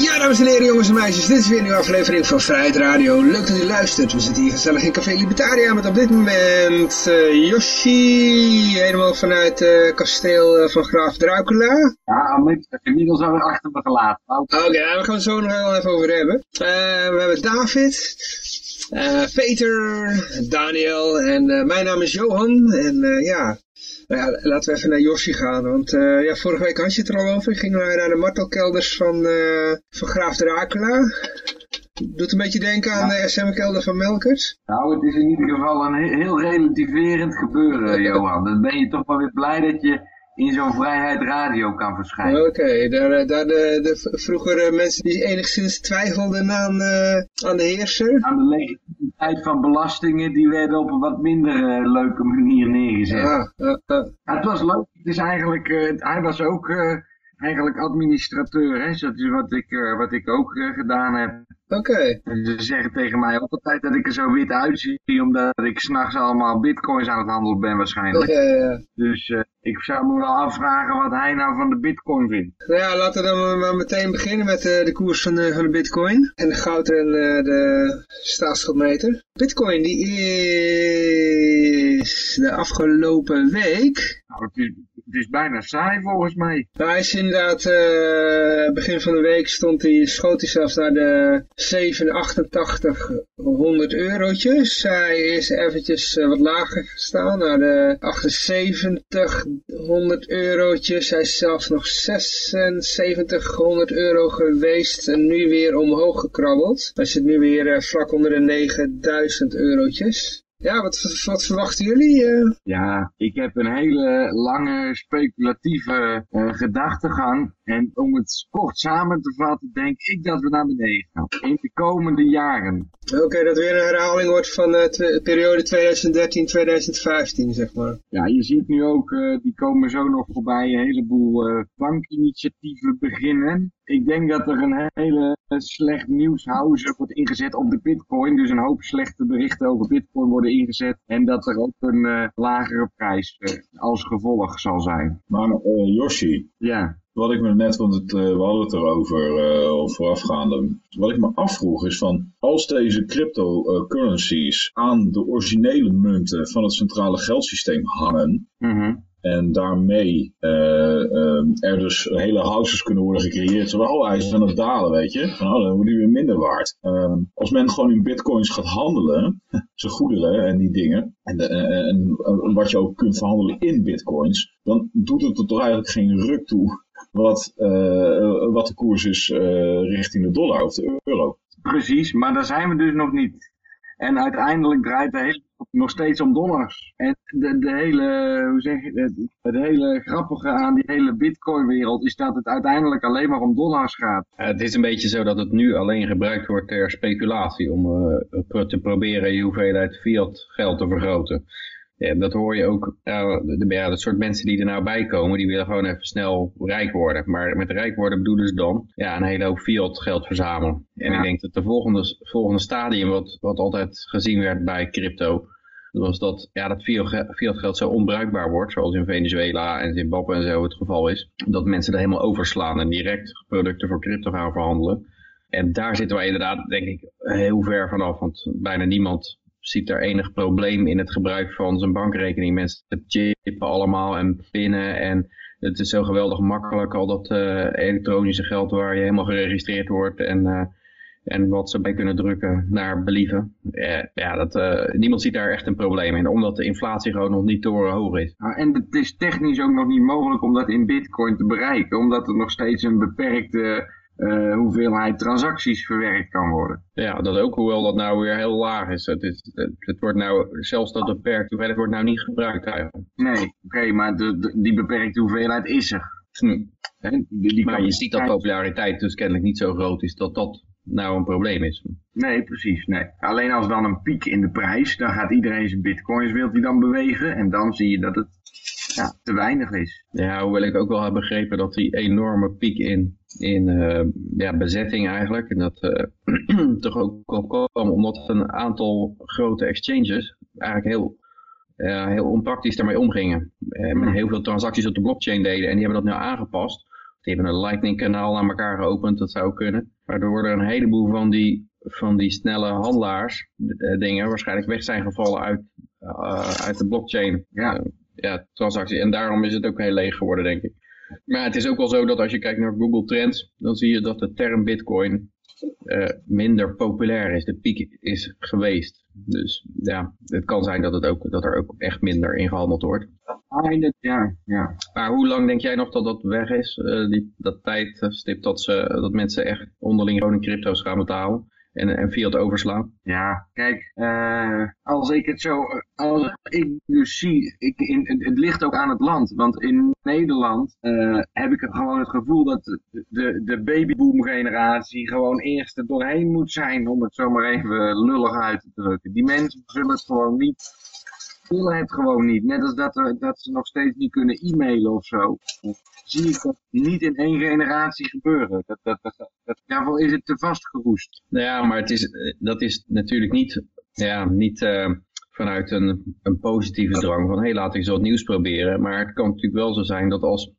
Ja, dames en heren, jongens en meisjes, dit is weer een nieuwe aflevering van Vrijheid Radio. Leuk dat u luistert. We zitten hier gezellig in Café Libertaria met op dit moment uh, Yoshi, helemaal vanuit uh, kasteel uh, van Graaf Dracula. Ja, inmiddels alweer achter me gelaten. Oké, okay, we gaan het zo nog wel even over hebben. we hebben David, Peter, Daniel en mijn naam is Johan. En ja, nou ja, laten we even naar Yoshi gaan, want uh, ja, vorige week had je het er al over. Gingen wij naar de martelkelders van, uh, van Graaf Dracula. Doet een beetje denken aan de SM-kelder van Melkers. Nou, het is in ieder geval een heel relativerend gebeuren, Johan. Dan ben je toch wel weer blij dat je in zo'n vrijheid radio kan verschijnen. Oké, okay, daar, daar de, de vroeger mensen die enigszins twijfelden aan, uh, aan de heerser. Aan de legitimiteit van belastingen, die werden op een wat minder uh, leuke manier neergezet. Ja, ja, het was leuk, het is eigenlijk, hij was ook eigenlijk administrateur, hè? dat is wat ik, wat ik ook gedaan heb. Oké. Okay. Ze zeggen tegen mij altijd dat ik er zo wit uitzie, omdat ik s'nachts allemaal bitcoins aan het handelen ben waarschijnlijk. Ja, ja. Dus uh, ik zou me wel afvragen wat hij nou van de bitcoin vindt. Nou ja, laten we dan maar meteen beginnen met uh, de koers van de, van de bitcoin. En de goud en uh, de staatsschuldmeter. Bitcoin die is de afgelopen week... Nou, het is, het is bijna saai volgens mij. Nou, hij is inderdaad, begin van de week stond hij, schoot hij zelfs naar de 788 eurotjes. Hij is eventjes uh, wat lager gestaan naar de 7800 eurotjes. Hij is zelfs nog 7600 euro geweest en nu weer omhoog gekrabbeld. Hij zit nu weer uh, vlak onder de 9000 eurotjes. Ja, wat, wat verwachten jullie? Uh? Ja, ik heb een hele lange speculatieve uh, gedachtegang. En om het kort samen te vatten, denk ik dat we naar beneden gaan. In de komende jaren. Oké, okay, dat weer een herhaling wordt van uh, de periode 2013-2015, zeg maar. Ja, je ziet nu ook, die komen zo nog voorbij, een heleboel bankinitiatieven beginnen. Ik denk dat er een hele slecht nieuwshuizen wordt ingezet op de bitcoin. Dus een hoop slechte berichten over bitcoin worden ingezet. En dat er ook een uh, lagere prijs uh, als gevolg zal zijn. Maar uh, Yoshi, ja. wat ik me net, want het, we hadden het erover voorafgaande. Wat ik me afvroeg is van, als deze cryptocurrencies aan de originele munten van het centrale geldsysteem hangen... Mm -hmm. En daarmee uh, uh, er dus hele houses kunnen worden gecreëerd. Zo, oh, hij is het dalen, weet je. Oh, dan wordt hij weer minder waard. Uh, als men gewoon in bitcoins gaat handelen, zijn goederen en die dingen. En, en, wat je ook kunt verhandelen in bitcoins. Dan doet het er toch eigenlijk geen ruk toe wat, wat de koers is richting de dollar of de euro. Precies, maar daar zijn we dus nog niet. En uiteindelijk draait de hele nog steeds om dollars. En de, de hele, hoe zeg het, het hele grappige aan die hele bitcoin wereld is dat het uiteindelijk alleen maar om dollars gaat. Het is een beetje zo dat het nu alleen gebruikt wordt ter speculatie om uh, te proberen je hoeveelheid fiat geld te vergroten. Ja, dat hoor je ook, uh, de, ja, dat soort mensen die er nou bij komen, die willen gewoon even snel rijk worden. Maar met rijk worden bedoelen ze dan ja, een hele hoop fiat geld verzamelen. En ja. ik denk dat de volgende, volgende stadium wat, wat altijd gezien werd bij crypto, was dat, ja, dat fiat geld zo onbruikbaar wordt, zoals in Venezuela en Zimbabwe en zo het geval is, dat mensen er helemaal overslaan en direct producten voor crypto gaan verhandelen. En daar zitten wij inderdaad, denk ik, heel ver vanaf, want bijna niemand ziet daar enig probleem in het gebruik van zijn bankrekening. Mensen chippen allemaal en pinnen en het is zo geweldig makkelijk, al dat uh, elektronische geld waar je helemaal geregistreerd wordt en, uh, en wat ze bij kunnen drukken naar believen. Uh, ja, dat, niemand ziet daar echt een probleem in, omdat de inflatie gewoon nog niet torenhoog is. En het is technisch ook nog niet mogelijk om dat in bitcoin te bereiken, omdat er nog steeds een beperkte uh, hoeveelheid transacties verwerkt kan worden. Ja, dat ook, hoewel dat nou weer heel laag is. Het, is, het, het wordt nou, zelfs dat beperkte hoeveelheid wordt nou niet gebruikt eigenlijk. Nee, oké, okay, maar de, de, die beperkte hoeveelheid is er. Hm. He, die, die maar je ziet dat populariteit dus kennelijk niet zo groot is dat dat nou een probleem is. Nee, precies. Nee. Alleen als dan een piek in de prijs, dan gaat iedereen zijn bitcoins wil die dan bewegen en dan zie je dat het ja, te weinig is. Ja, hoewel ik ook wel heb begrepen dat die enorme piek in, in uh, ja, bezetting eigenlijk, en dat uh, toch ook kwam omdat een aantal grote exchanges eigenlijk heel, uh, heel onpraktisch daarmee omgingen. met heel veel transacties op de blockchain deden en die hebben dat nu aangepast. Die hebben een lightning kanaal naar elkaar geopend, dat zou kunnen. Waardoor er een heleboel van die, van die snelle handelaars dingen waarschijnlijk weg zijn gevallen uit, uit de blockchain. Ja ja, transactie. En daarom is het ook heel leeg geworden, denk ik. Maar het is ook wel zo dat als je kijkt naar Google Trends, dan zie je dat de term Bitcoin uh, minder populair is. De piek is geweest. Dus ja, het kan zijn dat, het ook, dat er ook echt minder in gehandeld wordt. Ja, ja. Maar hoe lang denk jij nog dat dat weg is? Uh, die, dat tijdstip dat, ze, dat mensen echt onderling gewoon in crypto's gaan betalen? En, en fiat overslaan? Ja, kijk, uh, als ik het zo, als ik dus zie, ik, in, het ligt ook aan het land. Want in Nederland uh, heb ik gewoon het gevoel dat de, de babyboom generatie gewoon eerst er doorheen moet zijn, om het zo maar even lullig uit te drukken. Die mensen zullen het gewoon niet willen het gewoon niet. Net als dat, dat ze nog steeds niet kunnen e-mailen of zo. Zie ik dat niet in één generatie gebeuren. Dat, dat, dat, dat, daarvoor is het te vastgeroest. Ja, maar het is, dat is natuurlijk niet, ja, niet uh, vanuit een, een positieve drang van hé, laat ik zo het nieuws proberen. Maar het kan natuurlijk wel zo zijn dat als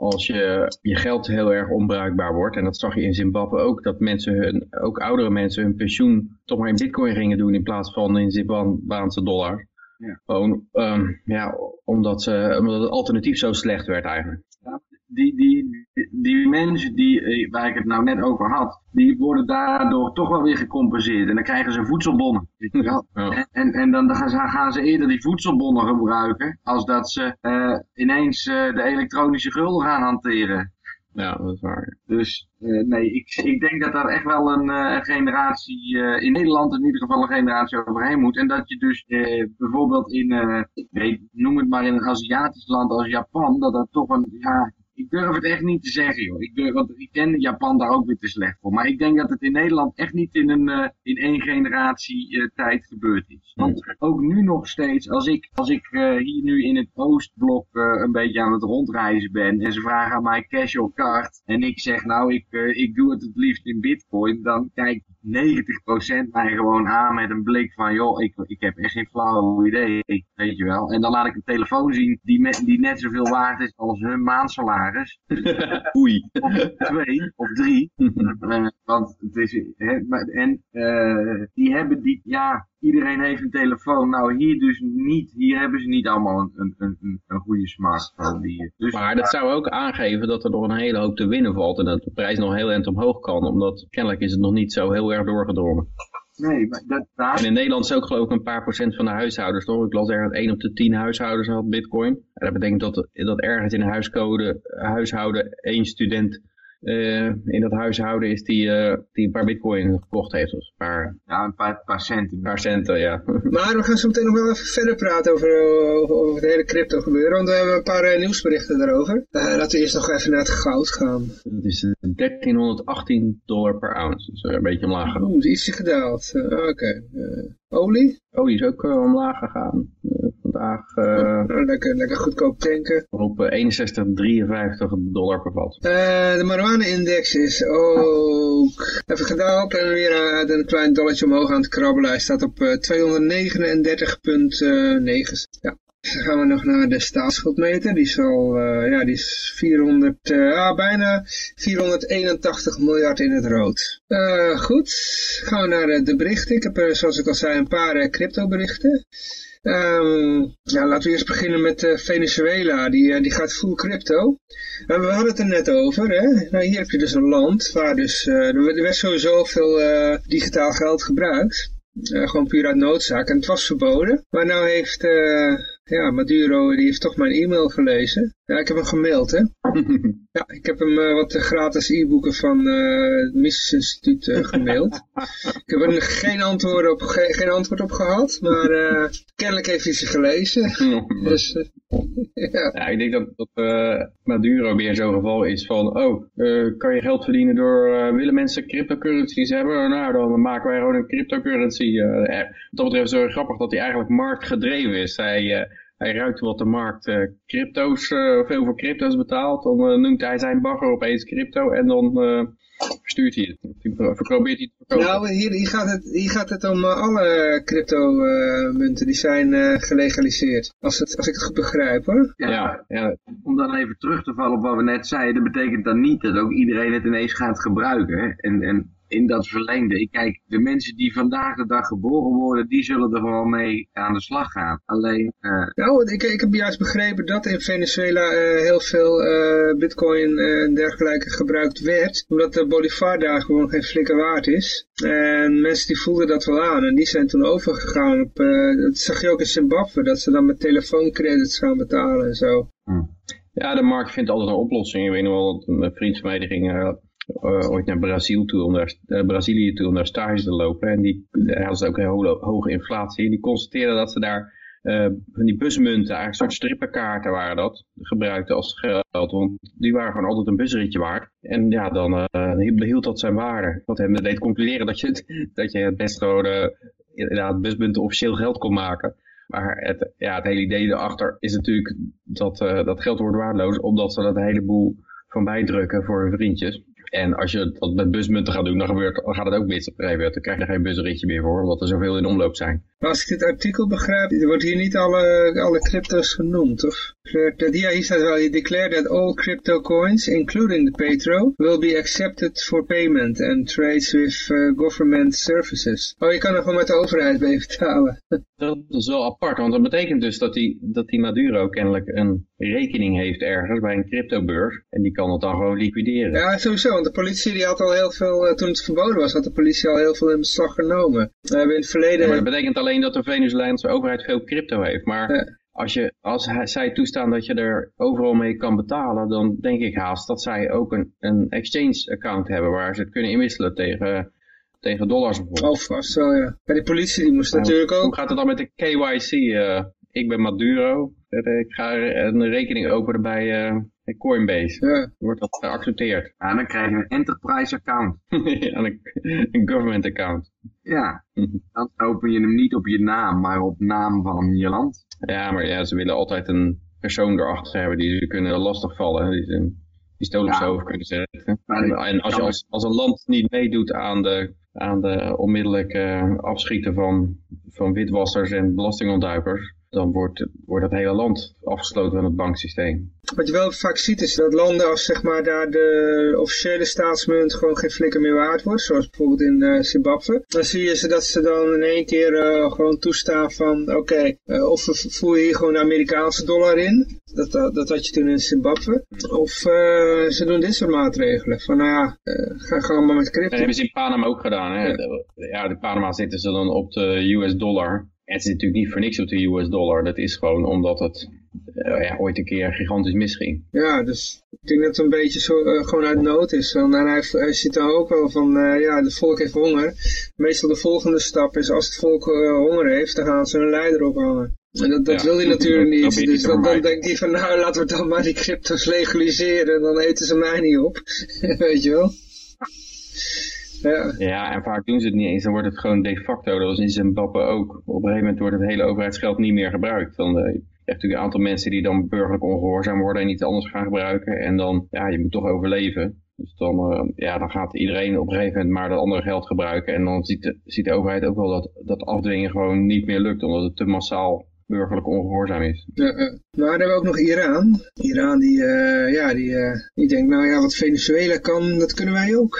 als je, je geld heel erg onbruikbaar wordt, en dat zag je in Zimbabwe ook, dat mensen hun, ook oudere mensen hun pensioen toch maar in bitcoin gingen doen in plaats van in Zimbabweanse dollar. Ja. Gewoon, um, ja, omdat, ze, omdat het alternatief zo slecht werd eigenlijk. Ja, die, die, die mensen die, eh, waar ik het nou net over had, die worden daardoor toch wel weer gecompenseerd. En dan krijgen ze voedselbonnen. Ja. En, en, en, dan gaan ze, gaan ze eerder die voedselbonnen gebruiken, als dat ze uh, ineens uh, de elektronische gulden gaan hanteren. Ja, dat is waar. Dus uh, nee, ik, ik denk dat daar echt wel een uh, generatie, uh, in Nederland in ieder geval een generatie overheen moet. En dat je dus bijvoorbeeld in, nee, noem het maar in een Aziatisch land als Japan, dat dat toch een, ja, ik durf het echt niet te zeggen, joh. Ik durf, want ik ken Japan daar ook weer te slecht voor. Maar ik denk dat het in Nederland echt niet in, een, uh, in één generatie uh, tijd gebeurd is. Want ook nu nog steeds, als ik, als ik uh, hier nu in het Oostblok een beetje aan het rondreizen ben en ze vragen aan mij cash or card en ik zeg nou ik, ik doe het het liefst in bitcoin, dan kijkt 90% mij gewoon aan met een blik van joh, ik, ik heb echt geen flauw idee, weet je wel. En dan laat ik een telefoon zien die, die net zoveel waard is als hun maandsalaris salaris. Oei. Of twee of drie. uh, want het is, hè, maar, en uh, die hebben die, ja, iedereen heeft een telefoon. Nou, hier dus niet. Hier hebben ze niet allemaal een, een, een, een goede smartphone. Die, dus, maar dat zou ook aangeven dat er nog een hele hoop te winnen valt. En dat de prijs nog heel eind omhoog kan. Omdat kennelijk is het nog niet zo heel erg doorgedrongen. Nee, maar dat, daar... En in Nederland is ook geloof ik een paar procent van de huishoudens, toch? Ik las ergens 1 op de 10 huishoudens had bitcoin. En dat betekent dat, dat ergens in een huiscode, huishouden één student in dat huishouden is die, uh, die een paar bitcoin gekocht heeft. Of een paar, ja, een paar, paar centen. Een paar centen, ja. Maar we gaan zo meteen nog wel even verder praten over, over, over het hele crypto gebeuren. Want we hebben een paar uh, nieuwsberichten daarover. laten we eerst nog even naar het goud gaan. Dat is 1318 dollar per ounce. Dus een beetje omlaag. Oeh, ietsje gedaald. Oké. Okay. Olie? Olie is ook omlaag gegaan vandaag. Uh, lekker, lekker goedkoop tanken. Op 61,53 dollar per vat. De marijuana-index is ook even gedaald en weer uit een klein dolletje omhoog aan het krabbelen. Hij staat op 239,9. ja. Dan gaan we nog naar de staatsschuldmeter. Die is al, uh, ja, die is 400, uh, ah, bijna 481 miljard in het rood. Uh, goed, gaan we naar de berichten. Ik heb, zoals ik al zei, een paar crypto berichten. Ja, laten we eerst beginnen met Venezuela. Die, die gaat full crypto. En we hadden het er net over. Hè? Nou, hier heb je dus een land waar dus, er werd sowieso veel digitaal geld gebruikt. gewoon puur uit noodzaak. En het was verboden. Maar nou heeft ja, Maduro die heeft toch mijn e-mail gelezen. Ja, ik heb hem gemaild, hè. ja, ik heb hem uh, wat gratis e-boeken van uh, het Mises Instituut uh, gemaild. ik heb er geen antwoord op, ge geen antwoord op gehad, maar kennelijk heeft hij ze gelezen. dus, ja. ja. ik denk dat, dat Maduro weer zo'n geval is van, oh, kan je geld verdienen door, willen mensen cryptocurrencies hebben? Nou, dan maken wij gewoon een cryptocurrency. wat dat betreft is het zo grappig dat hij eigenlijk marktgedreven is. Hij hij ruikt wat de markt uh, crypto's, veel voor crypto's betaalt. Dan noemt hij zijn bagger opeens crypto en dan verstuurt hij het. Probeert hij te verkopen. Nou, hier, hier, gaat het, hier gaat het om alle crypto-munten die zijn gelegaliseerd. Als, het, als ik het goed begrijp hoor. Ja, ja, Om dan even terug te vallen op wat we net zeiden, dat betekent dan niet dat ook iedereen het ineens gaat gebruiken. En, en in dat verlengde. Ik kijk, de mensen die vandaag de dag geboren worden, die zullen er gewoon mee aan de slag gaan. Alleen... Uh... Nou, ik, ik heb juist begrepen dat in Venezuela uh, heel veel uh, bitcoin en dergelijke gebruikt werd. Omdat de bolivar daar gewoon geen flikker waard is. En mensen die voelden dat wel aan. En die zijn toen overgegaan op... dat zag je ook in Zimbabwe. Dat ze dan met telefooncredits gaan betalen en zo. Hm. Ja, de markt vindt altijd een oplossing. Ik weet nog wel, een vriend van mij die ging uh, ooit naar Brazil toe uh, Brazilië toe om daar stage te lopen. En die hadden ze ook een ho hoge inflatie. Die constateerden dat ze daar uh, van die busmunten, eigenlijk soort strippenkaarten waren dat, gebruikten als geld. Want die waren gewoon altijd een busritje waard. En ja, dan behield dat zijn waarde. Wat hem deed concluderen dat je het, dat je het best gewoon inderdaad busmunten officieel geld kon maken. Maar het, ja, het hele idee erachter is natuurlijk dat dat geld wordt waardeloos, omdat ze dat hele boel van bijdrukken voor hun vriendjes. En als je dat met busmunten gaat doen, dan, gebeurt, dan gaat het ook mis op een gegeven Dan krijg je er geen busritje meer voor, omdat er zoveel in omloop zijn. Maar als ik dit artikel begrijp, wordt hier niet alle, alle crypto's genoemd, of? Ja, hier staat wel, je declare that all crypto coins, including the Petro, will be accepted for payment and trades with uh, government services. Oh, je kan er gewoon met de overheid mee betalen. Dat is wel apart, want dat betekent dus dat die, dat die Maduro kennelijk een rekening heeft ergens bij een cryptobeurs. En die kan het dan gewoon liquideren. Ja, sowieso, want de politie die had al heel veel, uh, toen het verboden was, had de politie al heel veel in beslag genomen. We hebben in het verleden... Ja, maar dat betekent alleen dat de Venezolaanse overheid veel crypto heeft. Maar als, je, als hij, zij toestaan dat je er overal mee kan betalen, dan denk ik haast dat zij ook een, een exchange account hebben waar ze het kunnen inwisselen tegen, tegen dollars bijvoorbeeld. Oh, vast wel, ja. Ja, die politie die moest natuurlijk ook... Hoe gaat het dan met de KYC? Uh, ik ben Maduro, ik ga een rekening openen bij uh, Coinbase. Ja. Wordt dat geaccepteerd? Ja, dan krijg je een enterprise account. ja, een, een government account. Ja, dan open je hem niet op je naam, maar op naam van je land. Ja, maar ja, ze willen altijd een persoon erachter hebben die ze kunnen lastigvallen. Die ze pistool op zijn hoofd kunnen zetten. En, en als je als, als een land niet meedoet aan de, aan de onmiddellijke afschieten van, van witwassers en belastingontduikers, dan wordt, wordt het hele land afgesloten van het banksysteem. Wat je wel vaak ziet is dat landen als zeg maar daar de officiële staatsmunt gewoon geen flikker meer waard wordt, zoals bijvoorbeeld in uh, Zimbabwe, dan zie je ze dat ze dan in één keer uh, gewoon toestaan van oké, okay, uh, of we voeren hier gewoon de Amerikaanse dollar in, dat, dat, dat had je toen in Zimbabwe, of ze doen dit soort maatregelen, van nou ja, ga, ga maar met crypto. Dat hebben ze in Panama ook gedaan, hè? Ja, ja in Panama zitten ze dan op de US dollar het is natuurlijk niet voor niks op de US dollar. Dat is gewoon omdat het uh, ja, ooit een keer gigantisch misging. Ja, dus ik denk dat het een beetje zo uh, gewoon uit nood is. En hij, heeft, hij ziet dan ook wel van, uh, ja, het volk heeft honger. Meestal de volgende stap is, als het volk honger heeft, dan gaan ze een leider ophangen. En dat, dat ja, wil hij natuurlijk niet. Dus dan, dan denkt hij van, nou laten we dan maar die crypto's legaliseren. Dan eten ze mij niet op. Weet je wel. Ja. ja, en vaak doen ze het niet eens. Dan wordt het gewoon de facto, dat was in Zimbabwe ook. Op een gegeven moment wordt het hele overheidsgeld niet meer gebruikt. Dan uh, je hebt natuurlijk een aantal mensen die dan burgerlijk ongehoorzaam worden en iets anders gaan gebruiken. En dan, ja, je moet toch overleven. Dus dan, uh, ja, dan gaat iedereen op een gegeven moment maar dat andere geld gebruiken. En dan ziet de, ziet de overheid ook wel dat, dat afdwingen gewoon niet meer lukt, omdat het te massaal burgerlijk ongehoorzaam is. Ja, uh, maar dan hebben we ook nog Iran. Iran die, uh, ja, die, uh, die denkt, nou ja, wat Venezuela kan, dat kunnen wij ook.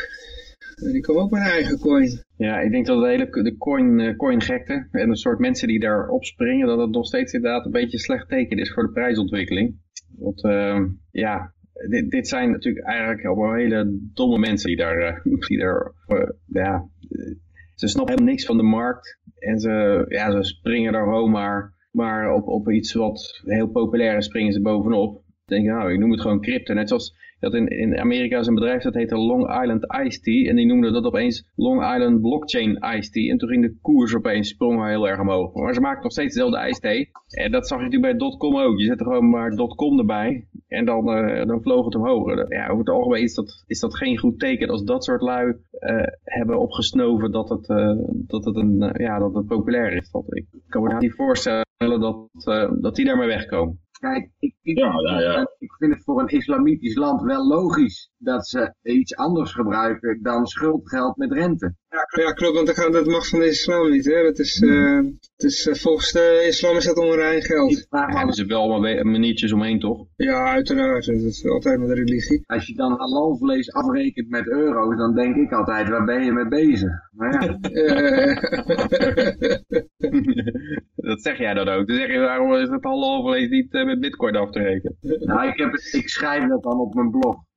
Die komen ook met eigen coin. Ja, ik denk dat de hele de coin, uh, coin en een soort mensen die daarop springen, dat het nog steeds inderdaad een beetje een slecht teken is voor de prijsontwikkeling. Want uh, ja, dit, zijn natuurlijk eigenlijk allemaal hele domme mensen die daar, uh, die daar uh, ja, ze snappen helemaal niks van de markt en ze, ja, ze springen daar gewoon maar, maar op, op iets wat heel populair is, springen ze bovenop. denk ik, nou, ik noem het gewoon crypto. Net zoals dat in, in Amerika is een bedrijf dat heette Long Island Ice Tea. En die noemden dat opeens Long Island Blockchain Ice Tea. En toen ging de koers opeens sprongen heel erg omhoog. Maar ze maken nog steeds dezelfde ijsthee. En dat zag je natuurlijk bij .com ook. Je zet er gewoon maar .com erbij. En dan, uh, dan vloog het omhoog. Ja, over het algemeen is dat, is dat geen goed teken. Als dat soort lui uh, hebben opgesnoven dat het, dat het, een, ja, dat het populair is. Ik kan me niet voorstellen dat, dat die daarmee wegkomen. Kijk, ik, ik, ja, nou ja. ik, vind het voor een islamitisch land wel logisch dat ze iets anders gebruiken dan schuldgeld met rente. Ja, ja klopt, want dat, dat mag van de islam niet. Hè? Dat is, uh, het is, uh, volgens de islam is dat onrein geld. Daar hebben ze wel maar maniertjes omheen, toch? Ja, uiteraard. Dat is altijd met de religie. Als je dan halalvlees afrekent met euro's, dan denk ik altijd, waar ben je mee bezig? Maar ja. dat zeg jij dan ook. Dan zeg je, waarom is het halalvlees niet uh, met bitcoin af te rekenen? Nou, ik, heb ik schrijf dat dan op mijn blog.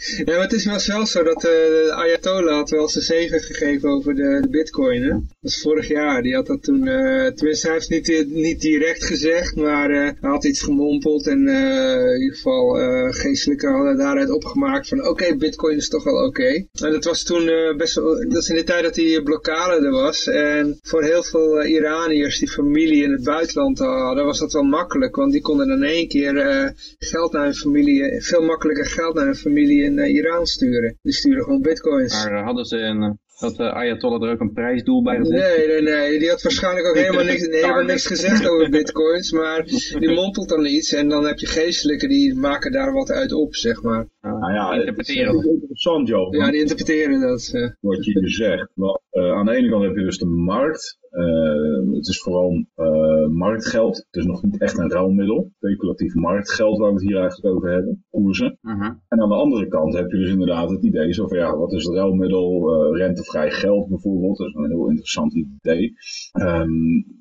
Ja, maar het is wel zo dat de Ayatollah had wel zijn zegen gegeven over de, de bitcoin. Hè? Dat was vorig jaar. Die had dat toen, uh, tenminste hij heeft niet, niet direct gezegd, maar hij had iets gemompeld en in ieder geval geestelijke hadden daaruit opgemaakt van oké, bitcoin is toch wel oké. En dat was toen best wel, dat is in de tijd dat die blokkade er was. En voor heel veel Iraniërs die familie in het buitenland hadden, was dat wel makkelijk. Want die konden in één keer geld naar hun familie, veel makkelijker geld naar hun familie in uh, Iran sturen. Die sturen gewoon bitcoins. Maar uh, hadden ze een, had uh, Ayatollah er ook een prijsdoel bij gezet? Nee, nee, nee. Die had waarschijnlijk ook helemaal niks, helemaal niks gezegd over bitcoins. Maar die mompelt dan iets. En dan heb je geestelijke die maken daar wat uit op, zeg maar. Nou ja, interpreteren. Dat is interessant, joh. Ja, die interpreteren dat. Wat je hier zegt. Maar, uh, aan de ene kant heb je dus de markt. Uh, het is vooral marktgeld. Het is nog niet echt een ruilmiddel. Speculatief marktgeld waar we het hier eigenlijk over hebben. Koersen. -huh. En aan de andere kant heb je dus inderdaad het idee zo van ja, wat is het ruilmiddel? rentevrij geld bijvoorbeeld. Dat is een heel interessant idee. Um,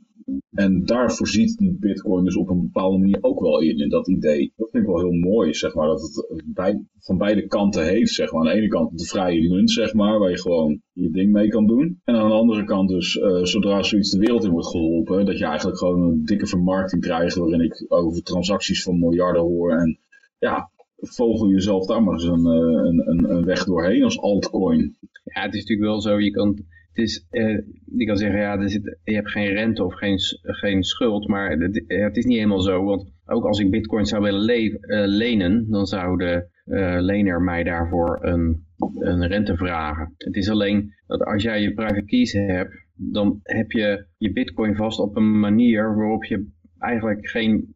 en daar voorziet die bitcoin dus op een bepaalde manier ook wel in, in dat idee. Dat vind ik wel heel mooi, zeg maar, dat het bij, van beide kanten heeft, zeg maar. Aan de ene kant de vrije munt, zeg maar, waar je gewoon je ding mee kan doen. En aan de andere kant dus, uh, zodra zoiets de wereld in wordt geholpen, dat je eigenlijk gewoon een dikke vermarkting krijgt, waarin ik over transacties van miljarden hoor. En ja, vogel jezelf daar maar eens een, een, een, een weg doorheen als altcoin. Ja, het is natuurlijk wel zo, je kan is, uh, je kan zeggen, ja, er zit, je hebt geen rente of geen, geen schuld, maar het, is niet helemaal zo. Want ook als ik bitcoin zou willen le uh, lenen, dan zou de uh, lener mij daarvoor een, een rente vragen. Het is alleen dat als jij je private keys hebt, dan heb je je bitcoin vast op een manier waarop je eigenlijk geen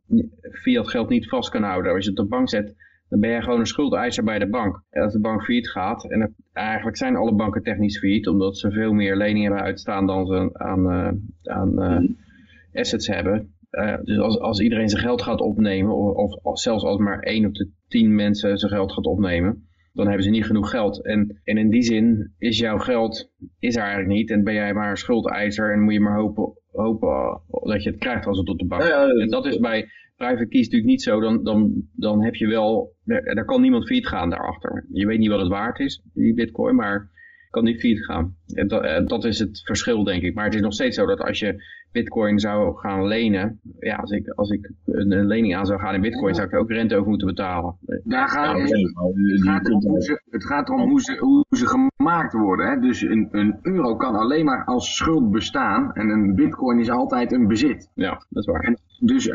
fiat geld niet vast kan houden. Als je het op bank zet, dan ben je gewoon een schuldeiser bij de bank. En als de bank failliet gaat, en eigenlijk zijn alle banken technisch failliet, omdat ze veel meer leningen hebben uitstaan dan ze aan, uh, aan uh, assets hebben. Uh, dus als, als iedereen zijn geld gaat opnemen, of, of, zelfs als maar één op de tien mensen zijn geld gaat opnemen, dan hebben ze niet genoeg geld. En, en in die zin is jouw geld is er eigenlijk niet en ben jij maar een schuldeiser en moet je maar hopen, hopen dat je het krijgt als het op de bank. Ja, ja, en dat is bij private keys natuurlijk niet zo, dan, dan, dan heb je wel, daar, kan niemand fiat gaan daarachter. Je weet niet wat het waard is, die bitcoin, maar kan niet fiat gaan. En dat, dat is het verschil denk ik. Maar het is nog steeds zo dat als je bitcoin zou gaan lenen, ja, als ik, als ik een, lening aan zou gaan in bitcoin, zou ik er ook rente over moeten betalen. Daar gaat, het, gaat om hoe ze, het gaat om hoe ze, hoe ze gemaakt worden. Hè? Dus een, een euro kan alleen maar als schuld bestaan en een bitcoin is altijd een bezit. Ja, dat is waar. En dus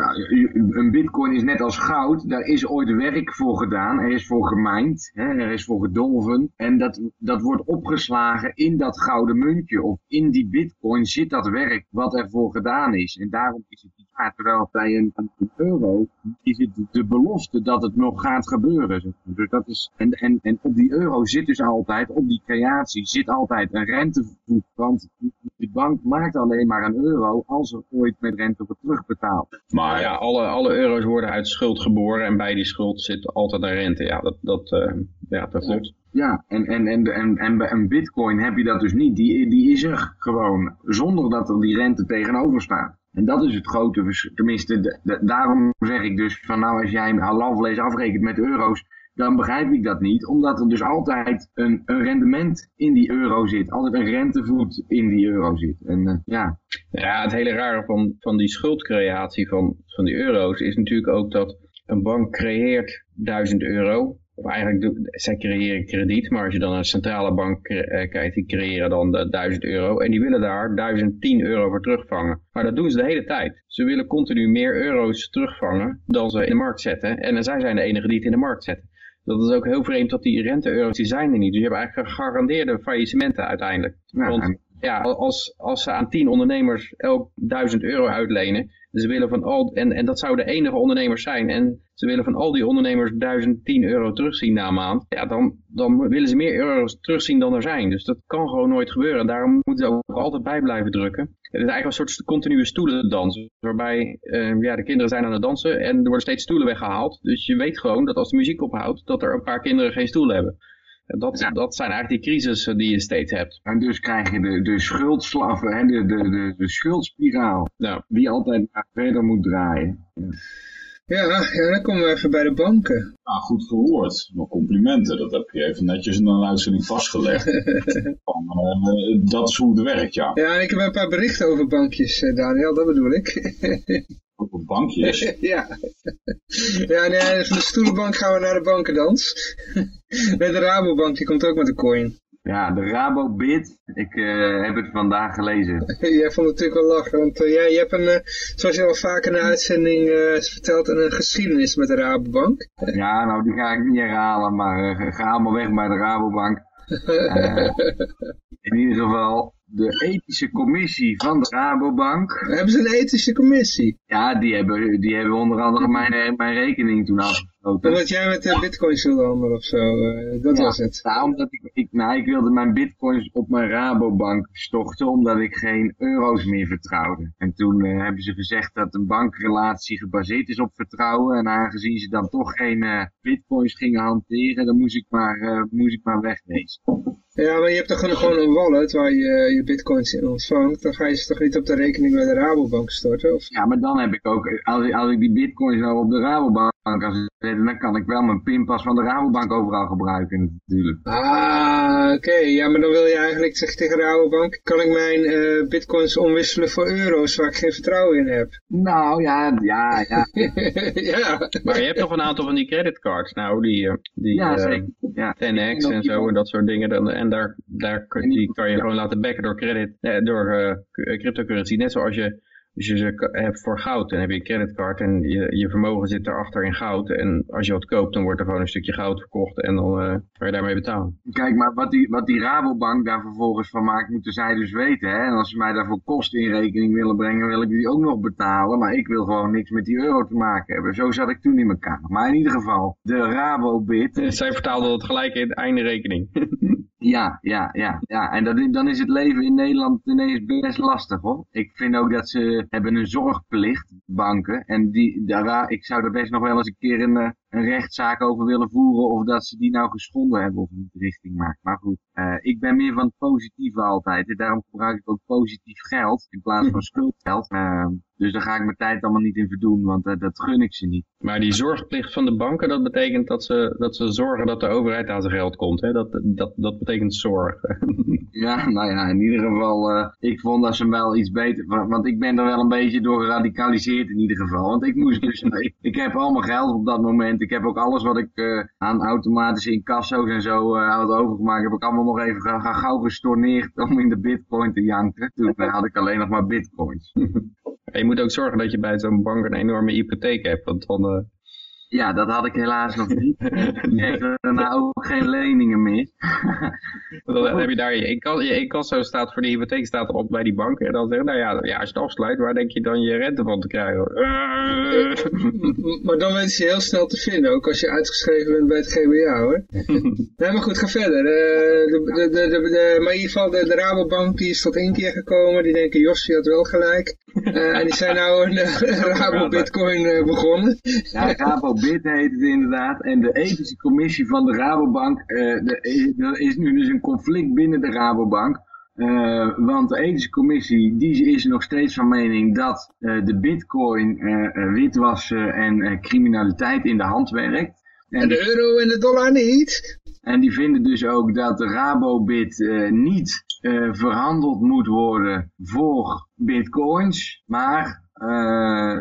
een bitcoin is net als goud, daar is ooit werk voor gedaan, er is voor gemijnd, er is voor gedolven. En dat, dat wordt opgeslagen in dat gouden muntje of in die bitcoin zit dat werk wat ervoor gedaan is. En daarom is het niet waard, terwijl bij een, een, euro is het de belofte dat het nog gaat gebeuren. Dus dat is, en, en, en op die euro zit dus altijd, op die creatie zit altijd een rentevoet, want de bank maakt alleen maar een euro als er ooit met rente wordt terugbetaald. Maar ja, alle, alle euro's worden uit schuld geboren en bij die schuld zit altijd een rente. Ja, dat, dat, uh, ja, dat klopt. Ja, en, en, en, en, en bij een bitcoin heb je dat dus niet. Die, die is er gewoon, zonder dat er die rente tegenover staat. En dat is het grote verschil. Tenminste, de, de, daarom zeg ik dus van nou als jij halalvlees afrekent met euro's, dan begrijp ik dat niet. Omdat er dus altijd een, een rendement in die euro zit. Altijd een rentevoet in die euro zit. En uh, ja. Ja, het hele rare van, van die schuldcreatie van, van die euro's is natuurlijk ook dat een bank creëert 1000 euro of eigenlijk, zij creëren krediet, maar als je dan een centrale bank eh, kijkt, die creëren dan de 1000 euro. En die willen daar 1010 euro voor terugvangen. Maar dat doen ze de hele tijd. Ze willen continu meer euro's terugvangen dan ze in de markt zetten. En zij zijn de enige die het in de markt zetten. Dat is ook heel vreemd dat die rente-euro's, die zijn er niet. Dus je hebt eigenlijk gegarandeerde faillissementen uiteindelijk. Want ja, als, als ze aan 10 ondernemers elk 1000 euro uitlenen, ze willen van al, en, en dat zouden de enige ondernemers zijn. En ze willen van al die ondernemers 1010 euro terugzien na een maand. Ja, dan, dan willen ze meer euro's terugzien dan er zijn. Dus dat kan gewoon nooit gebeuren. En daarom moeten ze ook altijd bij blijven drukken. Het is eigenlijk een soort continue stoelendans. Waarbij uh, ja, de kinderen zijn aan het dansen en er worden steeds stoelen weggehaald. Dus je weet gewoon dat als de muziek ophoudt, dat er een paar kinderen geen stoel hebben. Dat, dat zijn eigenlijk die crisissen die je steeds hebt. En dus krijg je de, de schuldslaffen, hè, de, de, de, de schuldspiraal, ja. die altijd verder moet draaien. Ja. Ja, ja, dan komen we even bij de banken. Nou, goed verwoord. Nog complimenten. Dat heb je even netjes in een uitzending vastgelegd. Van, uh, dat is hoe het werkt, ja. Ja, ik heb een paar berichten over bankjes, Daniel. Dat bedoel ik. Over bankjes? ja. Ja, nee, van de stoelenbank gaan we naar de bankendans. De Rabobank, die komt ook met een coin. Ja, de Rabobit. Ik uh, heb het vandaag gelezen. Jij vond het natuurlijk wel lachen, want uh, jij, je hebt een, uh, zoals je al vaker in de uitzending verteld, een, geschiedenis met de Rabobank. Ja, nou die ga ik niet herhalen, maar ga allemaal weg bij de Rabobank. in ieder geval, de ethische commissie van de Rabobank. Hebben ze een ethische commissie? Ja, die hebben, die hebben onder andere mijn, mijn rekening toen afgesloten. Omdat jij met de bitcoins wilde handelen of zo, uh, dat ja, was het. Nou, omdat ik, ik, nou, ik wilde mijn bitcoins op mijn Rabobank storten, omdat ik geen euro's meer vertrouwde. En toen uh, hebben ze gezegd dat een bankrelatie gebaseerd is op vertrouwen. En aangezien ze dan toch geen uh, bitcoins gingen hanteren, dan moest ik maar, moest ik maar wegwezen. Ja, maar je hebt toch gewoon een wallet waar je je bitcoins in ontvangt. Dan ga je ze toch niet op de rekening bij de Rabobank storten? Of? Ja, maar dan heb ik ook, als ik, als ik die bitcoins nou op de Rabobank kan zetten, dan kan ik wel mijn pinpas van de Rabobank overal gebruiken natuurlijk. Ah, oké. Okay. Ja, maar dan wil je eigenlijk, zeg tegen de Rabobank, kan ik mijn uh, bitcoins omwisselen voor euro's waar ik geen vertrouwen in heb? Nou, ja, ja, ja. ja. Maar je hebt nog een aantal van die creditcards, nou, die, die ja, uh, zeker. Ja. 10x en zo en dat soort dingen. Dan, en daar, daar die kan je gewoon laten backen door credit, eh, door uh, cryptocurrency. Net zoals je dus je ze hebt voor goud, dan heb je een creditcard en je, je vermogen zit erachter in goud. En als je wat koopt, dan wordt er gewoon een stukje goud verkocht en dan uh, kan je daarmee betalen. Kijk, maar wat die, wat die Rabobank daar vervolgens van maakt, moeten zij dus weten. Hè? En als ze mij daarvoor kosten in rekening willen brengen, wil ik die ook nog betalen. Maar ik wil gewoon niks met die euro te maken hebben. Zo zat ik toen in elkaar. Maar in ieder geval, de Rabobit. Zij vertaalde dat gelijk in de einde rekening. Ja, ja, ja, ja. En dan is het leven in Nederland ineens best lastig hoor. Ik vind ook dat ze hebben een zorgplicht, banken. En die, daar, ik zou er best nog wel eens een keer een, een rechtszaak over willen voeren of dat ze die nou geschonden hebben of niet richting maakt. Maar goed, uh, ik ben meer van het positieve altijd. En daarom gebruik ik ook positief geld in plaats van schuldgeld. Uh, dus daar ga ik mijn tijd allemaal niet in verdoen, want uh, dat gun ik ze niet. Maar die zorgplicht van de banken, dat betekent dat ze, dat ze zorgen dat de overheid aan zijn geld komt. Hè? Dat, dat, dat betekent zorg. ja, nou ja, in ieder geval, uh, ik vond dat ze wel iets beter, want ik ben er wel een beetje door geradicaliseerd in ieder geval. Want ik moest dus, ik, ik heb allemaal geld op dat moment. Ik heb ook alles wat ik uh, aan automatische incasso's en zo uh, had overgemaakt, heb ik allemaal nog even ga, gauw gestorneerd om in de bitcoin te janken. Toen had ik alleen nog maar bitcoins. Je moet ook zorgen dat je bij zo'n bank een enorme hypotheek hebt, want dan... Ja, dat had ik helaas nog niet. Ik heb daarna ook geen leningen meer. dan heb je daar je incasso staat voor de hypotheek staat op bij die bank. En dan zeg je, nou ja, ja, als je het afsluit, waar denk je dan je rente van te krijgen? maar dan weten ze heel snel te vinden, ook als je uitgeschreven bent bij het GBA hoor. nee, maar goed, ga verder. De, de, de, de, maar in ieder geval, de, de Rabobank die is tot één keer gekomen. Die denken, Josje had wel gelijk. Uh, en die zijn nou een Rabo Bitcoin uh, begonnen. Ja, Rabo Bit heet het inderdaad. En de ethische commissie van de Rabobank, de, er is nu dus een conflict binnen de Rabobank. Uh, want de ethische commissie die is nog steeds van mening dat uh, de bitcoin uh, witwassen en criminaliteit in de hand werkt. En de euro en de dollar niet. En die vinden dus ook dat de Rabobit niet verhandeld moet worden voor bitcoins. Maar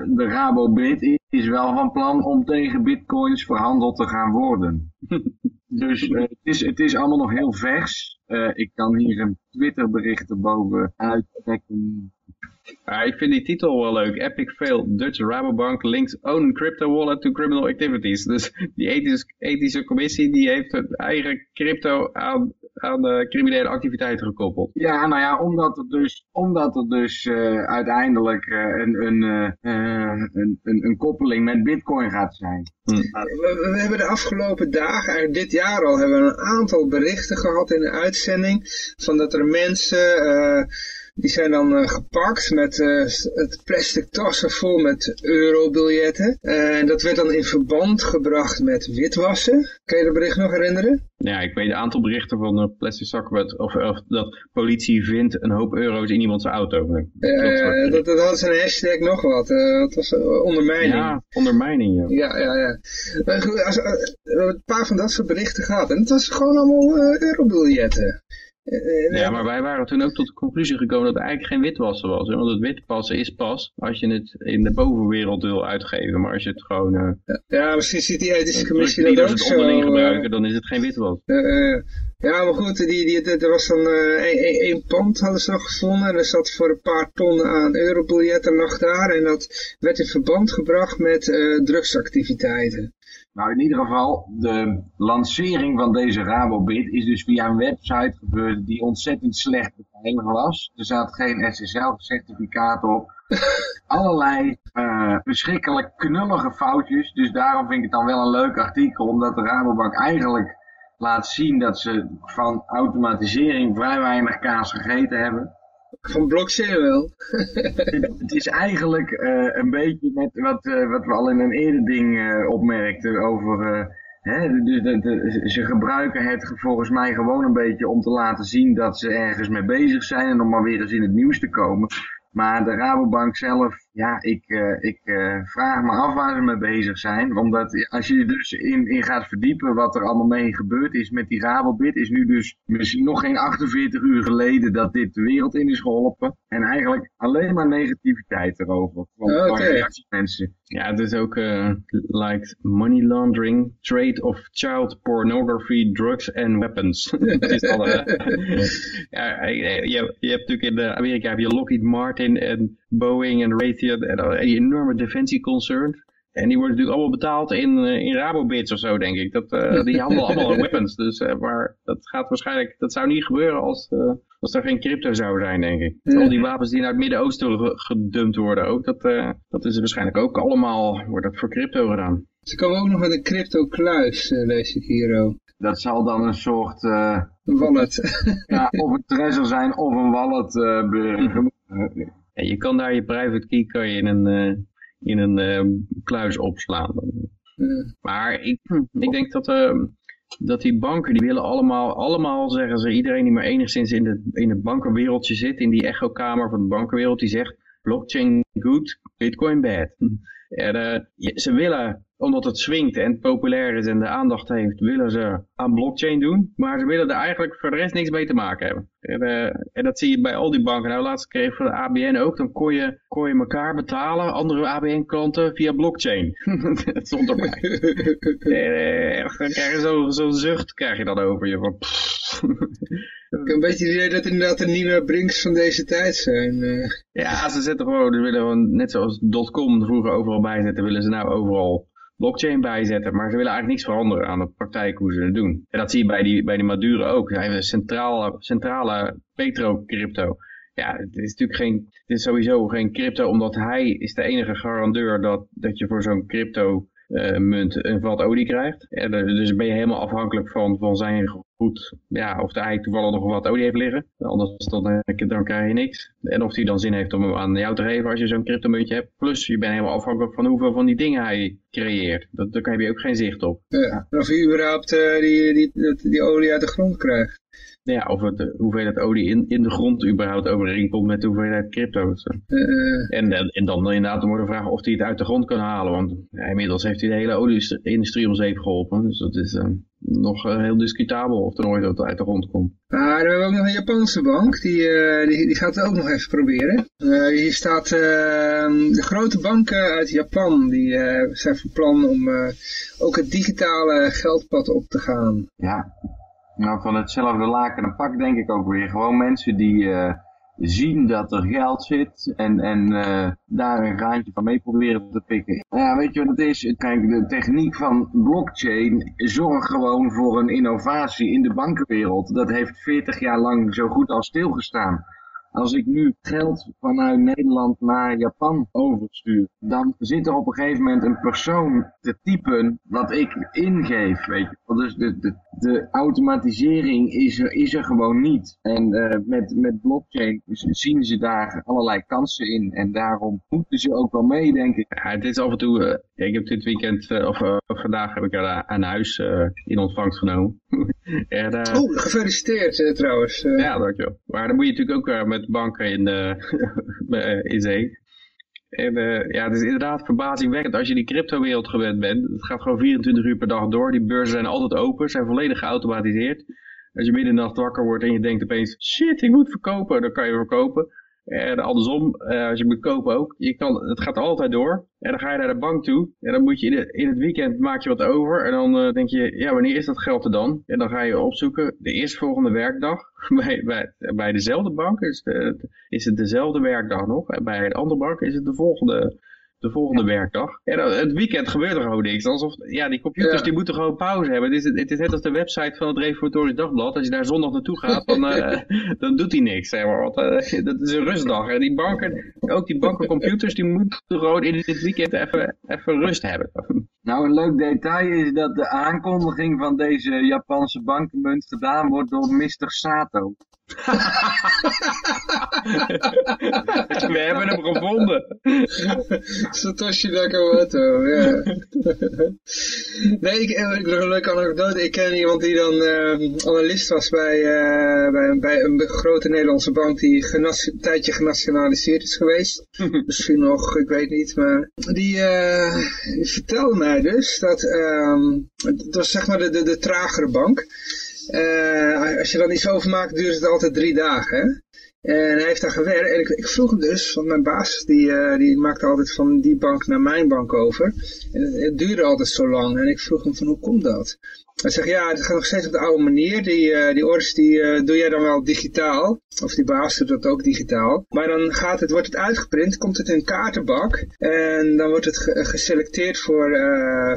de Rabobit is wel van plan om tegen bitcoins verhandeld te gaan worden. dus het, is, het is allemaal nog heel vers. ik kan hier een Twitter bericht erboven uittrekken. Ja, ik vind die titel wel leuk. Epic fail. Dutch Rabobank links own crypto wallet to criminal activities. Dus die ethische, ethische commissie die heeft het eigen crypto aan, aan de criminele activiteiten gekoppeld. Ja, nou ja, omdat er dus, omdat er dus uh, uiteindelijk uh, een, een, uh, een, een, een, koppeling met bitcoin gaat zijn. Hm. We, we, hebben de afgelopen dagen, eigenlijk dit jaar al, hebben we een aantal berichten gehad in de uitzending. Van dat er mensen die zijn dan uh, gepakt met uh, het plastic tassen vol met eurobiljetten. Uh, en dat werd dan in verband gebracht met witwassen. Kan je dat bericht nog herinneren? Ja, ik weet een aantal berichten van plastic zakken of, of, dat politie vindt een hoop euro's in iemands auto. dat, dat, dat had een hashtag nog wat. dat was ondermijning. Ja, ondermijning, ja. Ja, ja, ja. Als, een paar van dat soort berichten gehad. En het was gewoon allemaal eurobiljetten. Eh, ja, maar wij waren toen ook tot de conclusie gekomen dat het eigenlijk geen witwassen was. Want het witwassen is pas als je het in de bovenwereld wil uitgeven. Maar als je het gewoon... Uh, ja, misschien ziet die ethische commissie dat ook het zo. onderling gebruiken, dan is het geen witwas. Uh, ja, maar goed, die, die, er was dan één pand hadden ze nog gevonden. En er zat voor een paar ton aan eurobiljetten lag daar. En dat werd in verband gebracht met drugsactiviteiten. Nou, in ieder geval, de lancering van deze Rabobit is dus via een website gebeurd die ontzettend slecht beveiligd was. Er zat geen SSL-certificaat op. Allerlei uh, verschrikkelijk knullige foutjes. Dus daarom vind ik het dan wel een leuk artikel, omdat de Rabobank eigenlijk laat zien dat ze van automatisering vrij weinig kaas gegeten hebben. Van blockchain wel. het is eigenlijk uh, een beetje met wat, uh, wat we al in een eerder ding uh, opmerkten over... De, de, ze gebruiken het volgens mij gewoon een beetje om te laten zien dat ze ergens mee bezig zijn en om maar weer eens in het nieuws te komen. Maar de Rabobank zelf, ja, ik, uh, ik uh, vraag me af waar ze mee bezig zijn. Omdat als je dus in, in gaat verdiepen wat er allemaal mee gebeurd is met die Rabobit, is nu dus misschien nog geen 48 uur geleden dat dit de wereld in is geholpen. En eigenlijk alleen maar negativiteit erover. Van oh, okay. mensen. Ja, het is ook uh, like money laundering, trade of child pornography, drugs and weapons. dat is al, ja, je, je hebt natuurlijk in Amerika heb je Lockheed Martin en Boeing en Raytheon en die enorme defensieconcerns. En die worden natuurlijk allemaal betaald in, in Rabobits of zo, denk ik. Dat, uh, die handelen allemaal weapons. Dus, uh, maar dat gaat waarschijnlijk, dat zou niet gebeuren als, uh, als er geen crypto zou zijn, denk ik. Ja. Al die wapens die naar het Midden-Oosten gedumpt worden ook, dat, dat is waarschijnlijk ook allemaal, wordt dat voor crypto gedaan. Ze komen ook nog met een crypto kluis, lees ik hier ook. Dat zal dan een soort... wallet. ja, of een treasure zijn of een wallet. Ja, je kan daar je private key kan je in een in een uh, kluis opslaan. Maar ik, ik denk dat, uh, dat die banken, die willen allemaal, allemaal zeggen ze, iedereen die maar enigszins in, de, in het bankenwereldje zit, in die echokamer van de bankenwereld, die zegt blockchain good, bitcoin bad. En, uh, ze willen, omdat het swingt en populair is en de aandacht heeft, willen ze aan blockchain doen. Maar ze willen er eigenlijk voor de rest niks mee te maken hebben. En, uh, en dat zie je bij al die banken. Nou, laatst kreeg ik van de ABN ook. Dan kon je, kon je elkaar betalen, andere ABN-klanten, via blockchain. dat stond erbij. en, uh, dan krijg je zo'n zo zucht krijg je dan over je. Van, ik heb een beetje het idee dat inderdaad de nieuwe Brinks van deze tijd zijn. Uh. Ja, ze zetten gewoon, ze willen gewoon, net zoals .com vroeger overal bijzetten, willen ze nou overal blockchain bijzetten. Maar ze willen eigenlijk niks veranderen aan de praktijk hoe ze het doen. En dat zie je bij die, bij die Maduro ook. Hij heeft een centrale, centrale petro-crypto. Ja, het is natuurlijk geen, het is sowieso geen crypto, omdat hij is de enige garandeur dat, dat je voor zo'n crypto munt een vat olie krijgt. En, dus ben je helemaal afhankelijk van, van zijn goed, ja, of hij toevallig nog wat olie heeft liggen. Anders dan, dan krijg je niks. En of hij dan zin heeft om hem aan jou te geven als je zo'n cryptomuntje hebt. Plus, je bent helemaal afhankelijk van hoeveel van die dingen hij creëert. Dat, daar heb je ook geen zicht op. Ja, of hij überhaupt die, die, die, die olie uit de grond krijgt. Ja, of het, de hoeveelheid olie in, in de grond überhaupt overeenkomt met de hoeveelheid crypto's. Uh, En, en, en dan inderdaad dan de vraag of hij het uit de grond kan halen. Want ja, inmiddels heeft hij de hele olie-industrie om zeep geholpen. Dus dat is uh, nog uh, heel discutabel of er nooit wat uit de grond komt. Maar we hebben ook nog een Japanse bank. Die, die, die gaat het ook nog even proberen. hier staat de grote banken uit Japan. Die zijn van plan om ook het digitale geldpad op te gaan. Ja, nou, van hetzelfde laken en pak denk ik ook weer. Gewoon mensen die uh, zien dat er geld zit en, en uh, daar een graantje van mee proberen te pikken. Ja, weet je wat het is? Kijk, de techniek van blockchain zorgt gewoon voor een innovatie in de bankenwereld. Dat heeft 40 jaar lang zo goed als stilgestaan. Als ik nu geld vanuit Nederland naar Japan overstuur, dan zit er op een gegeven moment een persoon te typen wat ik ingeef, weet je. Dus de, de, de automatisering is er, is er gewoon niet. En uh, met, met blockchain zien ze daar allerlei kansen in. En daarom moeten ze ook wel mee, denk ik. Ja, het is af en toe, uh, ik heb dit weekend, uh, of vandaag heb ik er aan huis in ontvangst genomen. en, oh, gefeliciteerd trouwens. Ja, dankjewel. Maar dan moet je natuurlijk ook met banken in, in zee. En uh, ja, het is inderdaad verbazingwekkend als je die cryptowereld gewend bent. Het gaat gewoon 24 uur per dag door. Die beurzen zijn altijd open, zijn volledig geautomatiseerd. Als je midden in de nacht wakker wordt en je denkt opeens, shit, ik moet verkopen, dan kan je verkopen. En andersom, uh, als je moet kopen ook, je kan, het gaat altijd door. En dan ga je naar de bank toe. En dan moet je in, in het weekend maak je wat over. En dan uh, denk je, ja, wanneer is dat geld er dan? En dan ga je opzoeken, de eerstvolgende werkdag. Bij, bij, bij dezelfde bank is, is het dezelfde werkdag nog. En bij een andere bank is het de volgende de volgende ja. werkdag. En het weekend gebeurt er gewoon niks. Alsof, ja, die computers ja. die moeten gewoon pauze hebben. Het is, het is net als de website van het Reformatorisch Dagblad. Als je daar zondag naartoe gaat, dan, uh, dan doet hij niks. Zeg maar. Want, uh, dat is een rustdag. En die banken, ook die bankencomputers, die moeten gewoon in dit weekend even, even rust hebben. Nou, een leuk detail is dat de aankondiging van deze Japanse bankenmunt gedaan wordt door Mr. Sato. We hebben hem gevonden. Satoshi Nakamoto, ja. nee, ik, ik heb nog een leuke anekdote. Ik ken iemand die dan uh, analist was bij, uh, bij, bij, een grote Nederlandse bank die een tijdje genationaliseerd is geweest. Misschien nog, ik weet niet, maar die, uh, die vertelde mij dus dat, het was zeg maar de, de, de tragere bank. Uh, als je dan iets overmaakt, duurt het altijd drie dagen. En hij heeft daar gewerkt. En ik, ik vroeg hem dus, want mijn baas die, uh, die maakte altijd van die bank naar mijn bank over. En het, duurde altijd zo lang. En ik vroeg hem van hoe komt dat? Hij zegt ja, het gaat nog steeds op de oude manier. Die, uh, die orders die uh, doe jij dan wel digitaal. Of die baas doet dat ook digitaal. Maar dan gaat het, wordt het uitgeprint, komt het in een kaartenbak. En dan wordt het ge geselecteerd voor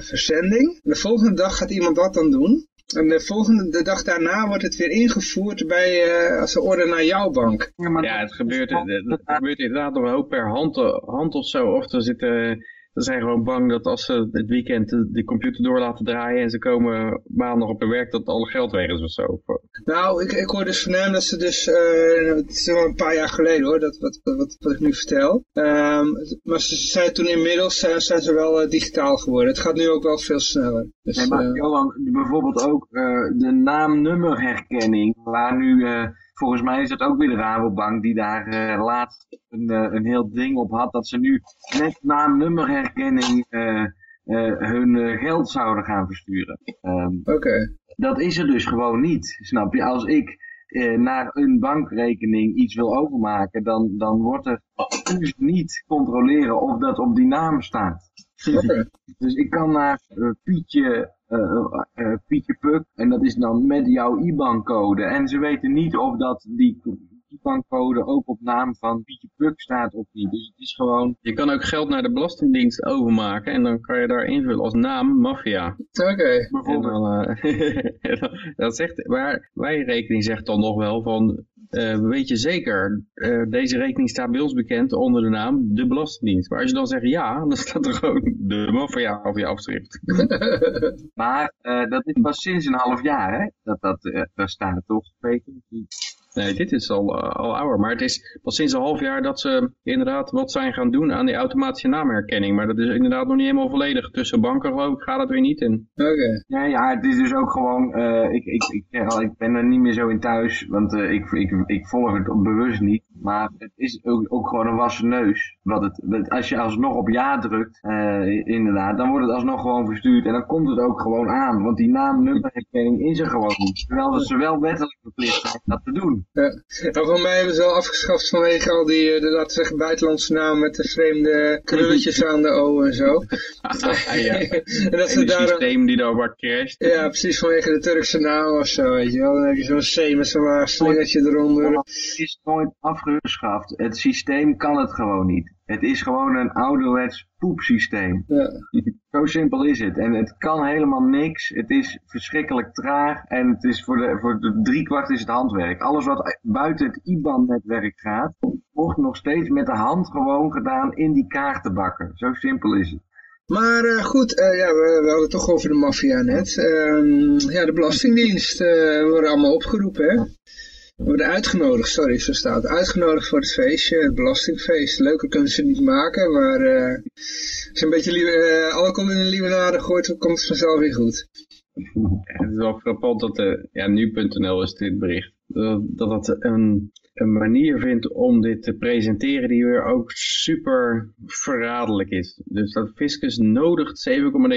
verzending. En de volgende dag gaat iemand dat dan doen. En de volgende de dag daarna wordt het weer ingevoerd bij, uh, als een order naar jouw bank. Ja, ja het, gebeurt, het, gebeurt inderdaad nog een hoop per hand, hand of zo. Of er zitten... Ze zijn gewoon bang dat als ze het weekend de, de computer door laten draaien en ze komen maandag op hun werk dat alle geld weg is of zo. Nou, ik, ik hoor dus van hem dat ze dus, uh, het is wel een paar jaar geleden hoor, dat, wat, wat, wat ik nu vertel. Um, maar ze zijn toen inmiddels zijn, zijn ze wel uh, digitaal geworden. Het gaat nu ook wel veel sneller. Dus, nee, maar Johan, bijvoorbeeld ook uh, de naam-nummerherkenning, waar nu... Volgens mij is het ook weer de Rabobank die daar uh, laatst een, uh, een heel ding op had. Dat ze nu net na nummerherkenning uh, hun geld zouden gaan versturen. Um, Oké. Okay. Dat is er dus gewoon niet. Snap je? Als ik naar een bankrekening iets wil overmaken, dan, dan wordt er dus niet controleren of dat op die naam staat. Okay. dus ik kan naar Pietje Pietje Puk. En dat is dan met jouw IBAN-code. En ze weten niet of dat die IBAN-code ook op naam van Pietje Puk staat of niet. Dus het is gewoon... Je kan ook geld naar de Belastingdienst overmaken. En dan kan je daar invullen als naam maffia. Oké. Okay. Bijvoorbeeld. Uh, dat zegt, waar, wij rekening zegt dan nog wel van... Uh, weet je zeker, uh, deze rekening staat bij ons bekend onder de naam de Belastingdienst. Maar als je dan zegt ja, dan staat er gewoon de maffia op je afschrift. maar uh, dat is pas sinds een half jaar hè, dat dat daar staat, toch? Peter? Nee, dit is al, uh, al ouder. Maar het is pas sinds een half jaar dat ze inderdaad wat zijn gaan doen aan die automatische naamherkenning. Maar dat is inderdaad nog niet helemaal volledig. Tussen banken geloof ik gaat het weer niet in. Oké. Okay. Ja, ja, het is dus ook gewoon, uh, ik, ik, ik, ik, ben er niet meer zo in thuis, want uh, ik, ik, ik volg het bewust niet. Maar het is ook, ook gewoon een wassen neus. Wat het, als je alsnog op ja drukt, inderdaad, dan wordt het alsnog gewoon verstuurd. En dan komt het ook gewoon aan. Want die naam-nummerherkenning is er gewoon niet. Terwijl ze wel wettelijk verplicht zijn dat te doen. Ja. Nou, van mij hebben ze wel afgeschaft vanwege al die, uh, de, laten zeggen, buitenlandse namen met de vreemde krulletjes aan de O en zo. ja. en dat ze daar systeem die daar wat crasht. Ja, precies vanwege de Turkse naam of zo, weet je wel. Dan heb je zo'n C met zo'n slingertje eronder. Het is nooit afgeschaft. Het systeem kan het gewoon niet. Het is gewoon een ouderwets poepsysteem. Ja. Zo simpel is het. En het kan helemaal niks. Het is verschrikkelijk traag. En het is voor de, voor de driekwart is het handwerk. Alles wat buiten het IBAN-netwerk gaat, wordt nog steeds met de hand gewoon gedaan in die kaartenbakken. Zo simpel is het. Maar uh, goed, uh, ja, we, we, hadden het toch over de maffia net. Uh, ja, de Belastingdienst uh, worden allemaal opgeroepen, hè? Worden uitgenodigd, sorry, zo staat Uitgenodigd voor het feestje, het belastingfeest. Leuker kunnen ze niet maken, maar uh, als je een beetje uh, alcohol in de limonade gooit, dan komt het vanzelf weer goed. het is wel frappant dat de, ja, nu.nl is dit bericht, dat dat een, een manier vindt om dit te presenteren die weer ook super verraderlijk is. Dus dat Fiscus nodigt 7,9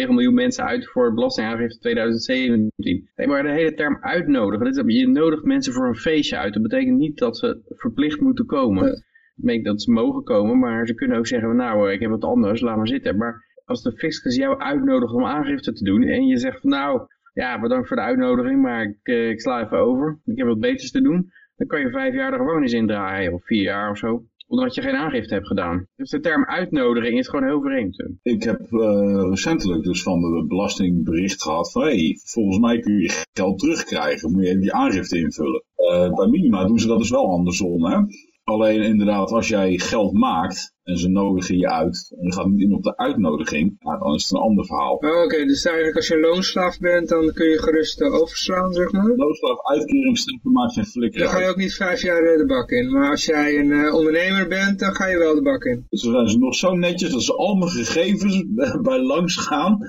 miljoen mensen uit voor belastingaangifte 2017. Nee, maar de hele term uitnodigen, dat is, je nodigt mensen voor een feestje uit. Dat betekent niet dat ze verplicht moeten komen. Ja. Ik dat ze mogen komen, maar ze kunnen ook zeggen, nou ik heb wat anders, laat maar zitten. Maar als de fiscus jou uitnodigt om aangifte te doen en je zegt van nou, ja bedankt voor de uitnodiging, maar ik, uh, ik sla even over, ik heb wat beters te doen, dan kan je vijf jaar de gevangenis indraaien of vier jaar of zo omdat je geen aangifte hebt gedaan. Dus de term uitnodiging is gewoon heel vreemd. Ik heb uh, recentelijk dus van de belastingbericht gehad van, hey, volgens mij kun je geld terugkrijgen, moet je die aangifte invullen. Uh, bij Minima doen ze dat dus wel andersom, hè. Alleen inderdaad, als jij geld maakt en ze nodigen je uit en je gaat niet in op de uitnodiging, ja, dan is het een ander verhaal. Oh, Oké, dus eigenlijk als je een loonslaaf bent, dan kun je gerust uh, overslaan, zeg maar? Loonslaaf, uitkeringstempel maakt geen flikker Dan ga je ook niet vijf jaar de bak in. Maar als jij een uh, ondernemer bent, dan ga je wel de bak in. Dus dan zijn ze nog zo netjes dat ze al mijn gegevens bij langs gaan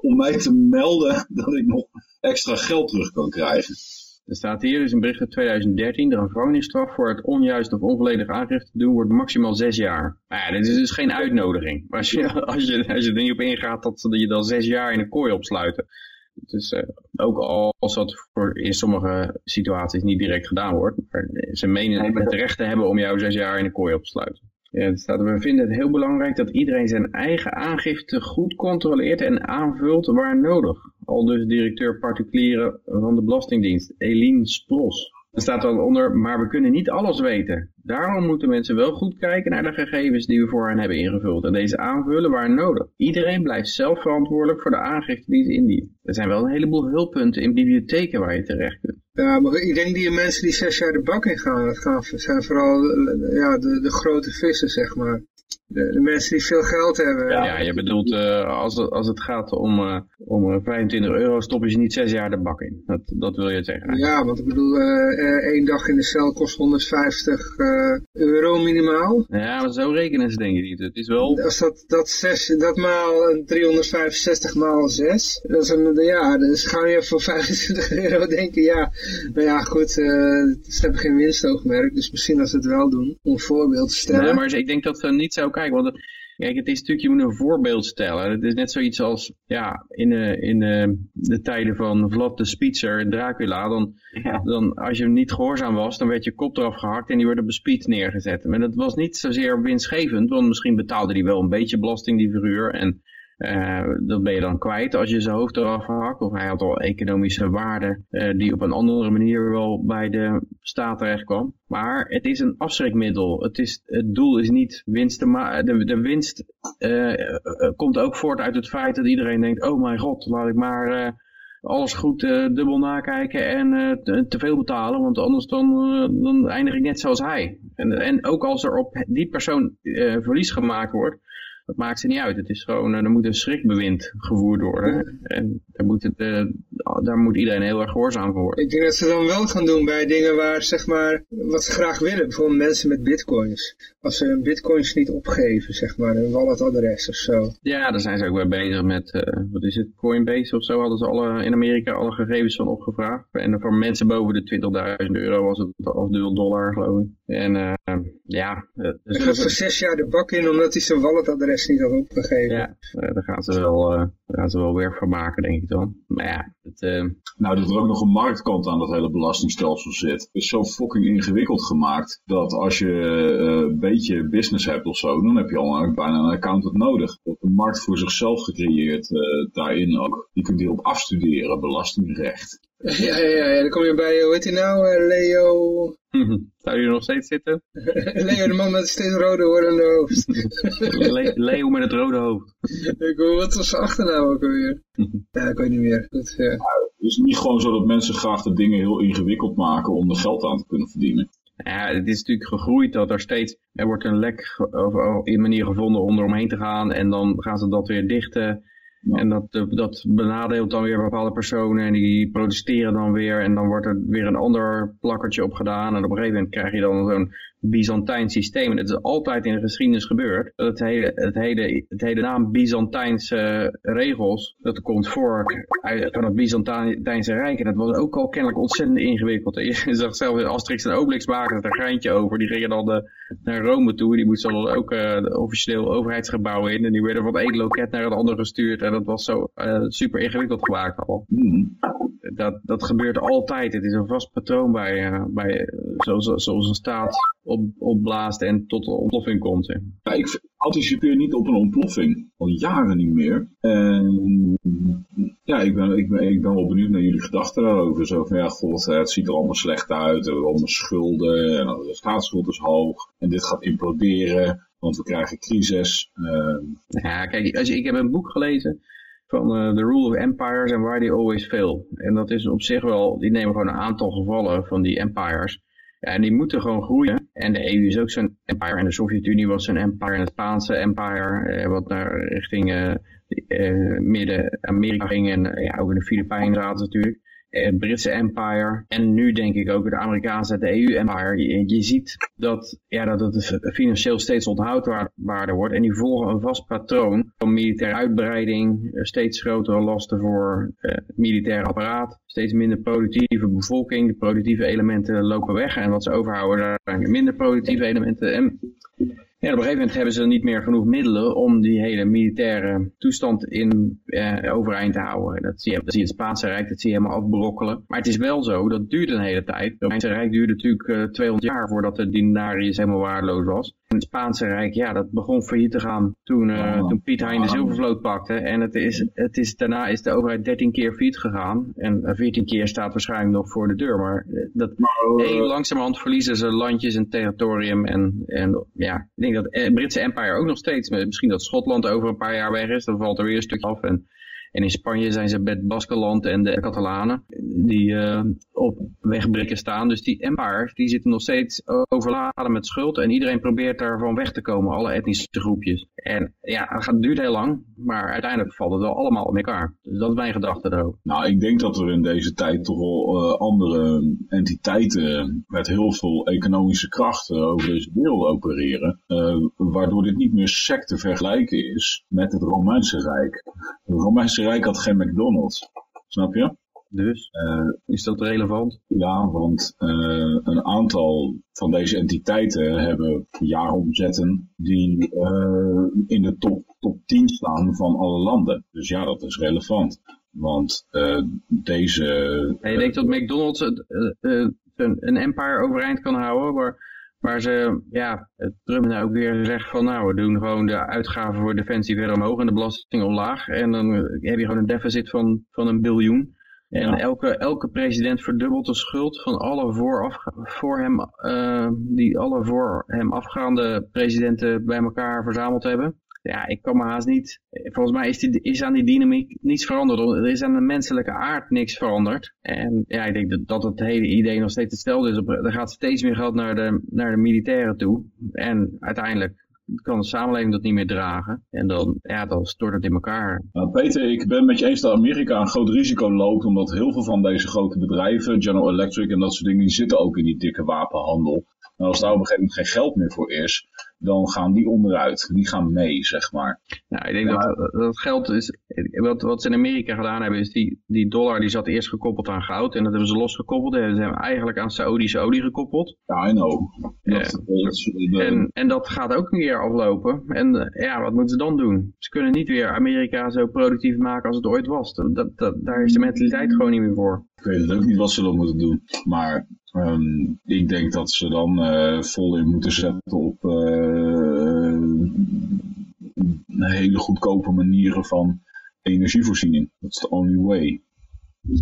om mij te melden dat ik nog extra geld terug kan krijgen. Er staat hier dus een bericht uit 2013. De gevangenisstraf voor het onjuist of onvolledig aangifte doen wordt maximaal zes jaar. Maar ja, dit is dus geen uitnodiging. Maar als je, als je, als je er niet op ingaat dat je dan zes jaar in een kooi opsluiten. Dus uh, ook al als dat voor in sommige situaties niet direct gedaan wordt. Maar ze menen het recht te hebben om jou zes jaar in een kooi op te sluiten. Staat, we vinden het heel belangrijk dat iedereen zijn eigen aangifte goed controleert en aanvult waar nodig. Al dus directeur particuliere van de Belastingdienst, Eline Spros. Er staat dan onder, maar we kunnen niet alles weten. Daarom moeten mensen wel goed kijken naar de gegevens die we voor hen hebben ingevuld en deze aanvullen waar nodig. Iedereen blijft zelf verantwoordelijk voor de aangifte die ze indienen. Er zijn wel een heleboel hulppunten in bibliotheken waar je terecht kunt. Ja, maar ik denk die mensen die zes jaar de bak in gaan, gaan zijn vooral ja, de, de grote vissen, zeg maar. De, de, mensen die veel geld hebben. Ja, je bedoelt uh, als, het, als het gaat om, uh, om 25 euro stoppen ze niet zes jaar de bak in. Dat, dat wil je zeggen. Ja, want ik bedoel, uh, één dag in de cel kost 150 euro minimaal. Ja, maar zo rekenen ze denk ik niet. Het is wel... Als dat, dat, zes, dat maal 365 maal 6, dat is een, ja, dus ga je voor 25 euro denken, ja, nou ja, goed, ze hebben geen winstoogmerk, dus misschien als ze het wel doen, om een voorbeeld te stellen. Nee, maar ik denk dat ze niet zo kijken, want kijk, het is natuurlijk, je moet een voorbeeld stellen. Het is net zoiets als, ja, in, uh, in uh, de tijden van Vlad de Spitzer, Dracula, dan, ja. dan, als je niet gehoorzaam was, dan werd je kop eraf gehakt en die werd op een spiet neergezet. Maar dat was niet zozeer winstgevend, want misschien betaalde hij wel een beetje belasting, die verhuur, en uh, dat ben je dan kwijt als je zijn hoofd eraf hakt. Of hij had al economische waarde uh, die op een andere manier wel bij de staat terecht kwam. Maar het is een afschrikmiddel. Het, is, het doel is niet winst te maken. De, winst uh, komt ook voort uit het feit dat iedereen denkt, oh mijn god, laat ik maar alles goed dubbel nakijken en te, te, veel betalen. Want anders dan, dan eindig ik net zoals hij. En, en ook als er op die persoon verlies gemaakt wordt, dat maakt ze niet uit. Het is gewoon, er moet een schrikbewind gevoerd worden. En daar moet, het, daar moet iedereen heel erg gehoorzaam voor worden. Ik denk dat ze dan wel gaan doen bij dingen waar, zeg maar, wat ze graag willen. Bijvoorbeeld mensen met bitcoins. Als ze hun bitcoins niet opgeven, zeg maar, hun walletadres of zo. Ja, daar zijn ze ook bij bezig met, wat is het, Coinbase of zo hadden ze alle, in Amerika alle gegevens van opgevraagd. En voor mensen boven de 20.000 euro was het, of dollar geloof ik. En uh, ja. Dus hij gaat voor zes jaar de bak in omdat hij zijn walletadres niet had opgegeven. Ja, uh, daar gaan ze wel, uh, daar gaan ze wel werk van maken denk ik dan. Maar ja, het, Nou, dat er ook nog een marktkant aan dat hele belastingstelsel zit. Het is zo fucking ingewikkeld gemaakt dat als je een beetje business hebt of zo, dan heb je al bijna een accountant nodig. Dat de markt voor zichzelf gecreëerd daarin ook. Je kunt die op afstuderen, belastingrecht. Ja, ja, ja, dan kom je bij, hoe heet hij nou, Leo... Zou je nog steeds zitten? Leo, de man met het steeds rode wordende hoofd. Le Leo met het rode hoofd. Ik hoor, wat was zijn achternaam ook alweer? ja, ik weet niet meer. Goed, ja. het is niet gewoon zo dat mensen graag de dingen heel ingewikkeld maken om er geld aan te kunnen verdienen. Ja, het is natuurlijk gegroeid dat er steeds, er wordt een lek of, of een manier gevonden om eromheen te gaan en dan gaan ze dat weer dichten. En dat, dat benadeelt dan weer bepaalde personen en die protesteren dan weer en dan wordt er weer een ander plakkertje op gedaan en op een gegeven moment krijg je dan zo'n Byzantijn systeem. En het is altijd in de geschiedenis gebeurd. Dat het hele, het hele, het hele naam Byzantijnse regels, dat komt voor uit, van het Byzantijnse Rijk. En dat was ook al kennelijk ontzettend ingewikkeld. Je zag zelf Asterix en Obelix maken er een geintje over. Die gingen dan de, naar Rome toe. Die moesten dan ook uh, officieel overheidsgebouw in. En die werden van het ene loket naar het andere gestuurd. En dat was zo uh, super ingewikkeld gemaakt al. Hmm. Dat, dat gebeurt altijd. Het is een vast patroon bij, uh, bij zoals, zoals een staat op, opblaast en tot een ontploffing komt. Hè. Ja, ik anticipeer niet op een ontploffing. Al jaren niet meer. En ja, ik ben, ik, ben, ik ben wel benieuwd naar jullie gedachten daarover. Zo van, ja, god, het ziet er allemaal slecht uit. We hebben allemaal schulden. En de staatsschuld is hoog. En dit gaat imploderen. Want we krijgen crisis. Uh, ja, kijk, als ik heb een boek gelezen van uh, The Rule of Empires and Why They Always Fail. En dat is op zich wel, die nemen gewoon een aantal gevallen van die empires. En die moeten gewoon groeien. En de EU is ook zo'n empire. En de Sovjet-Unie was zo'n empire. En het Spaanse empire, eh, wat naar richting uh, uh, Midden-Amerika ging. En ja, ook in de Filipijnen zaten natuurlijk het Britse empire en nu denk ik ook het Amerikaanse, het EU-empire. Je, je, ziet dat, ja, dat het financieel steeds onthoudbaarder wordt en die volgen een vast patroon van militaire uitbreiding, steeds grotere lasten voor uh, het militaire apparaat, steeds minder productieve bevolking, de productieve elementen lopen weg en wat ze overhouden, daar zijn minder productieve elementen en ja, op een gegeven moment hebben ze niet meer genoeg middelen om die hele militaire toestand in eh, overeind te houden. Dat zie, je, dat zie je het Spaanse Rijk, dat zie je helemaal afbrokkelen. Maar het is wel zo, dat duurt een hele tijd. Het Romeinse Rijk duurde natuurlijk uh, 200 jaar voordat de denarius helemaal waardeloos was. Het Spaanse Rijk, ja, dat begon failliet te gaan toen, uh, toen Piet Hein de zilvervloot pakte. En het is, het is, daarna is de overheid 13 keer failliet gegaan. En 14 keer staat waarschijnlijk nog voor de deur. Maar dat, heel langzamerhand verliezen ze landjes en territorium. En, en ja, ik denk dat het Britse Empire ook nog steeds, misschien dat Schotland over een paar jaar weg is, dan valt er weer een stukje af. En en in Spanje zijn ze met Baskeland en de Catalanen die uh, op wegbreken staan. Dus die empires die zitten nog steeds overladen met schuld. En iedereen probeert daarvan weg te komen, alle etnische groepjes. En ja, het duurt heel lang, maar uiteindelijk valt het wel allemaal op elkaar. Dus dat is mijn gedachte erover. Nou, ik denk dat er in deze tijd toch wel uh, andere entiteiten met heel veel economische krachten over deze wereld opereren. Waardoor dit niet meer sec te vergelijken is met het Romeinse Rijk. Romeinse Rijk had geen McDonald's. Snap je? Dus, uh, is dat relevant? Ja, want uh, een aantal van deze entiteiten hebben jaaromzetten die uh, in de top, top 10 staan van alle landen. Dus ja, dat is relevant. Want deze... En je denkt dat McDonald's een, een empire overeind kan houden, waar Waar ze, ja, Trump nou ook weer zegt van nou, we doen gewoon de uitgaven voor defensie verder omhoog en de belasting omlaag. En dan heb je gewoon een deficit van, van een biljoen. En elke, elke president verdubbelt de schuld van alle vooraf, voor hem, uh, die alle voor hem afgaande presidenten bij elkaar verzameld hebben. Ja, ik kan me haast niet. Volgens mij is, die, is aan die dynamiek niets veranderd. Er is aan de menselijke aard niks veranderd. En ja, ik denk dat, dat het hele idee nog steeds hetzelfde is. Er gaat steeds meer geld naar de, naar de militairen toe. En uiteindelijk kan de samenleving dat niet meer dragen. En dan, ja, dan stort het in elkaar. Nou, Peter, ik ben met je eens dat Amerika een groot risico loopt, omdat heel veel van deze grote bedrijven, General Electric en dat soort dingen, die zitten ook in die dikke wapenhandel. En als daar op een gegeven moment geen geld meer voor is, dan gaan die onderuit. Die gaan mee, zeg maar. Nou, ik denk dat dat geld is, wat, wat ze in Amerika gedaan hebben, is die, die dollar die zat eerst gekoppeld aan goud en dat hebben ze losgekoppeld en ze hebben eigenlijk aan Saoedische olie gekoppeld. Ja, I know. Ja. Dat, de- En, en dat gaat ook een keer aflopen. En eh, ja, wat moeten ze dan doen? Ze kunnen niet weer Amerika zo productief maken als het ooit was. Dat, dat, daar is de mentaliteit gewoon niet meer voor. Ik weet het ook niet wat ze dan moeten doen. Maar ehm, ik denk dat ze dan eh, vol in moeten zetten op eh, hele goedkope manieren van energievoorziening. Dat is the only way.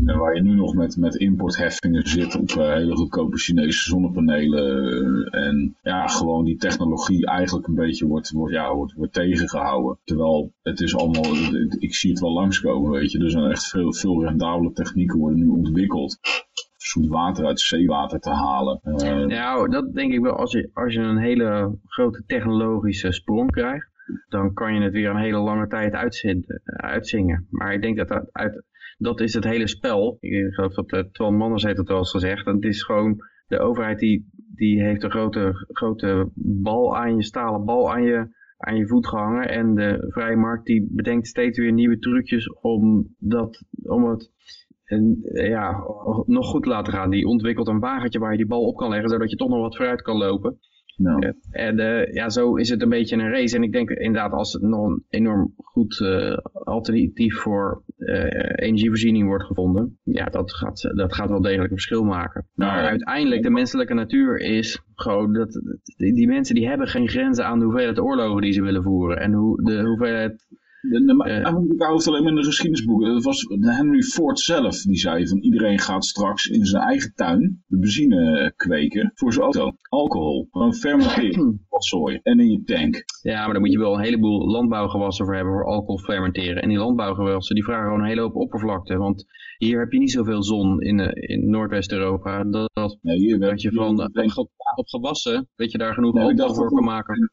En waar je nu nog met, met importheffingen zit op eh, hele goedkope Chinese zonnepanelen. en ja, gewoon die technologie eigenlijk een beetje wordt, wordt, ja, wordt, wordt tegengehouden. Terwijl het is allemaal, ik zie het wel langskomen, weet je. Er zijn echt veel, veel rendabele technieken worden nu ontwikkeld. Zoet water uit zeewater te halen. Nou, dat denk ik wel. Als je, als je een hele grote technologische sprong krijgt, dan kan je het weer een hele lange tijd uitzingen. Maar ik denk dat dat uit, dat is het hele spel. Ik geloof dat uh, Twan Manners heeft het wel eens gezegd. Het is gewoon, de overheid die, die heeft een grote, grote bal aan je, stalen bal aan je, aan je voet gehangen. En de vrije markt die bedenkt steeds weer nieuwe trucjes om, dat, om het en, ja, nog goed te laten gaan. Die ontwikkelt een wagentje waar je die bal op kan leggen, zodat je toch nog wat vooruit kan lopen. nou, En uh, ja, zo is het een beetje een race. En ik denk inderdaad, als het nog een enorm goed uh, alternatief voor uh, energievoorziening wordt gevonden, ja, dat gaat, dat gaat wel degelijk een verschil maken. Maar Nou, uiteindelijk, de menselijke natuur is gewoon dat die, die mensen die hebben geen grenzen aan de hoeveelheid oorlogen die ze willen voeren. En hoe, de hoeveelheid De, uh, Amerika hoeft alleen maar in de geschiedenisboeken. Het was Henry Ford zelf die zei van iedereen gaat straks in zijn eigen tuin de benzine kweken voor zijn auto. Alcohol, gewoon fermenteren, rotzooi en in je tank. Ja, maar dan moet je wel een heleboel landbouwgewassen voor hebben voor alcohol fermenteren. En die landbouwgewassen die vragen gewoon een hele hoop oppervlakte. Want hier heb je niet zoveel zon in, uh, in Noordwest-Europa. Dat, dat, nee, hier dat je van op, gewassen, dat je daar genoeg nee, alcohol voor kan maken.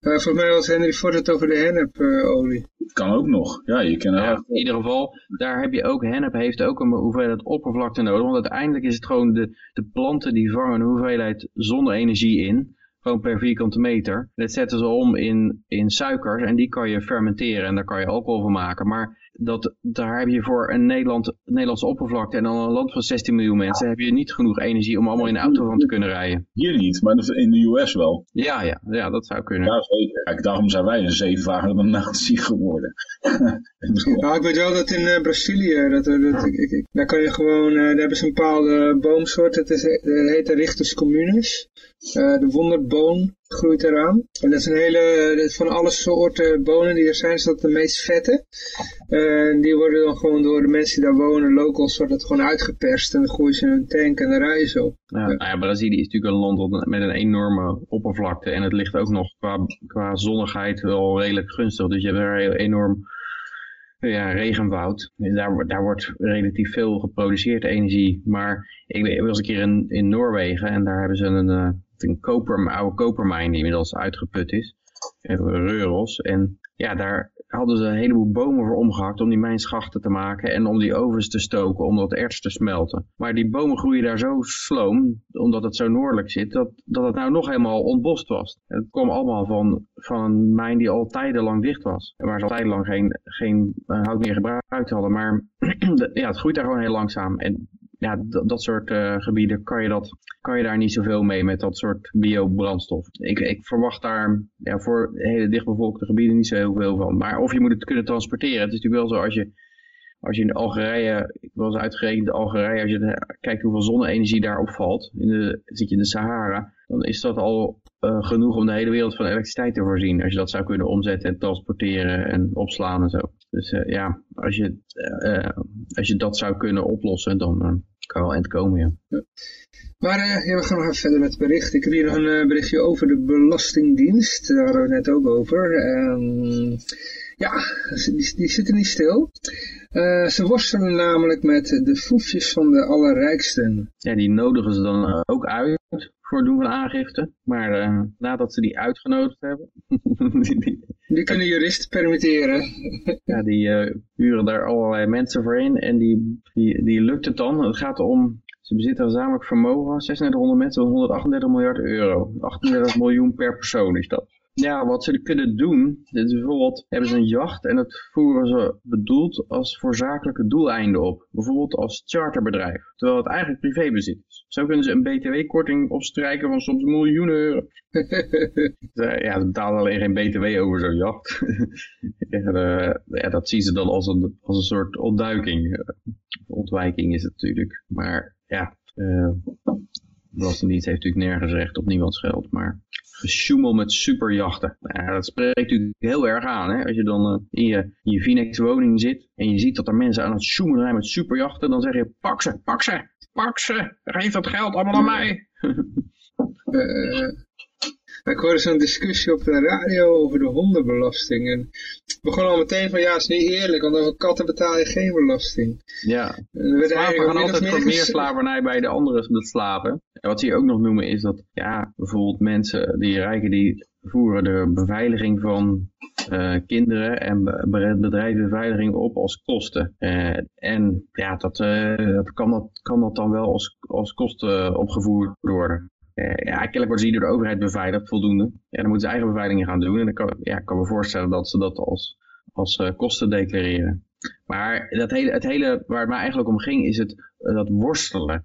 Uh, volgens mij was Henry Ford het over de hennepolie. Het kan ook nog. Ja, je kan ja, in ieder geval, daar heb je ook, hennep heeft ook een hoeveelheid oppervlakte nodig. Want uiteindelijk is het gewoon de, de planten die vangen een hoeveelheid zonne-energie in. Gewoon per vierkante meter. Dat zetten ze om in, in suikers en die kan je fermenteren en daar kan je alcohol van maken. Maar dat, daar heb je voor een Nederland, Nederlandse oppervlakte en dan een land van 16 miljoen mensen, heb je niet genoeg energie om allemaal in de auto van te kunnen rijden. Hier niet, maar in de US wel. Ja, ja, ja dat zou kunnen. Ja, zeker. Kijk, daarom zijn wij een zeevarende natie geworden. nou, ik weet wel dat in uh, Brazilië, dat, dat, ik, ik, daar kan je gewoon, uh, daar hebben ze een bepaalde boomsoort, dat, is, dat heet de communis. Uh, de wonderboon groeit eraan. En dat is een hele, van alle soorten bonen die er zijn, is dat de meest vette. En die worden dan gewoon door de mensen die daar wonen, locals, wordt dat gewoon uitgeperst. En dan gooien ze in een tank en dan rijden ze op. Ja, nou ja, Brazilië is natuurlijk een land met een enorme oppervlakte. En het ligt ook nog qua, qua zonnigheid wel redelijk gunstig. Dus je hebt daar heel enorm ja, regenwoud. Daar, daar wordt relatief veel geproduceerd energie. Maar ik was een keer in, in Noorwegen en daar hebben ze een, een, koper, oude kopermijn die inmiddels uitgeput is. Reuros. En ja, daar hadden ze een heleboel bomen voor omgehakt om die mijnschachten te maken en om die ovens te stoken, om dat erts te smelten. Maar die bomen groeien daar zo sloom, omdat het zo noordelijk zit, dat, dat het nou nog helemaal ontbost was. Het kwam allemaal van, van een mijn die al tijdenlang dicht was. Waar ze al tijdenlang geen, geen hout meer gebruikt hadden. Maar ja, het groeit daar gewoon heel langzaam. En ja, dat, soort uh, gebieden kan je, dat, kan je daar niet zoveel mee met dat soort biobrandstof. Ik, ik verwacht daar ja, voor hele dichtbevolkte gebieden niet zo heel veel van. Maar of je moet het kunnen transporteren. Het is natuurlijk wel zo als je, als je in Algerije, ik was uitgerekend Algerije, als je kijkt hoeveel zonne-energie daar opvalt, in de, zit je in de Sahara, dan is dat al uh, genoeg om de hele wereld van elektriciteit te voorzien. Als je dat zou kunnen omzetten en transporteren en opslaan en zo. Dus uh, ja, als je, als je dat zou kunnen oplossen, dan kan wel eind komen, ja. Maar ja, we gaan nog even verder met het bericht. Ik heb hier nog een uh, berichtje over de Belastingdienst. Daar hadden we het net ook over. Um, Ja, die, die zitten niet stil. Uh, ze worstelen namelijk met de foefjes van de allerrijksten. Ja, die nodigen ze dan uh, ook uit voor het doen van aangifte. Maar uh, nadat ze die uitgenodigd hebben... die, die, die, kunnen juristen permitteren. ja, die huren daar allerlei mensen voor in en die, die, die lukt het dan. Het gaat om ze bezitten gezamenlijk vermogen, 3600 mensen, 138 miljard euro. 38 miljoen per persoon is dat. Ja, wat ze kunnen doen, dit is bijvoorbeeld, hebben ze een jacht en dat voeren ze bedoeld als voor zakelijke doeleinden op. Bijvoorbeeld als charterbedrijf, terwijl het eigenlijk privébezit is. Zo kunnen ze een btw-korting opstrijken van soms miljoenen euro. ja, ze betalen alleen geen btw over zo'n jacht. ja, dat zien ze dan als een, als een soort ontduiking. Ontwijking is het natuurlijk. Maar ja, uh, Belastingdienst heeft natuurlijk nergens recht op niemands geld, maar gesjoemel met superjachten. Ja, dat spreekt natuurlijk heel erg aan. Hè? Als je dan uh, in je, in je Phoenix woning zit en je ziet dat er mensen aan het sjoemelen zijn met superjachten, dan zeg je pak ze, pak ze, pak ze, geef dat geld allemaal aan mij. uh, ik hoorde zo'n discussie op de radio over de hondenbelasting. En we begonnen al meteen van ja, het is niet eerlijk, want over katten betaal je geen belasting. Ja, slaven gaan altijd voor meer slavernij bij de andere met slaven. En wat ze hier ook nog noemen is dat, ja, bijvoorbeeld mensen, die rijken, die voeren de beveiliging van uh, kinderen en bedrijven beveiliging op als kosten. Uh, en ja, dat, uh, dat, kan, dat kan dat dan wel als, als kosten opgevoerd worden. Uh, ja, kennelijk worden ze hier door de overheid beveiligd, voldoende. Ja, dan moeten ze eigen beveiliging gaan doen. En dan kan, ja, kan me voorstellen dat ze dat als, als uh, kosten declareren. Maar dat hele, het hele waar het mij eigenlijk om ging, is het, uh, dat worstelen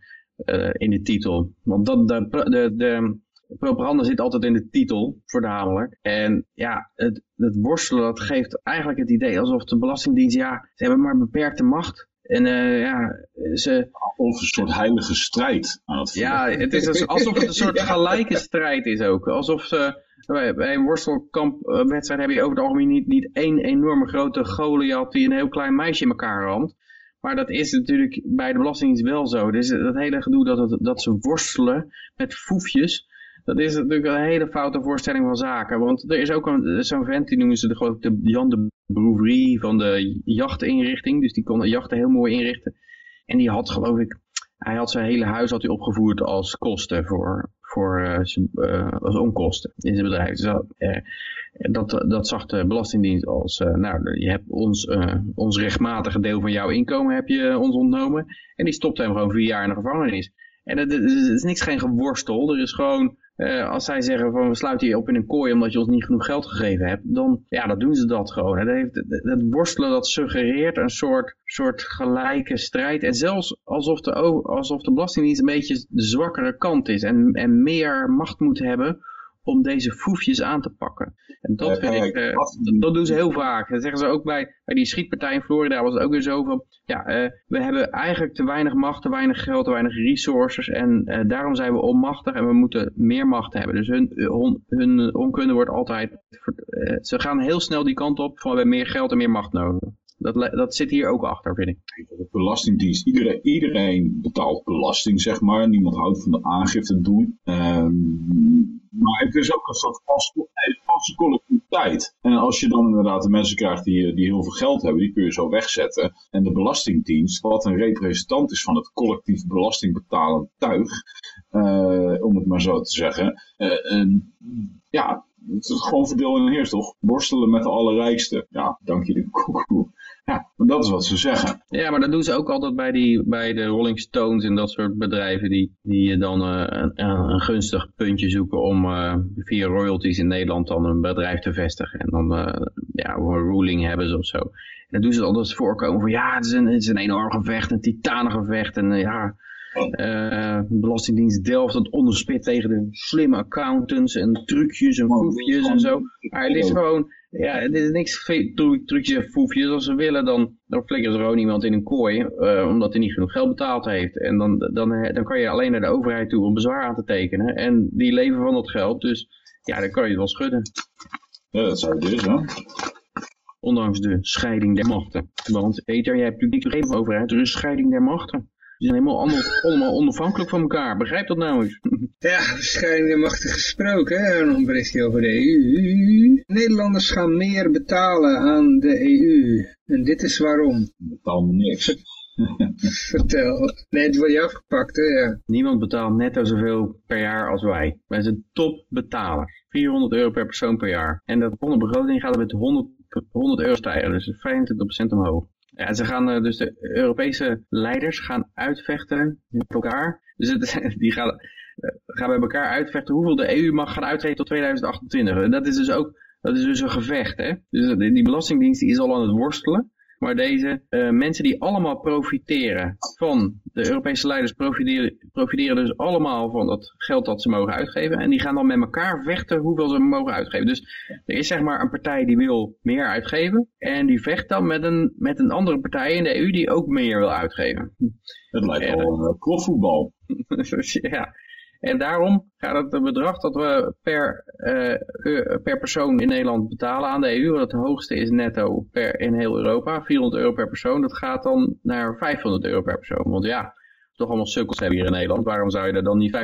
in de titel. Want dat, de, de, de propaganda zit altijd in de titel, voornamelijk. En ja, het, het worstelen, dat geeft eigenlijk het idee alsof de Belastingdienst, ja, ze hebben maar beperkte macht. En uh, ja, ze... Of een soort heilige strijd aan het Ja, het is alsof het een soort gelijke strijd is ook. Alsof ze... Bij, bij een worstelkampwedstrijd heb je over het algemeen niet, niet één enorme grote Goliath die een heel klein meisje in elkaar ramt. Maar dat is natuurlijk bij de Belastingdienst wel zo. Dus dat hele gedoe dat, het, dat ze worstelen met foefjes, dat is natuurlijk een hele foute voorstelling van zaken. Want er is ook zo'n vent, die noemen ze de, ik de Jan de Brouverie van de jachtinrichting. Dus die kon de jachten heel mooi inrichten. En die had geloof ik, hij had zijn hele huis had hij opgevoerd als kosten voor, voor uh, als onkosten in zijn bedrijf. Dus dat, uh, dat, dat zag de Belastingdienst als, nou, je hebt ons, ons rechtmatige deel van jouw inkomen heb je ons ontnomen. En die stopte hem gewoon vier jaar in de gevangenis. En het is niks geen geworstel, er is gewoon uh, als zij zeggen van we sluiten je op in een kooi omdat je ons niet genoeg geld gegeven hebt, dan ja, dan doen ze dat gewoon. Het, heeft, het worstelen dat suggereert een soort, soort gelijke strijd. En zelfs alsof de, alsof de Belastingdienst een beetje de zwakkere kant is en, en meer macht moet hebben om deze foefjes aan te pakken. En dat vind ik, uh, dat, doen ze heel vaak. Dat zeggen ze ook bij, bij die schietpartij in Florida was het ook weer zo van, ja, uh, we hebben eigenlijk te weinig macht, te weinig geld, te weinig resources en uh, daarom zijn we onmachtig en we moeten meer macht hebben. Dus hun, hun, hun onkunde wordt altijd, ze gaan heel snel die kant op van we hebben meer geld en meer macht nodig. Dat, dat zit hier ook achter, vind ik. De Belastingdienst, iedereen, iedereen betaalt belasting, zeg maar. Niemand houdt van de aangifte doen. Um, maar het is ook een soort vaste, collectiviteit. En als je dan inderdaad de mensen krijgt die, die heel veel geld hebben, die kun je zo wegzetten. En de Belastingdienst, wat een representant is van het collectief belastingbetalend tuig, uh, om het maar zo te zeggen. Uh, ja, het is gewoon verdeel en heers toch? Worstelen met de allerrijkste. Ja, dank je de. Ja, dat is wat ze zeggen. Ja, maar dat doen ze ook altijd bij, die, bij de Rolling Stones en dat soort bedrijven die, die dan uh, een, een, gunstig puntje zoeken om uh, via royalties in Nederland dan een bedrijf te vestigen. En dan uh, ja, een ruling hebben ze of zo. En dan doen ze altijd voorkomen van ja, het is een, het is een enorm gevecht, een titanengevecht. En ja, uh, Belastingdienst Delft dat onderspit tegen de slimme accountants en trucjes en foefjes en zo. Maar het is gewoon, ja, het is niks trucjes en foefjes. Als ze willen, dan, dan flikkeren ze gewoon iemand in een kooi, uh, omdat hij niet genoeg geld betaald heeft. En dan, dan, dan kan je alleen naar de overheid toe om bezwaar aan te tekenen. En die leven van dat geld, dus ja, dan kan je het wel schudden. Ja, dat zou dus, hè? Ondanks de scheiding der machten. Want Peter, jij hebt natuurlijk niks gegeven overheid, er is scheiding der machten. Die zijn helemaal allemaal, allemaal onafhankelijk van elkaar. Begrijp dat nou eens? Ja, waarschijnlijk machtig gesproken, hè? Nog een berichtje over de EU. Nederlanders gaan meer betalen aan de EU. En dit is waarom. Betaal me niks. Vertel. Nee, het wordt je afgepakt, hè? Ja. Niemand betaalt netto zoveel per jaar als wij. Wij zijn topbetalers. 400 euro per persoon per jaar. En dat volgende begroting gaat er met 100, 100 euro stijgen. Dus 25% omhoog. Ja, ze gaan eh, dus de Europese leiders gaan uitvechten met elkaar. Dus het, die gaan, eh, gaan bij elkaar uitvechten hoeveel de EU mag gaan uitgeven tot 2028. En dat is dus ook dat is dus een gevecht. Hè? Dus die belastingdienst die is al aan het worstelen. Maar deze uh, mensen die allemaal profiteren van, de Europese leiders profiteren, profiteren dus allemaal van dat geld dat ze mogen uitgeven. En die gaan dan met elkaar vechten hoeveel ze mogen uitgeven. Dus er is zeg maar een partij die wil meer uitgeven. En die vecht dan met een, met een andere partij in de EU die ook meer wil uitgeven. Het lijkt wel uh, profvoetbal. ja. En daarom gaat het bedrag dat we per, uh, per persoon in Nederland betalen aan de EU, wat het hoogste is netto per, in heel Europa, 400 euro per persoon, dat gaat dan naar 500 euro per persoon. Want ja, toch allemaal sukkels hebben hier in Nederland, waarom zou je er dan niet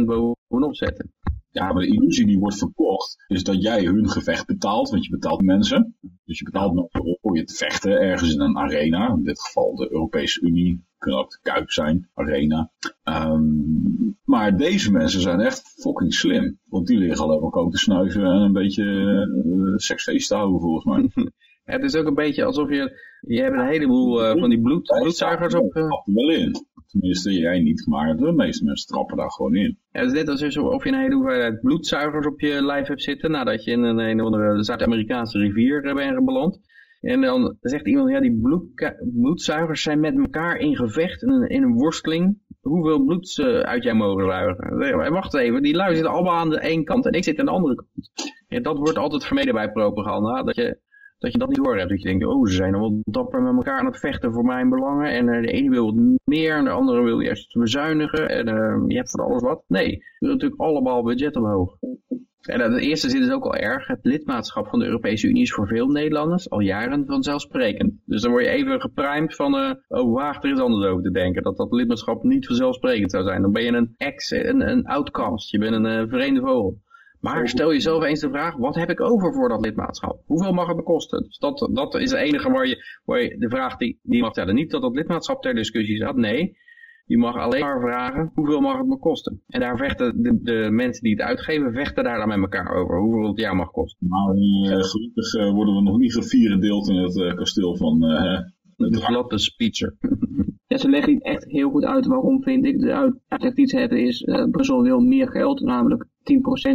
25% bovenop zetten? Ja, maar de illusie die wordt verkocht, is dat jij hun gevecht betaalt, want je betaalt mensen. Dus je betaalt mensen voor je te vechten ergens in een arena, in dit geval de Europese Unie, kunnen ook de Kuip zijn, Arena. Um, maar deze mensen zijn echt fucking slim. Want die liggen alleen maar kook te snuiven en een beetje uh, seksfeest te houden volgens mij. het is ook een beetje alsof je, je hebt een heleboel uh, van die bloed, bloedzuigers op... Uh... er wel in. Tenminste, jij niet, maar de meeste mensen trappen daar gewoon in. Ja, het is net alsof je een hele hoeveelheid bloedzuigers op je lijf hebt zitten, nadat je in een, een of andere Zuid-Amerikaanse rivier bent beland. En dan zegt iemand, ja, die bloed, bloedzuigers zijn met elkaar in gevecht, in een, in een worsteling. Hoeveel bloed ze uit jij mogen zuigen? Wacht even, die lui zitten allemaal aan de ene kant en ik zit aan de andere kant. Ja, dat wordt altijd vermeden bij propaganda, dat je dat je dat niet hoort hebt. Dat je denkt, oh, ze zijn allemaal dapper met elkaar aan het vechten voor mijn belangen. En uh, de ene wil wat meer en de andere wil juist bezuinigen. En uh, je hebt van alles wat. Nee, je wil natuurlijk allemaal budget omhoog. En het eerste zit dus ook al erg. Het lidmaatschap van de Europese Unie is voor veel Nederlanders al jaren vanzelfsprekend. Dus dan word je even geprimed van, uh, oh waag er eens anders over te denken. Dat dat lidmaatschap niet vanzelfsprekend zou zijn. Dan ben je een ex, een, een outcast. Je bent een uh, vreemde vogel. Maar stel jezelf eens de vraag, wat heb ik over voor dat lidmaatschap? Hoeveel mag het bekosten? Dus dat, dat is het enige waar je, waar je de vraag die, die mag stellen. Niet dat dat lidmaatschap ter discussie staat, nee. Je mag alleen maar vragen, hoeveel mag het me kosten? En daar vechten de, de mensen die het uitgeven, vechten daar dan met elkaar over. Hoeveel het jou mag kosten. Nou, uh, gelukkig uh, worden we nog niet gevierendeeld in het uh, kasteel van... de glatte speecher. Ja, ze leggen niet echt heel goed uit waarom, vind ik. De uitleg die ze hebben is, uh, Brussel wil meer geld, namelijk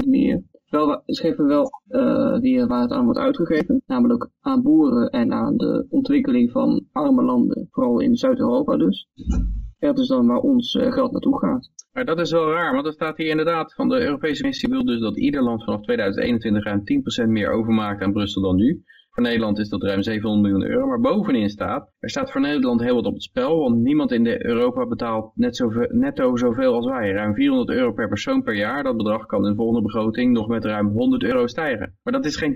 10% meer. Wel, ze geven wel uh, die, waar het aan wordt uitgegeven, namelijk aan boeren en aan de ontwikkeling van arme landen, vooral in Zuid-Europa dus. Dat is dan waar ons uh, geld naartoe gaat. Maar dat is wel raar, want er staat hier inderdaad van de Europese Commissie wil dus dat ieder land vanaf 2021 ruim 10% meer overmaakt aan Brussel dan nu. Voor Nederland is dat ruim 700 miljoen euro. Maar bovenin staat, er staat voor Nederland heel wat op het spel. Want niemand in de Europa betaalt net zoveel, netto zoveel als wij. Ruim 400 euro per persoon per jaar. Dat bedrag kan in de volgende begroting nog met ruim 100 euro stijgen. Maar dat is geen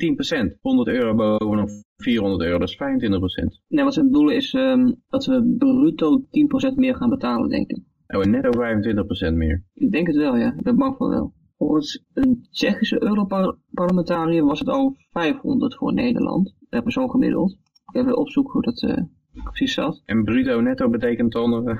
10%. 100 euro bovenop 400 euro, dat is 25%. Nee, wat ze bedoelen is um, dat we bruto 10% meer gaan betalen, denk ik. Oh, netto 25% meer. Ik denk het wel, ja. Dat mag wel wel. Volgens een Tsjechische Europarlementariër was het al 500 voor Nederland, per persoon gemiddeld. Ik even opzoeken hoe dat uh, precies zat. En bruto netto betekent dan, uh,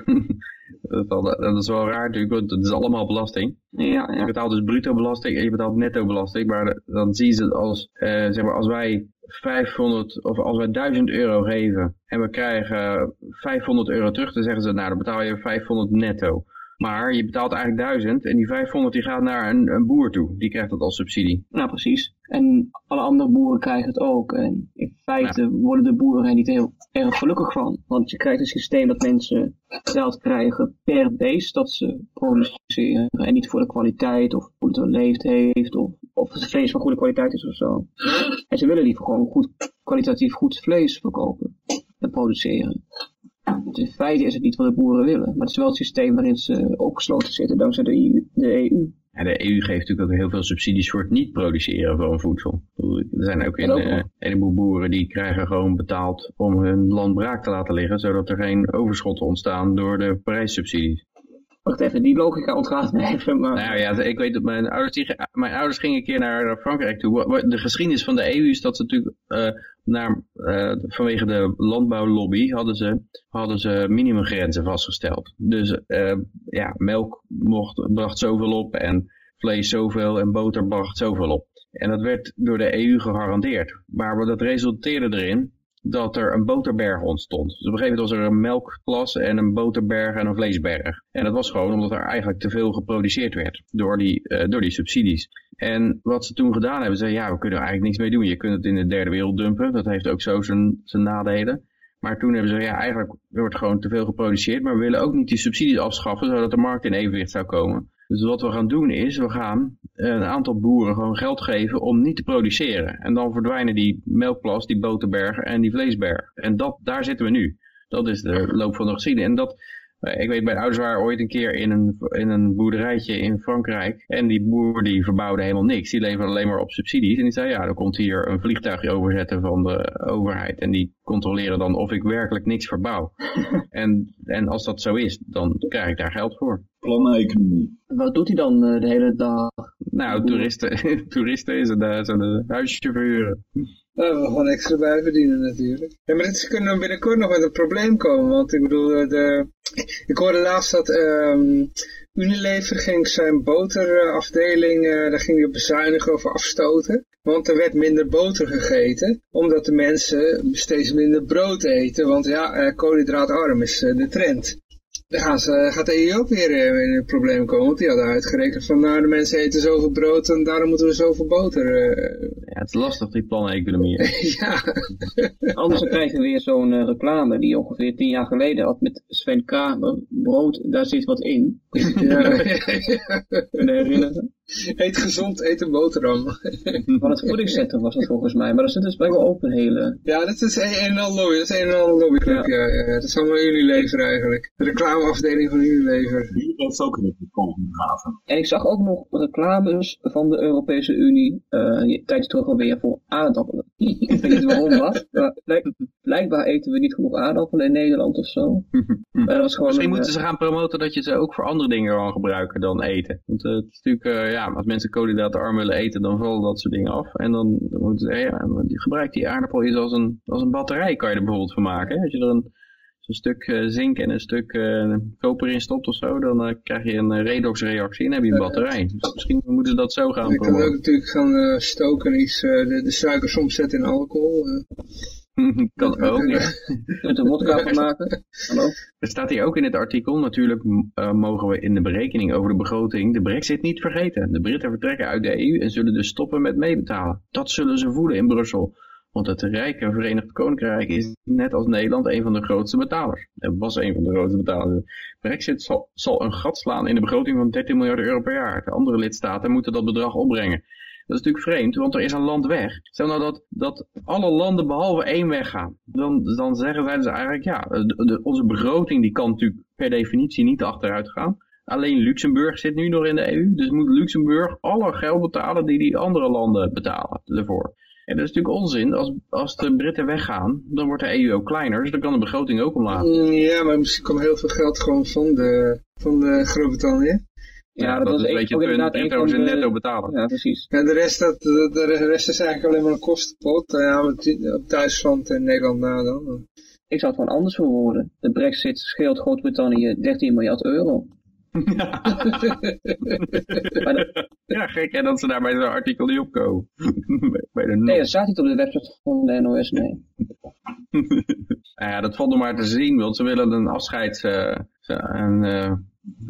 dat, dat, is wel raar natuurlijk, want het is allemaal belasting. Ja, ja. Je betaalt dus bruto belasting en je betaalt netto belasting, maar dan zie je het als, uh, zeg maar, als wij 500 of als wij 1000 euro geven en we krijgen 500 euro terug, dan zeggen ze, nou dan betaal je 500 netto. Maar je betaalt eigenlijk 1000 en die 500 die gaat naar een, een boer toe. Die krijgt dat als subsidie. Nou, precies. En alle andere boeren krijgen het ook. En in feite ja. worden de boeren er niet heel erg gelukkig van. Want je krijgt een systeem dat mensen geld krijgen per beest dat ze produceren. En niet voor de kwaliteit of hoe het leeft heeft of, of het vlees van goede kwaliteit is of zo. En ze willen liever gewoon goed, kwalitatief goed vlees verkopen en produceren. In feite is het niet wat de boeren willen, maar het is wel het systeem waarin ze opgesloten zitten dankzij de EU. De EU. Ja, de EU geeft natuurlijk ook heel veel subsidies voor het niet produceren van voedsel. Er zijn ook, Dat ook eh, een heleboel boeren die krijgen gewoon betaald om hun land braak te laten liggen, zodat er geen overschotten ontstaan door de prijssubsidies. Wacht even, die logica ontgaat me even. Maar... Nou ja, ik weet dat mijn ouders, mijn ouders gingen een keer naar Frankrijk toe. De geschiedenis van de EU is dat ze natuurlijk eh, naar, eh, vanwege de landbouwlobby hadden ze, hadden ze minimumgrenzen vastgesteld. Dus eh, ja, melk mocht, bracht zoveel op en vlees zoveel en boter bracht zoveel op. En dat werd door de EU gegarandeerd. Maar dat resulteerde erin dat er een boterberg ontstond. Dus op een gegeven moment was er een melkklas en een boterberg en een vleesberg. En dat was gewoon omdat er eigenlijk te veel geproduceerd werd door die, eh, door die subsidies. En wat ze toen gedaan hebben, ze ja, we kunnen er eigenlijk niks mee doen. Je kunt het in de derde wereld dumpen, dat heeft ook zo zijn, zijn nadelen. Maar toen hebben ze ja, eigenlijk wordt gewoon te veel geproduceerd, maar we willen ook niet die subsidies afschaffen, zodat de markt in evenwicht zou komen. Dus wat we gaan doen is, we gaan eh, een aantal boeren gewoon geld geven om niet te produceren. En dan verdwijnen die melkplas, die boterberg en die vleesberg. En dat, daar zitten we nu. Dat is de loop van de geschiedenis. En dat, ik weet, mijn ouders waren ooit een keer in een, in een boerderijtje in Frankrijk. En die boer die verbouwde helemaal niks. Die leverde alleen maar op subsidies. En die zei, ja, er komt hier een vliegtuigje overzetten van de overheid. En die controleren dan of ik werkelijk niks verbouw. en, en als dat zo is, dan krijg ik daar geld voor. Plannen-economie. Wat doet hij dan eh, de hele dag? Nou, toeristen, toeristen is het, uh, zo'n een huisje verhuren. Nou, we gaan extra bij verdienen natuurlijk. Ja, maar dit kunnen binnenkort nog met een probleem komen. Want ik bedoel, eh, de, ik hoorde laatst dat ehm, Unilever ging zijn boterafdeling, eh, daar ging hij bezuinigen of afstoten. Want er werd minder boter gegeten, omdat de mensen steeds minder brood eten. Want ja, eh, koolhydraatarm is de trend. Dan gaan ze, gaat de EU ook weer eh, in een probleem komen. Want die hadden uitgerekend van, nou de mensen eten zoveel brood en daarom moeten we zoveel boter. eh, Ja, het is lastig, die plannen-economie. ja, Anders dan krijgen we weer zo'n eh, reclame die ongeveer tien jaar geleden had met Sven Kramer. Brood, daar zit wat in. Kun je je eh, kunnen herinneren? Eet gezond, eet een boterham. Van het voedingscentrum was dat volgens mij. Maar dat zit dus blijkbaar ook een hele... Ja, dat is een en al lobby. Dat is een en al lobbyclub. Ja. Ja, Dat is allemaal Unilever eigenlijk. De reclameafdeling van Unilever. Die heeft ook in het koolhydraten. En ik zag ook nog reclames van de Europese Unie, eh een tijdje terug alweer, voor aardappelen. ik weet niet waarom wat, maar blijk- blijkbaar eten we niet genoeg aardappelen in Nederland of zo. Maar dat was gewoon Misschien een, moeten ze gaan promoten dat je ze ook voor andere dingen kan gebruiken dan eten. Want eh, het is natuurlijk, eh, ja, als mensen koolhydraatarm willen eten, dan vallen dat soort dingen af. En dan moeten ze, ja, gebruik die aardappel eens als een, als een batterij, kan je er bijvoorbeeld van maken. Hè? Als je er een, stuk eh, zink en een stuk eh, koper in stopt of zo, dan eh, krijg je een redoxreactie en heb je een batterij. Dus misschien moeten ze dat zo gaan Je kan ook natuurlijk gaan stoken, iets, eh, de, de suikers omzetten in alcohol. kan ook, ja. met een wodka van maken. Hallo? Er staat hier ook in het artikel, natuurlijk eh, mogen we in de berekening over de begroting de brexit niet vergeten. De Britten vertrekken uit de EU en zullen dus stoppen met meebetalen. Dat zullen ze voelen in Brussel. Want het rijke Verenigd Koninkrijk is net als Nederland een van de grootste betalers. Het was een van de grootste betalers. Brexit zal, zal een gat slaan in de begroting van 13 miljard euro per jaar. De andere lidstaten moeten dat bedrag opbrengen. Dat is natuurlijk vreemd, want er is een land weg. Stel nou dat, dat alle landen behalve één weggaan. Dan, dan zeggen zij dus eigenlijk, ja, de- onze begroting die kan natuurlijk per definitie niet achteruit gaan. Alleen Luxemburg zit nu nog in de EU, dus moet Luxemburg alle geld betalen die die andere landen betalen ervoor. En dat is natuurlijk onzin, als, als de Britten weggaan, dan wordt de EU ook kleiner, dus dan kan de begroting ook omlaag. Mm, Ja, maar misschien komt heel veel geld gewoon van de, van de Groot-Brittannië. Ja, dat, is een beetje van trouwens de... netto betalen. Ja, precies. Ja, de rest, dat, de, de rest is eigenlijk alleen maar een kostenpot. Ja, op Duitsland en Nederland na dan. Ik zou het gewoon anders verwoorden. De brexit scheelt Groot-Brittannië 13 miljard euro. Dat- Ja, gek hè, dat ze daar bij zo'n artikel niet opkomen. Bij- bij de nee, dat staat niet op de website van de NOS, nee. Nou ja, dat valt nog maar te zien, want ze willen een afscheids... eh, een eh,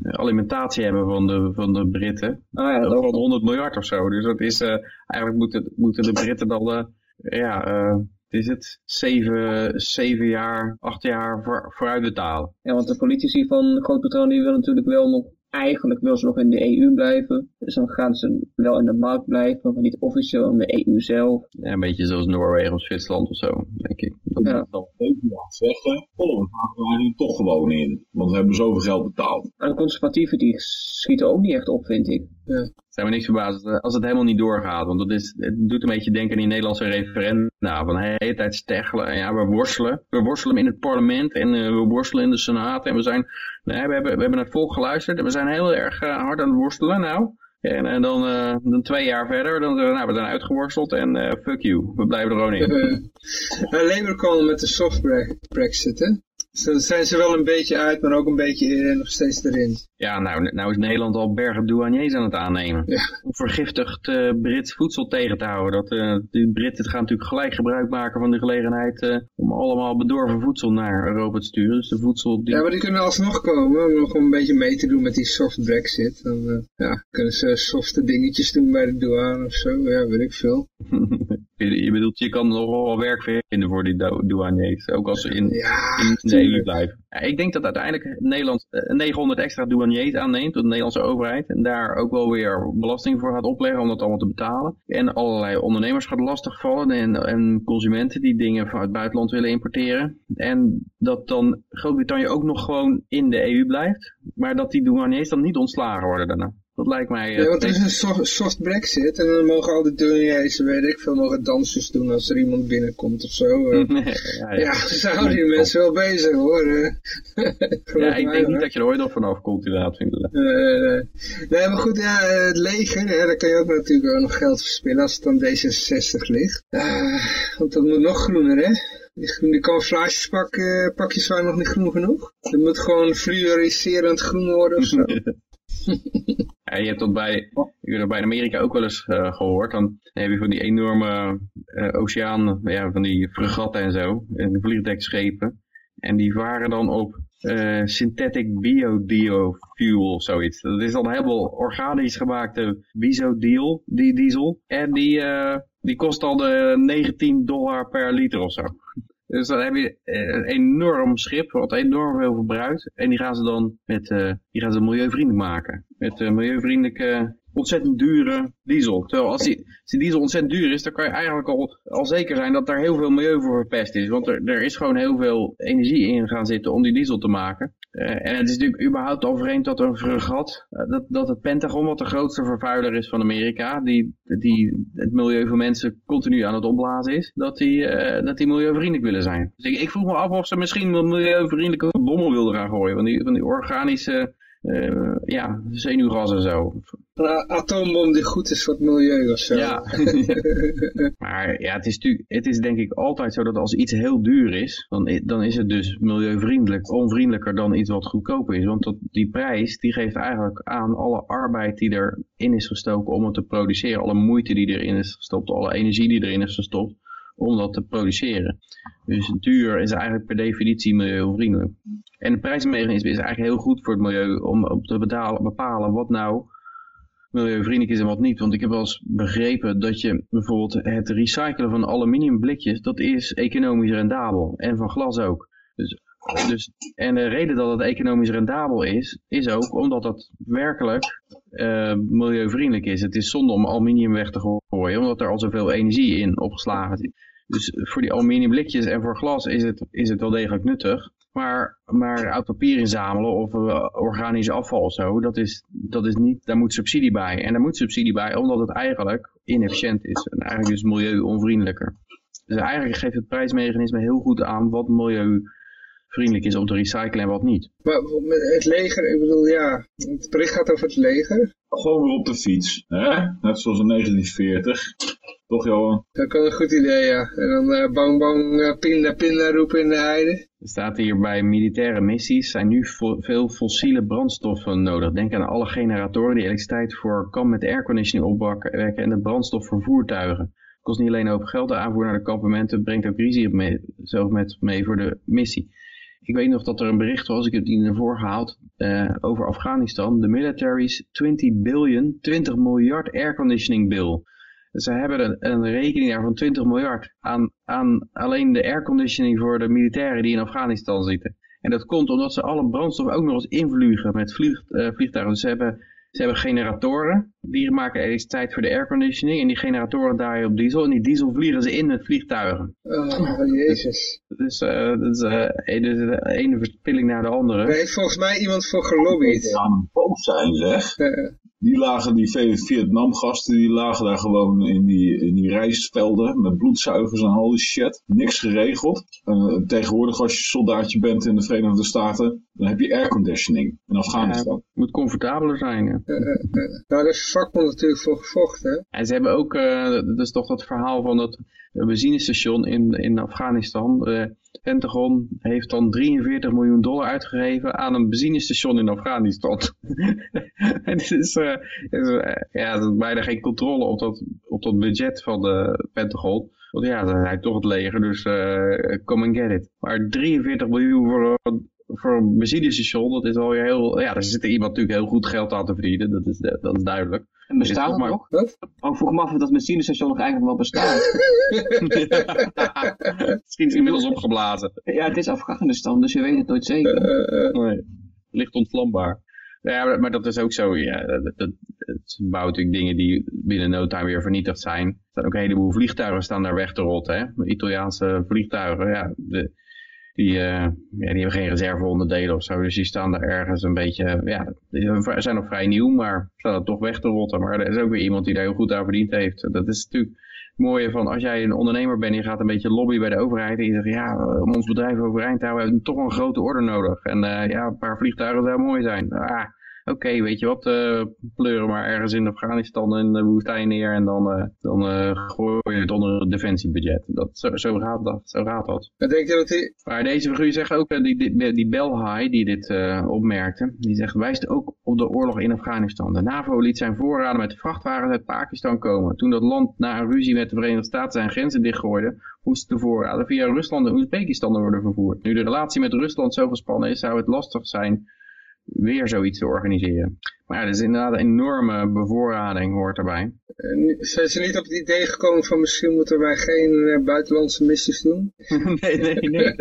alimentatie hebben van de, van de Britten. Ah ja, dat ook. Van 100 miljard of zo. Dus dat is, eh, eigenlijk moeten, moeten de Britten dan, eh, ja, eh, wat is het, zeven, zeven jaar, acht jaar voor, vooruit betalen. Ja, want de politici van Groot-Brittannië willen natuurlijk wel nog, eigenlijk wil ze nog in de EU blijven. Dus dan gaan ze wel in de markt blijven, maar niet officieel in de EU zelf. Ja, een beetje zoals Noorwegen of Zwitserland of zo, denk ik. Dat Ja. dan zeggen, oh, we gaan er eigenlijk toch gewoon in. Want we hebben zoveel geld betaald. Maar de conservatieven die schieten ook niet echt op, vind ik. Ja. Zijn we niks verbaasd als het helemaal niet doorgaat. Want dat is, het doet een beetje denken aan die Nederlandse referenda. Van de hele tijd steggelen. En ja, we worstelen. We worstelen in het parlement en eh, we worstelen in de senaat. En we zijn, nee, we hebben, we hebben het volk geluisterd. En we zijn heel erg eh, hard aan het worstelen nou. En, en dan, eh, dan twee jaar verder, dan nou, we zijn uitgeworsteld en eh, fuck you, we blijven er gewoon in. Labour kwam met de soft brexit, hè? Dus dan zijn ze wel een beetje uit, maar ook een beetje nog steeds erin. Ja, nou, nou is Nederland al bergen douaniers aan het aannemen. Ja. Om vergiftigd uh, Brits voedsel tegen te houden. Dat, uh, die Britten gaan natuurlijk gelijk gebruik maken van de gelegenheid uh, om allemaal bedorven voedsel naar Europa te sturen. Dus de voedsel die... Ja, maar die kunnen alsnog komen om nog een beetje mee te doen met die soft brexit. Dan ja, kunnen ze softe dingetjes doen bij de douane of zo. Ja, weet ik veel. je bedoelt, je kan nog wel werk vinden voor die douaniers. Ook als ze in, ja, in EU blijven. Ja, ik denk dat uiteindelijk Nederland 900 extra douaniers aanneemt door de Nederlandse overheid. En daar ook wel weer belasting voor gaat opleggen om dat allemaal te betalen. En allerlei ondernemers gaat lastigvallen en, en consumenten die dingen van het buitenland willen importeren. En dat dan Groot-Brittannië ook nog gewoon in de EU blijft. Maar dat die douaniers dan niet ontslagen worden daarna. Dat lijkt mij... Ja, want er is een soft, soft, brexit en dan mogen al die douaniers, weet ik veel, mogen dansjes doen als er iemand binnenkomt of zo. ja, ja. ja, ze houden die mensen wel bezig hoor. ja, ik denk niet dat je er ooit nog vanaf komt inderdaad. Vind ik. Uh, nee, maar goed, ja, het leger, ja, daar kan je ook natuurlijk ook nog geld verspillen als het dan D66 ligt. Uh, want dat moet nog groener, hè? Die, camouflagespak, uh, pakjes waren nog niet groen genoeg. Het moet gewoon fluoriserend groen worden of zo. Je hebt dat bij, dat bij Amerika ook wel eens uh, gehoord. Dan heb je van die enorme uh, oceaan, ja, van die fregatten en zo, en vliegdekschepen. En die varen dan op uh, synthetic biodiofuel of zoiets. Dat is dan helemaal organisch gemaakte biodiesel, die diesel. En die, die kost al de 19 dollar per liter of zo. Dus dan heb je een enorm schip, wat enorm veel verbruikt. En die gaan ze dan met, uh, die gaan ze milieuvriendelijk maken. Met uh, milieuvriendelijke, ontzettend dure diesel. Terwijl als die, diesel ontzettend duur is, dan kan je eigenlijk al, al zeker zijn dat daar heel veel milieu voor verpest is. Want er, er is gewoon heel veel energie in gaan zitten om die diesel te maken. Uh, en het is natuurlijk überhaupt al vreemd dat een fregat, uh, dat, dat het Pentagon, wat de grootste vervuiler is van Amerika, die, die het milieu van mensen continu aan het opblazen is, dat die, uh, dat die milieuvriendelijk willen zijn. Dus ik, ik vroeg me af of ze misschien milieuvriendelijke bommen wilden gaan gooien, van die, van die organische ja, zenuwgas en zo. Een atoombom die goed is voor het milieu of zo. Ja. maar ja, het is, natuurlijk, het is denk ik altijd zo dat als iets heel duur is, dan, dan is het dus milieuvriendelijk, onvriendelijker dan iets wat goedkoper is. Want dat, die prijs, die geeft eigenlijk aan alle arbeid die erin is gestoken om het te produceren, alle moeite die erin is gestopt, alle energie die erin is gestopt om dat te produceren. Dus duur is eigenlijk per definitie milieuvriendelijk. En het prijsmechanisme is eigenlijk heel goed voor het milieu om te betalen, bepalen wat nou milieuvriendelijk is en wat niet. Want ik heb wel eens begrepen dat je bijvoorbeeld het recyclen van aluminiumblikjes, dat is economisch rendabel. En van glas ook. Dus, dus, en de reden dat het economisch rendabel is, is ook omdat dat werkelijk uh, milieuvriendelijk is. Het is zonde om aluminium weg te gooien, omdat er al zoveel energie in opgeslagen zit. Dus voor die aluminiumblikjes en voor glas is het, is het wel degelijk nuttig. Maar, maar oud papier inzamelen of uh, organisch afval of zo, dat is, dat is niet, daar moet subsidie bij. En daar moet subsidie bij omdat het eigenlijk inefficiënt is. En eigenlijk dus milieu-onvriendelijker. Dus eigenlijk geeft het prijsmechanisme heel goed aan wat milieuvriendelijk is om te recyclen en wat niet. Maar het leger, ik bedoel ja, het bericht gaat over het leger. Gewoon weer op de fiets, hè? net zoals in 1940. Toch Johan? Dat kan een goed idee, ja. En dan uh, bang bang uh, pinda pinda roepen in de heide. Er staat hier bij militaire missies zijn nu veel fossiele brandstoffen nodig. Denk aan alle generatoren die elektriciteit voor kan met airconditioning opwekken en de brandstof voor voertuigen. Het kost niet alleen een hoop geld, de aanvoer naar de kampementen brengt ook risico mee, zelf met mee voor de missie. Ik weet nog dat er een bericht was, ik heb die ervoor gehaald, uh, over Afghanistan. De military's 20 billion, 20 miljard airconditioning bill. Ze hebben een, een rekening daar van 20 miljard aan, aan alleen de airconditioning voor de militairen die in Afghanistan zitten. En dat komt omdat ze alle brandstof ook nog eens invliegen met vlieg, uh, vliegtuigen. Dus ze hebben, ze hebben generatoren, die maken elektriciteit voor de airconditioning. En die generatoren draaien op diesel. En die diesel vliegen ze in met vliegtuigen. Oh, jezus. Dus uh, dat is uh, de ene verspilling naar de andere. Er heeft volgens mij iemand voor gelobbyd. aan een boot zijn zeg. Die lagen, die Vietnam-gasten, die lagen daar gewoon in die, in die rijstvelden met bloedzuigers en al die shit. Niks geregeld. Uh, tegenwoordig als je soldaatje bent in de Verenigde Staten, dan heb je airconditioning in Afghanistan. Ja, het moet comfortabeler zijn. Ja. Uh, nou, daar is vakbond natuurlijk voor gevochten. En ze hebben ook, dat is toch dat verhaal van dat benzinestation in, in Afghanistan. Pentagon heeft dan 43 miljoen dollar uitgegeven aan een benzinestation in Afghanistan. het is, uh, is uh, ja, is bijna geen controle op dat, op dat budget van de Pentagon. Want ja, dan heeft toch het leger, dus uh, come and get it. Maar 43 miljoen voor, voor een benzinestation, dat is wel heel... Ja, daar zit iemand natuurlijk heel goed geld aan te verdienen, dat is, dat is duidelijk. En bestaat het nog? Oh, vroeg me af of dat benzinestation nog eigenlijk wel bestaat. Misschien is het inmiddels opgeblazen. Ja, het is Afghanistan, dus je weet het nooit zeker. Nee, licht ontvlambaar. Ja, maar dat is ook zo. Ja, dat, dat, het bouwt natuurlijk dingen die binnen no time weer vernietigd zijn. Er staan ook een heleboel vliegtuigen staan daar weg te rotten. Hè? Italiaanse vliegtuigen, ja. De, die, uh, ja, die hebben geen reserveonderdelen of zo. Dus die staan daar ergens een beetje, ja, die zijn nog vrij nieuw, maar staan toch weg te rotten. Maar er is ook weer iemand die daar heel goed aan verdiend heeft. Dat is natuurlijk mooie van als jij een ondernemer bent en je gaat een beetje lobbyen bij de overheid. En je zegt, ja, om ons bedrijf overeind te houden, hebben we toch een grote orde nodig. En uh, ja, een paar vliegtuigen zou mooi zijn. Ah, oké, weet je wat, uh, pleuren maar ergens in Afghanistan in de woestijn neer en dan, uh, dan uh, gooi je het onder het defensiebudget. Dat, zo, zo, gaat dat. Zo gaat dat. Ik denk dat die... Maar deze figuur zegt ook, die, die, die Belhai die dit opmerkte, die zegt, wijst ook op de oorlog in Afghanistan. De NAVO liet zijn voorraden met vrachtwagens uit Pakistan komen. Toen dat land na een ruzie met de Verenigde Staten zijn grenzen dichtgooide, moesten de voorraden via Rusland en Oezbekistan worden vervoerd. Nu de relatie met Rusland zo gespannen is, zou het lastig zijn weer zoiets te organiseren. Maar ja, dat is inderdaad een enorme bevoorrading hoort erbij. Zijn ze niet op het idee gekomen van misschien moeten wij geen uh, buitenlandse missies doen? nee, nee, nee.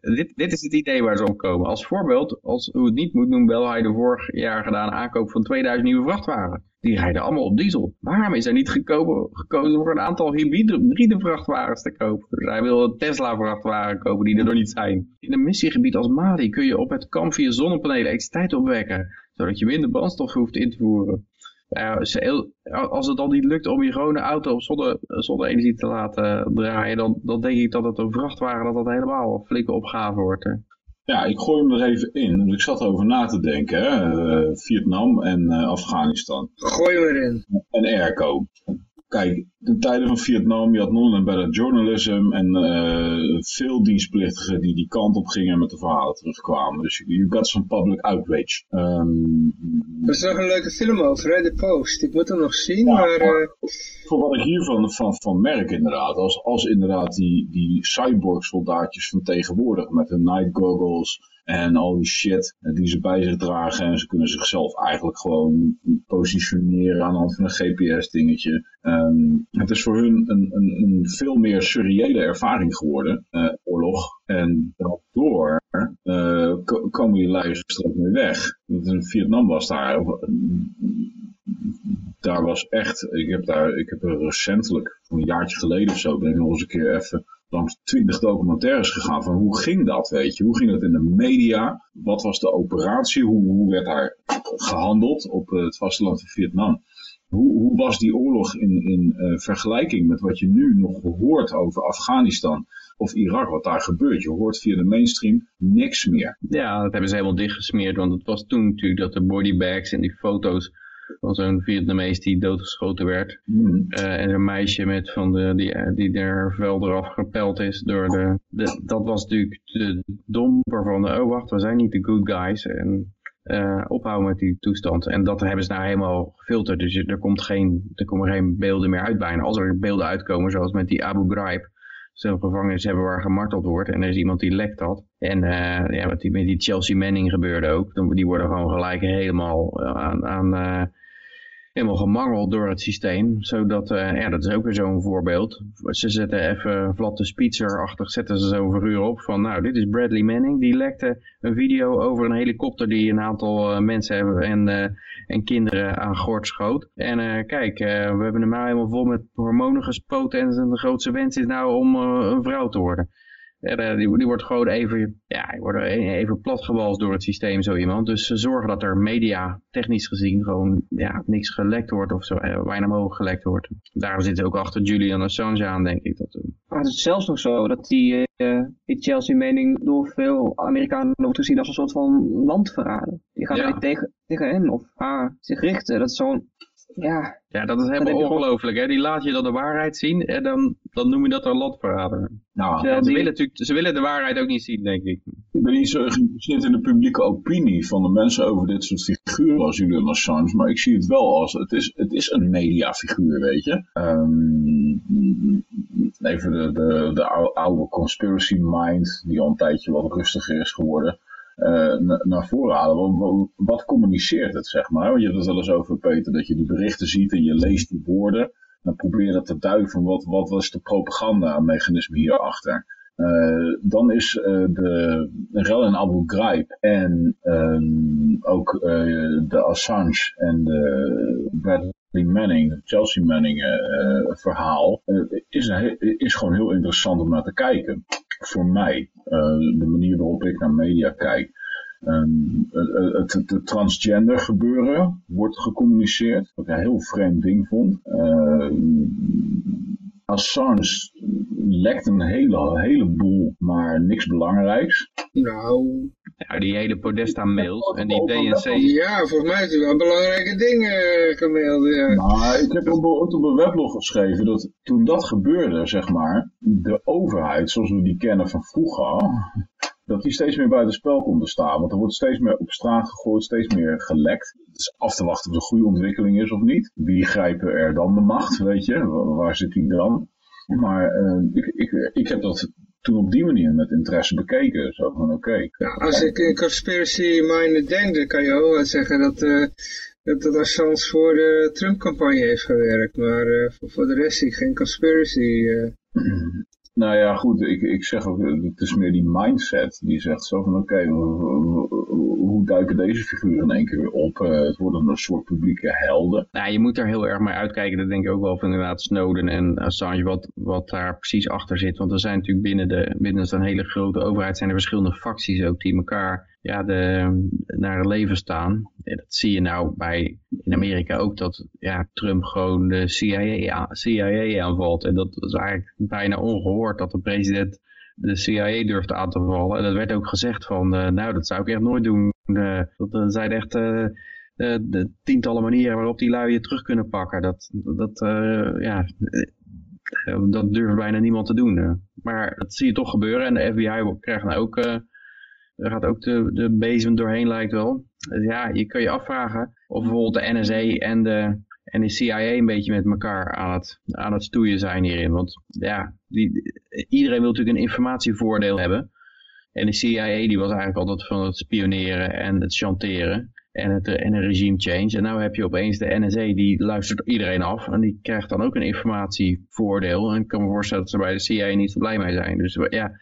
dit, dit is het idee waar ze op komen. Als voorbeeld, als hoe het niet moet, noemt Belhai de vorig jaar gedaan aankoop van 2000 nieuwe vrachtwagens. Die rijden allemaal op diesel. Waarom is er niet gekozen voor een aantal hybride vrachtwagens te kopen? Dus hij wil een Tesla vrachtwagen kopen die er nog niet zijn. In een missiegebied als Mali kun je op het kamp via zonnepanelen elektriciteit opwekken. Zodat je minder brandstof hoeft in te voeren. als het dan niet lukt om je gewone auto op zonne, zonne-energie te laten draaien, dan, dan denk ik dat het een vrachtwagen dat dat helemaal een flinke opgave wordt. Hè. Ja, ik gooi hem er even in. Dus ik zat erover na te denken. Hè? Uh, Vietnam en uh, Afghanistan. Gooi hem erin. En airco. Kijk, ten tijde van Vietnam, je had non-embedded journalism en uh, veel dienstplichtigen die die kant op gingen met de verhalen terugkwamen. Dus you got some public outrage. Um, er is nog een leuke film over, hè, The Post. Ik moet hem nog zien, ja, maar... Uh... Voor wat ik hiervan van, van merk inderdaad, als, als inderdaad die, die cyborg soldaatjes van tegenwoordig met hun night goggles en al die shit die ze bij zich dragen. En ze kunnen zichzelf eigenlijk gewoon positioneren aan de hand van een GPS dingetje. Um, het is voor hun een, een, een veel meer surreële ervaring geworden, uh, oorlog. En daardoor uh, komen die lui straks mee weg. In Vietnam was daar daar was echt, ik heb daar, ik heb recentelijk, een jaartje geleden of zo, ben ik nog eens een keer even langs twintig documentaires gegaan van hoe ging dat, weet je? Hoe ging dat in de media? Wat was de operatie? Hoe, hoe werd daar gehandeld op het vasteland van Vietnam? Hoe, hoe was die oorlog in, in uh, vergelijking met wat je nu nog hoort over Afghanistan of Irak, wat daar gebeurt? Je hoort via de mainstream niks meer. Ja, dat hebben ze helemaal dichtgesmeerd, want het was toen natuurlijk dat de bodybags en die foto's van zo'n Vietnamees die doodgeschoten werd. Mm. Uh, en een meisje met van de, die, die er vuil eraf gepeld is door de, de, Dat was natuurlijk de domper van de, oh wacht, we zijn niet de good guys. En uh, ophouden met die toestand. En dat hebben ze nou helemaal gefilterd. Dus er, komt geen, er komen geen beelden meer uit bijna. Als er beelden uitkomen, zoals met die Abu Ghraib. Zo'n gevangenis hebben waar gemarteld wordt. En er is iemand die lekt dat. En uh, ja, wat die, met die Chelsea Manning gebeurde ook. Die worden gewoon gelijk helemaal aan... aan uh, helemaal gemangeld door het systeem. Zodat, uh, ja, dat is ook weer zo'n voorbeeld. Ze zetten even vlatte spitzer-achtig, zetten ze zo'n figuur op van, nou, dit is Bradley Manning. Die lekte een video over een helikopter die een aantal uh, mensen hebben en, uh, en kinderen aan gort schoot. En kijk, we hebben hem nou helemaal vol met hormonen gespoten en zijn grootste wens is nou om een vrouw te worden. Eh, die, die wordt gewoon even, ja, die wordt even platgewalst door het systeem, zo iemand. Dus ze zorgen dat er media, technisch gezien, gewoon ja, niks gelekt wordt of zo, eh, weinig mogelijk gelekt wordt. Daar zitten ook achter Julian Assange aan, denk ik. Dat, maar het is zelfs nog zo dat die, uh, die Chelsea-mening door veel Amerikanen wordt gezien als een soort van landverrader. Die gaan ja. tegen, tegen hen of haar zich richten. Dat is zo'n ja. Ja, dat is helemaal ongelooflijk. Hè? Die laat je dan de waarheid zien en dan, dan noem je dat een landverrader. Nou, ja, ze, willen natuurlijk, ze willen de waarheid ook niet zien, denk ik. Ik ben niet zo geïnteresseerd in de publieke opinie van de mensen over dit soort figuren als Julian Assange, maar ik zie het wel als, het is, het is een mediafiguur, weet je. Um, even de, de, de oude conspiracy mind, die al een tijdje wat rustiger is geworden. Uh, naar voren halen. Wat, communiceert het, zeg maar? Want je hebt het wel eens over, Peter, dat je die berichten ziet en je leest die woorden. Dan probeer je dat te duiven. Wat, wat was de propaganda-mechanisme hierachter? Uh, dan is uh, de rel in Abu Ghraib en um, ook de Assange en de Bradley Manning, Chelsea Manning verhaal, is, is gewoon heel interessant om naar te kijken voor mij, uh, de manier waarop ik naar media kijk. Um, het, het, transgender gebeuren wordt gecommuniceerd, wat ik een heel vreemd ding vond. Uh, Assange lekt een hele, heleboel, maar niks belangrijks. Nou... Ja, die hele Podesta mails en die DNC... Ja, volgens mij is het wel belangrijke dingen uh, gemaild, ja. Maar ik heb ook op een weblog geschreven dat toen dat gebeurde, zeg maar, de overheid, zoals we die kennen van vroeger, dat die steeds meer buiten spel komt te staan. Want er wordt steeds meer op straat gegooid, steeds meer gelekt. Het is af te wachten of het een goede ontwikkeling is of niet. Wie grijpen er dan de macht, weet je? Waar zit die dan? Maar uh, ik, ik, ik heb dat toen op die manier met interesse bekeken. Zo van oké. Okay. Ja, als ik in conspiracy minded denk, dan kan je ook wel zeggen dat, uh, dat, dat Assange voor de Trump-campagne heeft gewerkt. Maar uh, voor, voor, de rest zie ik geen conspiracy. Nou ja, goed, ik, ik zeg ook, het is meer die mindset die zegt zo van oké, hoe duiken deze figuren in één keer weer op? Uh, het worden een soort publieke helden. Nou, je moet er heel erg mee uitkijken, dat denk ik ook wel van inderdaad Snowden en Assange, wat, wat daar precies achter zit. Want er zijn natuurlijk binnen, de, binnen zo'n hele grote overheid zijn er verschillende facties ook die elkaar ja, de, naar het leven staan. Dat zie je nou bij in Amerika ook dat ja, Trump gewoon de CIA, CIA aanvalt. En dat is eigenlijk bijna ongehoord dat de president de CIA durft aan te vallen. En dat werd ook gezegd van, uh, nou dat zou ik echt nooit doen. Uh, dat zijn echt de tientallen manieren waarop die lui je terug kunnen pakken. Dat, dat, ja, dat durft bijna niemand te doen. Maar dat zie je toch gebeuren. En de FBI krijgt nou ook daar gaat ook de, de bezem doorheen lijkt wel. Dus ja, je kan je afvragen of bijvoorbeeld de NSA en de, en de CIA een beetje met elkaar aan het, aan het stoeien zijn hierin. Want ja, die, iedereen wil natuurlijk een informatievoordeel hebben. En de CIA die was eigenlijk altijd van het spioneren en het chanteren en, het, en een regime change. En nu heb je opeens de NSA die luistert iedereen af en die krijgt dan ook een informatievoordeel. En ik kan me voorstellen dat ze bij de CIA niet zo blij mee zijn. Dus ja,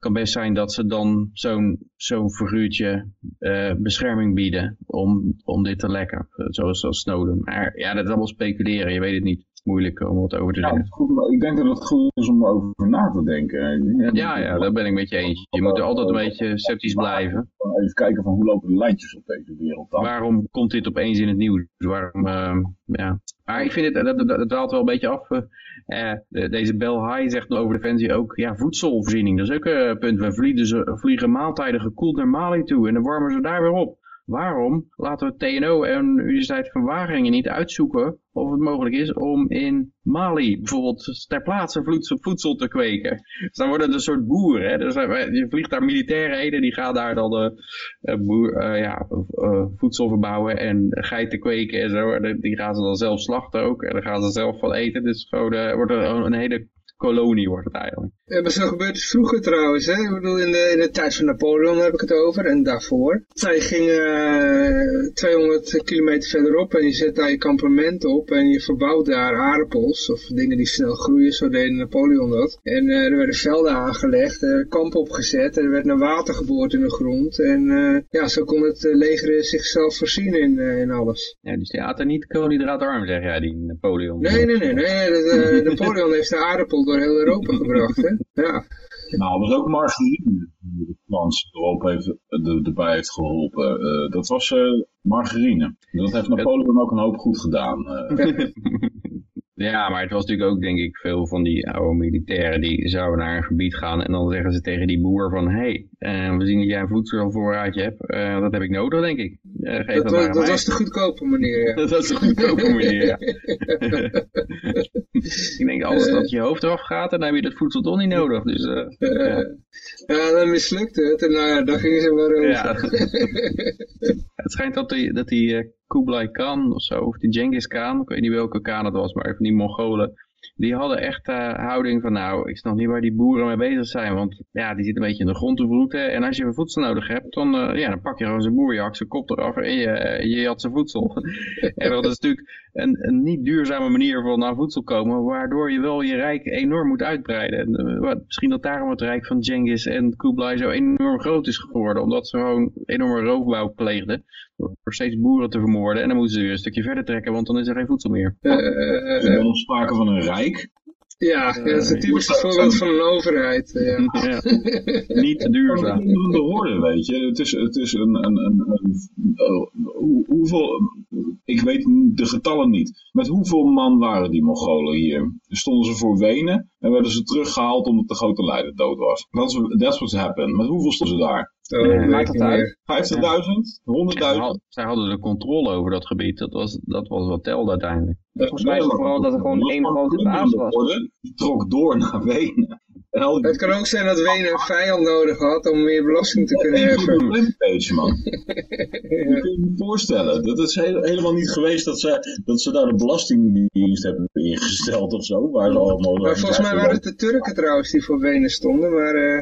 kan best zijn dat ze dan zo'n zo'n figuurtje uh, bescherming bieden om, om dit te lekken. Zoals, zoals Snowden. Maar ja, dat is allemaal speculeren. Je weet het niet. Moeilijk om wat over te zeggen. Ja, ik denk dat het goed is om over na te denken. Ja, ja, daar ben ik met je eens. Je moet er altijd een beetje sceptisch blijven. Even kijken van hoe lopen de lijntjes op deze wereld dan. Waarom komt dit opeens in het nieuws? Waarom, uh, ja. Maar ik vind het, dat, dat, dat dwaalt wel een beetje af. Uh, de, deze Bel High zegt over Defensie ook, ja, voedselvoorziening. Dat is ook een punt. We vliegen, vliegen maaltijden gekoeld naar Mali toe en dan warmen ze daar weer op. Waarom laten we TNO en de Universiteit van Wageningen niet uitzoeken of het mogelijk is om in Mali bijvoorbeeld ter plaatse voedsel te kweken. Dus dan worden het een soort boeren. Hè? Dus je vliegt daar militaire die gaan daar dan de, uh, boer, uh, ja, voedsel verbouwen en geiten kweken en zo. Die gaan ze dan zelf slachten ook en dan gaan ze zelf van eten. Dus gewoon, wordt er een hele kolonie wordt het eigenlijk. Ja, maar zo gebeurt het vroeger trouwens. Hè? Ik bedoel, in de, in de tijd van Napoleon heb ik het over en daarvoor. Zij gingen uh, 200 kilometer verderop en je zet daar je kampement op en je verbouwt daar aardappels of dingen die snel groeien. Zo deed Napoleon dat. En uh, er werden velden aangelegd, er kamp opgezet en er werd naar water geboord in de grond. En uh, ja, zo kon het leger zichzelf voorzien in, in alles. Ja, dus die er niet koolhydraatarm, zeg jij, die Napoleon. Nee, nee, nee. nee. Napoleon heeft de aardappel door heel Europa gebracht. Hè? Ja. Nou, dat was ook margarine die de Frans erop heeft, er, erbij heeft geholpen. Eh, dat was eh, margarine. Dat heeft Napoleon ook een hoop goed gedaan. eh. Ja, maar het was natuurlijk ook, denk ik, veel van die oude militairen die zouden naar een gebied gaan en dan zeggen ze tegen die boer van, hé, hey, we zien dat jij een voedselvoorraadje hebt, Eh, dat heb ik nodig, denk ik. Eh, geef dat, Dat, maar was, dat de goedkope manier, ja. Dat was de goedkope manier, ja. ik denk, alles dat je hoofd eraf gaat, dan heb je dat voedsel toch niet nodig. Dus, eh, ja. Ja, dan mislukte het en nou ja, dan gingen ze maar over. Ja. Het schijnt dat die, dat die eh, Kublai Khan of zo, of die Genghis Khan, ik weet niet welke Khan het was, maar van die Mongolen, die hadden echt eh houding van nou, ik snap niet waar die boeren mee bezig zijn, want ja, die zitten een beetje in de grond te vroeten en als je voedsel nodig hebt, dan, eh, ja, dan pak je gewoon zijn boerjak, zijn kop eraf en je, eh, je had zijn voedsel. en dat is natuurlijk een, een niet duurzame manier van aan voedsel komen, waardoor je wel je rijk enorm moet uitbreiden. En, eh, misschien dat daarom het rijk van Genghis en Kublai zo enorm groot is geworden, omdat ze gewoon enorme roofbouw pleegden, door steeds boeren te vermoorden en dan moeten ze weer een stukje verder trekken, want dan is er geen voedsel meer. Eh, eh, Er is wel sprake van een rijk. Ja, ja, dat is een typisch voorbeeld van een overheid. eh, Ja. Ja. Niet te Het duurzaam. is de horde, weet je. Het is, het is een... een, een, een hoe- hoeveel... Ik weet de getallen niet. Met hoeveel man waren die Mongolen hier? Stonden ze voor Wenen en werden ze teruggehaald omdat de grote leider dood was. That's, what- that's what's happened. Met hoeveel stonden ze daar? Oh, weet maakt ik het niet uit? meer. 50.000? 100.000? Zij had- zij hadden de controle over dat gebied, dat was, dat was wat telde uiteindelijk. Volgens mij is het vooral dat er gewoon één grote baas was. Die trok door naar Wenen. Die Het kan ook zijn dat Wenen een vijand nodig had om meer belasting te kunnen Een heffen. rampage, man. Je kunt je niet voorstellen. Dat is heel- helemaal niet geweest dat ze, dat ze daar de belastingdienst hebben ingesteld of zo. Waar ze allemaal Maar volgens mij waren het de Turken trouwens die voor Wenen stonden, maar eh,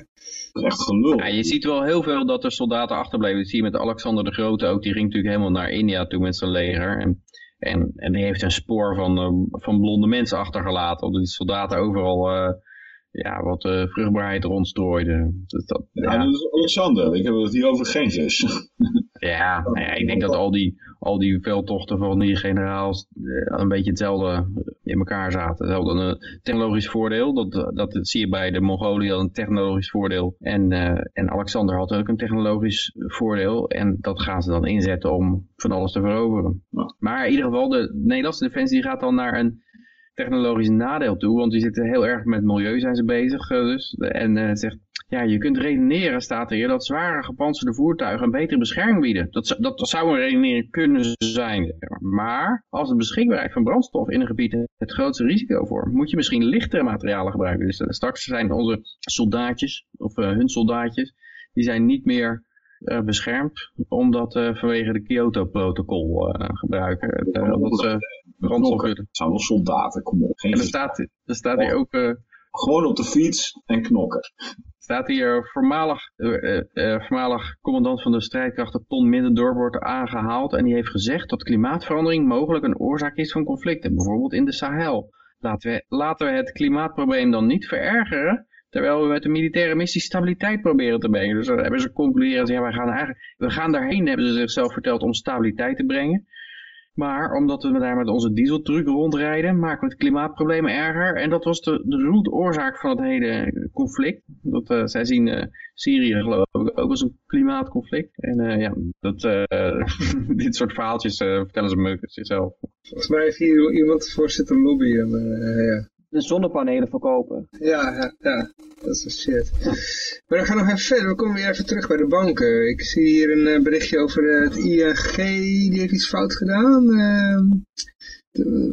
Dat is echt gelul. Ja, je ziet wel heel veel dat er soldaten achterbleven. Dat zie je met Alexander de Grote ook. Die ging natuurlijk helemaal naar India toe met zijn leger. En, en, en die heeft een spoor van, eh, van blonde mensen achtergelaten. Omdat die soldaten overal eh, ja, wat eh, vruchtbaarheid rondstrooiden. Dus dat, Ja, ja, dat is Alexander. Ik heb het hier over Genghis. ja, nou ja, ik denk dat al die, al die veldtochten van die generaals eh, een beetje hetzelfde in elkaar zaten. Ze hadden een technologisch voordeel, dat, dat zie je bij de hadden een technologisch voordeel. En, eh, en Alexander had ook een technologisch voordeel. En dat gaan ze dan inzetten om van alles te veroveren. Maar in ieder geval, de Nederlandse defensie gaat dan naar een technologisch nadeel toe. Want die zitten heel erg met milieu zijn ze bezig. eh, dus. En eh, zegt, ja, je kunt redeneren, staat er hier, dat zware gepantserde voertuigen een betere bescherming bieden. Dat, dat zou een redenering kunnen zijn. Maar als de beschikbaarheid van brandstof in een gebied het grootste risico vormt, moet je misschien lichtere materialen gebruiken. Dus eh, straks zijn onze soldaatjes, of hun soldaatjes, die zijn niet meer beschermd, omdat vanwege de Kyoto-protocol gebruiken. Omdat ze brandstof willen. Het zijn wel soldaten, kom op. Geen En er staat, er staat hier ook... eh, Gewoon op de fiets en knokken. staat hier voormalig, eh, eh, eh, voormalig commandant van de strijdkrachten Ton Middendorp wordt aangehaald en die heeft gezegd dat klimaatverandering mogelijk een oorzaak is van conflicten, bijvoorbeeld in de Sahel. Laten we, laten we het klimaatprobleem dan niet verergeren, terwijl we met de militaire missie stabiliteit proberen te brengen. Dus dan hebben ze concluderen, ja, wij gaan eigenlijk, we gaan daarheen, hebben ze zichzelf verteld, om stabiliteit te brengen. Maar omdat we daar met onze dieseltruck rondrijden, maken we het klimaatprobleem erger. En dat was de, de root oorzaak van het hele conflict. Dat, eh, zij zien eh, Syrië geloof ik ook als een klimaatconflict. En eh, ja, dat, dit soort verhaaltjes vertellen ze me zichzelf. volgens mij heeft hier iemand voor zitten lobbyen. Ja. De zonnepanelen verkopen. Ja, ja, ja, dat is wel shit. Maar dan gaan we nog even verder. We komen weer even terug bij de banken. Ik zie hier een eh, berichtje over eh, het ING. Die heeft iets fout gedaan. Ehm,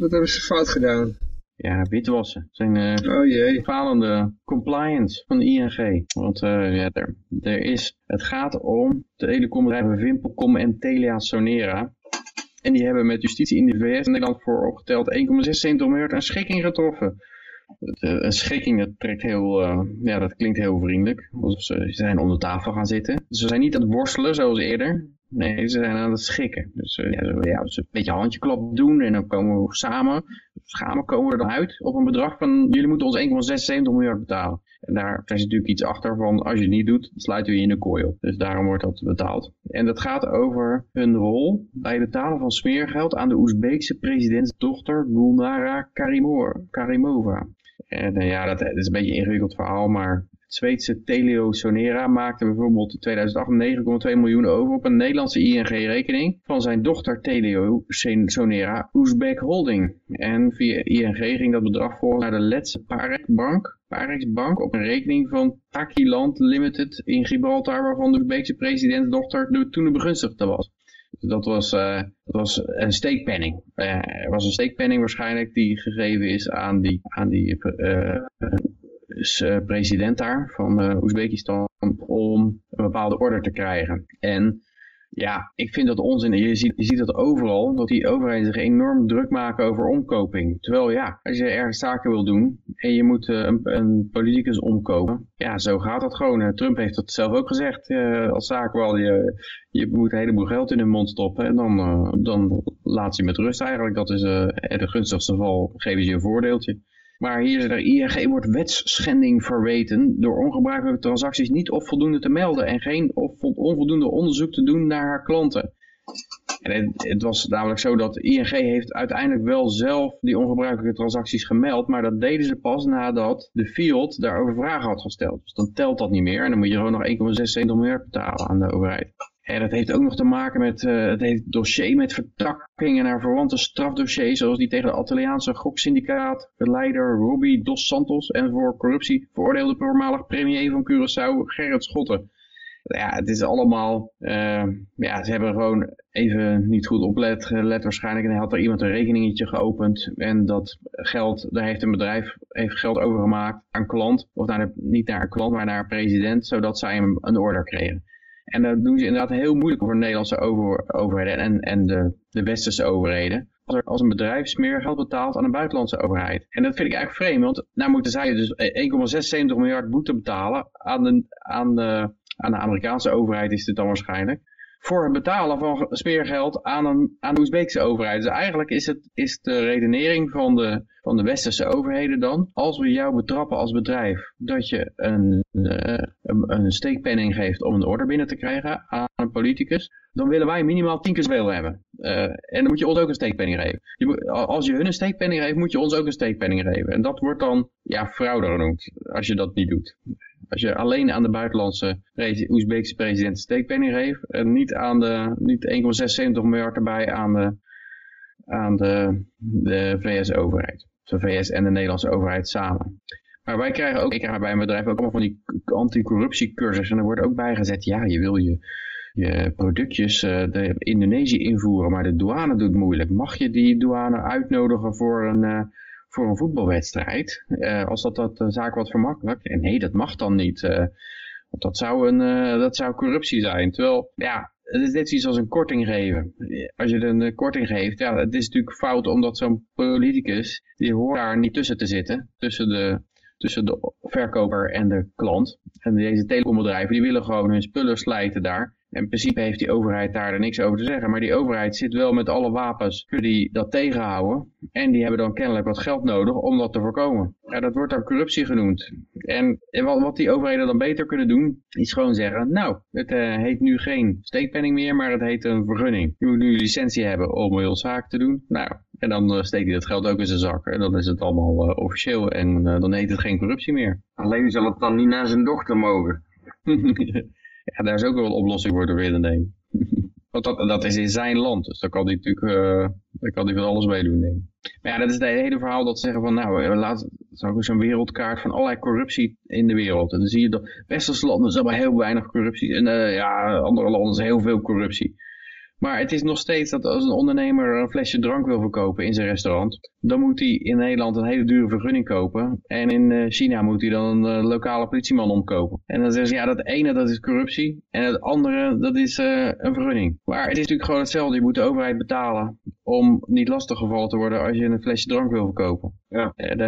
wat hebben ze fout gedaan? Ja, witwassen. Zijn eh, Oh jee. falende compliance van de ING. Want eh, ja, er, er is, het gaat om de telecombedrijven Vimpelcom en Telia Sonera. En die hebben met justitie in de VS in Nederland voor opgeteld 1,76 miljard een schikking getroffen. Eh, Een schikking, dat trekt heel, eh, ja, dat klinkt heel vriendelijk. Alsof ze ze zijn om de tafel gaan zitten. Ze zijn niet aan het worstelen zoals eerder. Nee, ze zijn aan het schikken. Dus eh, ja, zo, ja, ze een beetje handjeklap doen en dan komen we samen. Samen komen we er dan uit op een bedrag van, jullie moeten ons 1,76 miljard betalen. Daar zijn ze natuurlijk iets achter van, als je het niet doet, sluiten we je in de kooi op. Dus daarom wordt dat betaald. En dat gaat over hun rol bij het betalen van smeergeld aan de Oezbeekse presidentsdochter Gulnara Karimova. En eh, ja, dat, is een beetje een ingewikkeld verhaal, maar Het Zweedse Teleo Sonera maakte bijvoorbeeld in 2008 9,2 miljoen over op een Nederlandse ING-rekening van zijn dochter Teleo Sonera Uzbek Holding. En via ING ging dat bedrag voor naar de Letse Parek Bank, Parex Bank op een rekening van Takiland Limited in Gibraltar, waarvan de Oezbeekse presidentsdochter de, toen de begunstigde was. Dat was, uh, dat was een steekpenning. Uh, er was een steekpenning waarschijnlijk die gegeven is aan die, aan die uh, president daar van Oezbekistan om een bepaalde order te krijgen. En ja, ik vind dat onzin. Je ziet, je ziet dat overal, dat die overheden zich enorm druk maken over omkoping. Terwijl ja, als je ergens zaken wil doen en je moet uh, een, een, politicus omkopen, ja, zo gaat dat gewoon. Trump heeft dat zelf ook gezegd uh, als zakenwal. Je, je moet een heleboel geld in hun mond stoppen en dan, dan laat ze je met rust eigenlijk. Dat is de gunstigste geval, geven ze je een voordeeltje. Maar hier is er ING wordt wetsschending verweten door ongebruikelijke transacties niet of voldoende te melden en geen of onvoldoende onderzoek te doen naar haar klanten. En het, was namelijk zo dat ING heeft uiteindelijk wel zelf die ongebruikelijke transacties gemeld, maar dat deden ze pas nadat de field daarover vragen had gesteld. Dus dan telt dat niet meer en dan moet je gewoon nog 1,6 miljard betalen aan de overheid. En dat heeft ook nog te maken met uh, het heeft dossier met vertakkingen naar verwante strafdossiers, zoals die tegen de Italiaanse goksyndicaat, leider Robbie Dos Santos en voor corruptie veroordeelde voormalig premier van Curaçao Gerrit Schotten. Ja, het is allemaal, uh, ja, ze hebben gewoon even niet goed oplet, gelet waarschijnlijk. En had er iemand een rekeningetje geopend en dat geld, daar heeft een bedrijf heeft geld overgemaakt aan klant, of naar niet naar een klant, maar naar een president, zodat zij een, een order kregen. En dat doen ze inderdaad heel moeilijk voor de Nederlandse over, overheden en, en de, de westerse overheden. Als, er, als een bedrijf smeergeld betaalt aan een buitenlandse overheid. En dat vind ik eigenlijk vreemd, want nou moeten zij dus 1,76 miljard boete betalen aan de, aan, de, aan de Amerikaanse overheid is dit dan waarschijnlijk voor het betalen van smeergeld aan, een, aan de Oezbeekse overheid. Dus eigenlijk is, het, is de redenering van de, van de westerse overheden dan, als we jou betrappen als bedrijf dat je een, uh, een, een steekpenning geeft om een order binnen te krijgen aan een politicus, dan willen wij minimaal tien keer zoveel hebben. Uh, en dan moet je ons ook een steekpenning geven. Je als je hun een steekpenning geeft, moet je ons ook een steekpenning geven. En dat wordt dan ja, fraude genoemd, als je dat niet doet. Als je alleen aan de buitenlandse Oezbeekse president steekpenning geeft en niet aan de niet 1,76 miljard erbij aan de, aan de, de VS-overheid. De VS en de Nederlandse overheid samen. Maar wij krijgen ook, ik krijg bij een bedrijf ook allemaal van die anticorruptiecursussen en er wordt ook bijgezet, ja, je wil je, je productjes uh, de Indonesië invoeren, maar de douane doet moeilijk. Mag je die douane uitnodigen voor een... Uh, voor een voetbalwedstrijd. Uh, als dat, dat de zaak wat vermakkelijkt. En nee, dat mag dan niet. Uh, want dat zou, een, dat zou corruptie zijn. Terwijl, ja, het is net zoiets als een korting geven. Als je een korting geeft, ja, het is natuurlijk fout omdat zo'n politicus, die hoort daar niet tussen te zitten. Tussen de, tussen de verkoper en de klant. En deze telecombedrijven, die willen gewoon hun spullen slijten daar. In principe heeft die overheid daar er niks over te zeggen. Maar die overheid zit wel met alle wapens die dat tegenhouden. En die hebben dan kennelijk wat geld nodig om dat te voorkomen. Ja, dat wordt dan corruptie genoemd. En, en wat, wat, die overheden dan beter kunnen doen, is gewoon zeggen... Nou, het uh, heet nu geen steekpenning meer, maar het heet een vergunning. Je moet nu een licentie hebben om heel zaken te doen. Nou, en dan uh, steekt hij dat geld ook in zijn zak. En dan is het allemaal uh, officieel. En dan heet het geen corruptie meer. Alleen zal het dan niet naar zijn dochter mogen. Ja, daar is ook wel een oplossing voor te willen nemen. Want dat, dat is in zijn land, dus dan kan hij natuurlijk uh, dan kan van alles meedoen. Denk Maar ja, dat is het hele verhaal dat zeggen van nou, eh, laat zo'n wereldkaart van allerlei corruptie in de wereld. En dan zie je dat westerse landen zijn heel weinig corruptie. En uh, ja, andere landen is heel veel corruptie. Maar het is nog steeds dat als een ondernemer een flesje drank wil verkopen in zijn restaurant, dan moet hij in Nederland een hele dure vergunning kopen. En in eh, China moet hij dan een uh, lokale politieman omkopen. En dan zeggen ze, ja, dat ene dat is corruptie en het andere dat is uh, een vergunning. Maar het is natuurlijk gewoon hetzelfde. Je moet de overheid betalen om niet lastiggevallen te worden als je een flesje drank wil verkopen. Ja. En,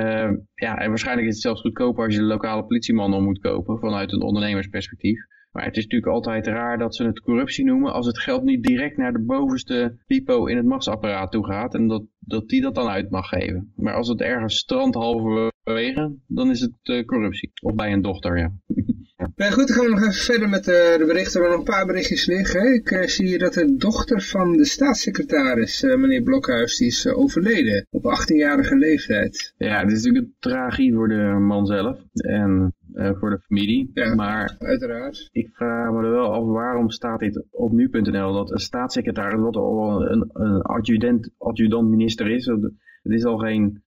ja, en waarschijnlijk is het zelfs goedkoper als je de lokale politieman om moet kopen vanuit een ondernemersperspectief. Maar het is natuurlijk altijd raar dat ze het corruptie noemen als het geld niet direct naar de bovenste pipo in het machtsapparaat toe gaat en dat, dat die dat dan uit mag geven. Maar als het ergens strandt halverwege, dan is het uh, corruptie. Of bij een dochter, ja. Ja, goed, dan gaan we nog even verder met de, de berichten. Er nog een paar berichtjes liggen. Ik uh, zie hier dat de dochter van de staatssecretaris, uh, meneer Blokhuis, die is overleden. Op 18-jarige leeftijd. Ja, dit is natuurlijk een tragie voor de man zelf. En eh, voor de familie. Ja. Maar Uiteraard. ik vraag me er wel af waarom staat dit op nu.nl dat een staatssecretaris, wat al een, een adjudant, adjudant minister is, het is al geen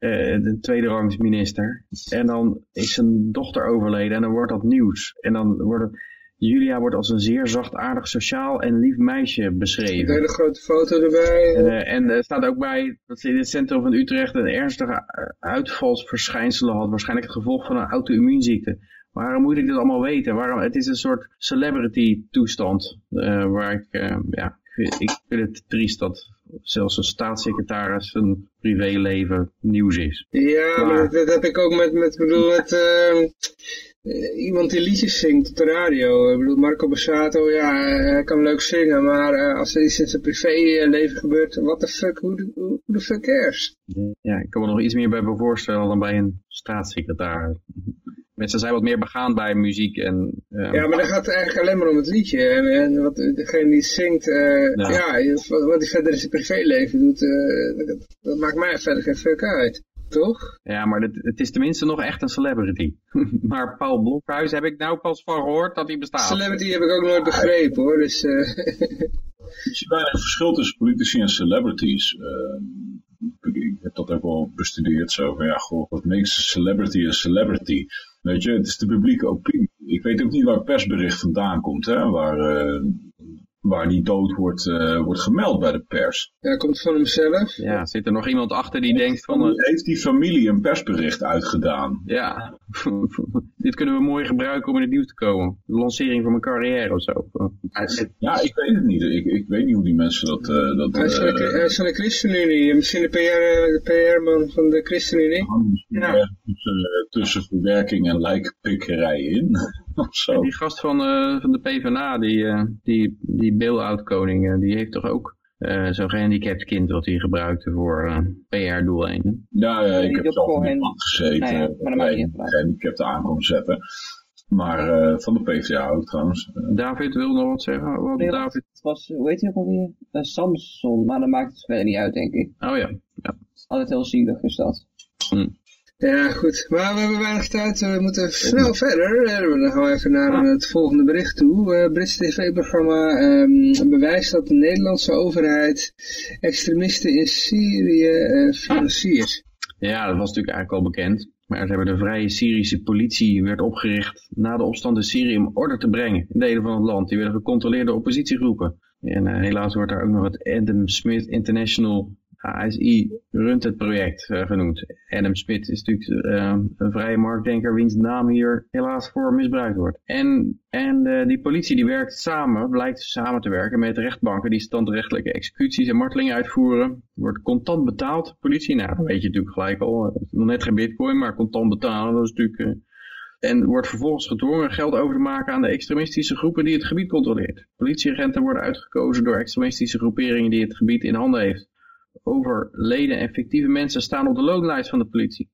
eh de tweede rangs minister. En dan is zijn dochter overleden en dan wordt dat nieuws. En dan wordt het, Julia wordt als een zeer zachtaardig, sociaal en lief meisje Een beschreven. hele grote foto erbij. En, eh, en er staat ook bij dat ze in het centrum van Utrecht een ernstige eh, uitvalsverschijnselen had. Waarschijnlijk het gevolg van een auto-immuunziekte. Waarom moet ik dit allemaal weten? Waarom? Het is een soort celebrity toestand. eh, waar ik, eh, ja, ik ik vind het triest dat zelfs een staatssecretaris zijn privéleven nieuws is. Ja, maar dat, dat heb ik ook met, met, bedoel, met ehm, eh, iemand die liedjes zingt op de radio. Ik bedoel, Marco Bassato, ja, eh, hij kan leuk zingen, maar eh, als er iets in zijn privéleven gebeurt, what the fuck, who the, who the fuck cares? Ja, ik kan me nog iets meer bij me voorstellen dan bij een staatssecretaris. Mensen zijn wat meer begaan bij muziek en... eh, Ja, maar dan gaat het eigenlijk alleen maar om het liedje. En, en wat degene die zingt, eh, Ja. wat, wat hij verder in zijn privéleven doet, eh, dat, dat maakt mij verder geen fuck uit. Toch? Ja, maar het, het is tenminste nog echt een celebrity. maar Paul Blokhuis heb ik nou pas van gehoord dat hij bestaat. Celebrity heb ik ook nooit begrepen hoor, dus... eh, Ik zie weinig verschil tussen politici en celebrities. Ehm, ik, ik heb dat ook wel bestudeerd. Zo van, ja, goh, wat makes a celebrity a celebrity? Weet je, het is de publieke opinie. Ik weet ook niet waar persbericht vandaan komt, hè, waar, eh, waar die dood wordt, eh, wordt gemeld bij de pers. ja, komt van hemzelf. Ja, zit er nog iemand achter die denkt van... eh, Heeft die familie een persbericht uitgedaan? ja, dit kunnen we mooi gebruiken om in het nieuws te komen. De lancering van mijn carrière of zo. Ja, ik weet het niet. Ik, ik weet niet hoe die mensen dat... eh, dat Hij is van de, eh, hij is van de ChristenUnie, misschien de PR, eh, de PR-man van de ChristenUnie. misschien Ja. tussen, tussen verwerking en lijkpikkerij in. Zo. Die gast van, eh, van de PvdA, die, eh, die, die bail-out koning, eh, die heeft toch ook eh, zo'n gehandicapt kind wat hij gebruikte voor eh, PR-doeleinden. Ja, ja, ik heb zelf in pand gezeten. Nou ja, maar dat maakt niet uit. en ik heb de aankomen zetten. Maar eh, van de PvdA ook trouwens. David wil nog wat zeggen. Wat, Nee, David? Het was, hoe heet hij ook alweer? Samson, maar dat maakt het verder niet uit, denk ik. Oh ja. ja. Altijd heel zielig is dat. Ja, goed. Maar we hebben weinig tijd. We moeten snel verder. Eh, Dan gaan we even naar het volgende bericht toe. Eh Brits tv-programma ehm, bewijst dat de Nederlandse overheid extremisten in Syrië eh, financiert. Ja, dat was natuurlijk eigenlijk al bekend. Maar ze hebben de Vrije Syrische politie werd opgericht na de opstand in Syrië om orde te brengen in delen van het land. Die werden gecontroleerd door oppositiegroepen. En eh, helaas wordt daar ook nog het Adam Smith International ASI runt het project eh, genoemd. Adam Smith is natuurlijk eh, een vrije marktdenker wiens naam hier helaas voor misbruikt wordt. En, en eh, die politie die werkt samen, blijkt samen te werken met rechtbanken die standrechtelijke executies en martelingen uitvoeren. Wordt contant betaald, politie, nou dat weet je natuurlijk gelijk al. Nog net geen bitcoin, maar contant betalen, dat is natuurlijk... en wordt vervolgens gedwongen geld over te maken aan de extremistische groepen die het gebied controleert. Politieagenten worden uitgekozen door extremistische groeperingen die het gebied in handen heeft overleden en fictieve mensen staan op de loonlijst van de politie.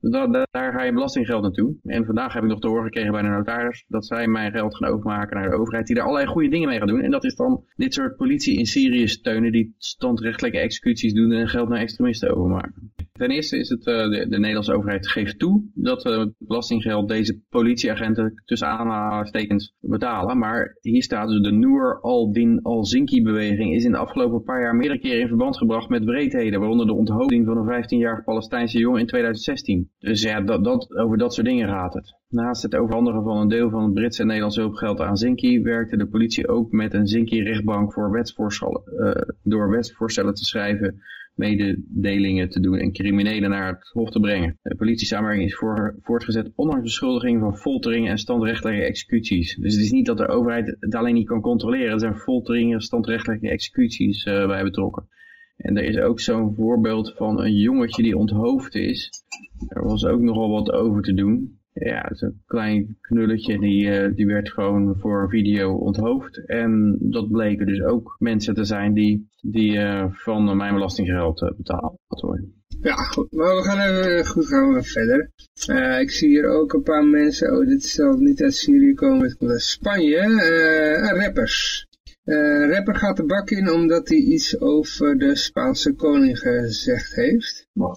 Dus da- da- daar ga je belastinggeld naartoe. En vandaag heb ik nog te horen gekregen bij de notaris dat zij mijn geld gaan overmaken naar de overheid die daar allerlei goede dingen mee gaat doen. En dat is dan dit soort politie in Syrië steunen die standrechtelijke executies doen en geld naar extremisten overmaken. Ten eerste is het, eh, de, de Nederlandse overheid geeft toe dat eh, belastinggeld deze politieagenten tussen aanhalingstekens betalen. Maar hier staat dus de Noor al-Din al-Zinki beweging is in de afgelopen paar jaar meerdere keren in verband gebracht met wreedheden. Waaronder de onthoofding van een 15-jarige Palestijnse jongen in 2016. Dus ja, dat, dat, over dat soort dingen gaat het. Naast het overhandigen van een deel van het Britse en Nederlandse hulpgeld aan Zinki werkte de politie ook met een Zinki-rechtbank voor wetsvoorstellen, eh, door wetsvoorstellen te schrijven mededelingen te doen en criminelen naar het hof te brengen. De politiesamenwerking is voor, voortgezet ondanks beschuldigingen van folteringen en standrechtelijke executies. Dus het is niet dat de overheid het alleen niet kan controleren. Er zijn folteringen, standrechtelijke executies uh, bij betrokken. En er is ook zo'n voorbeeld van een jongetje die onthoofd is. Er was ook nogal wat over te doen. Ja, het is een klein knulletje, die, uh, die werd gewoon voor een video onthoofd. En dat bleken dus ook mensen te zijn die, die uh, van mijn belastinggeld uh, betaald worden. Ja, goed. Maar we gaan even, goed gaan we verder. Uh, ik zie hier ook een paar mensen, oh dit zal niet uit Syrië komen, het komt uit Spanje, uh, rappers. Uh, rapper gaat de bak in omdat hij iets over de Spaanse koning gezegd heeft. Maar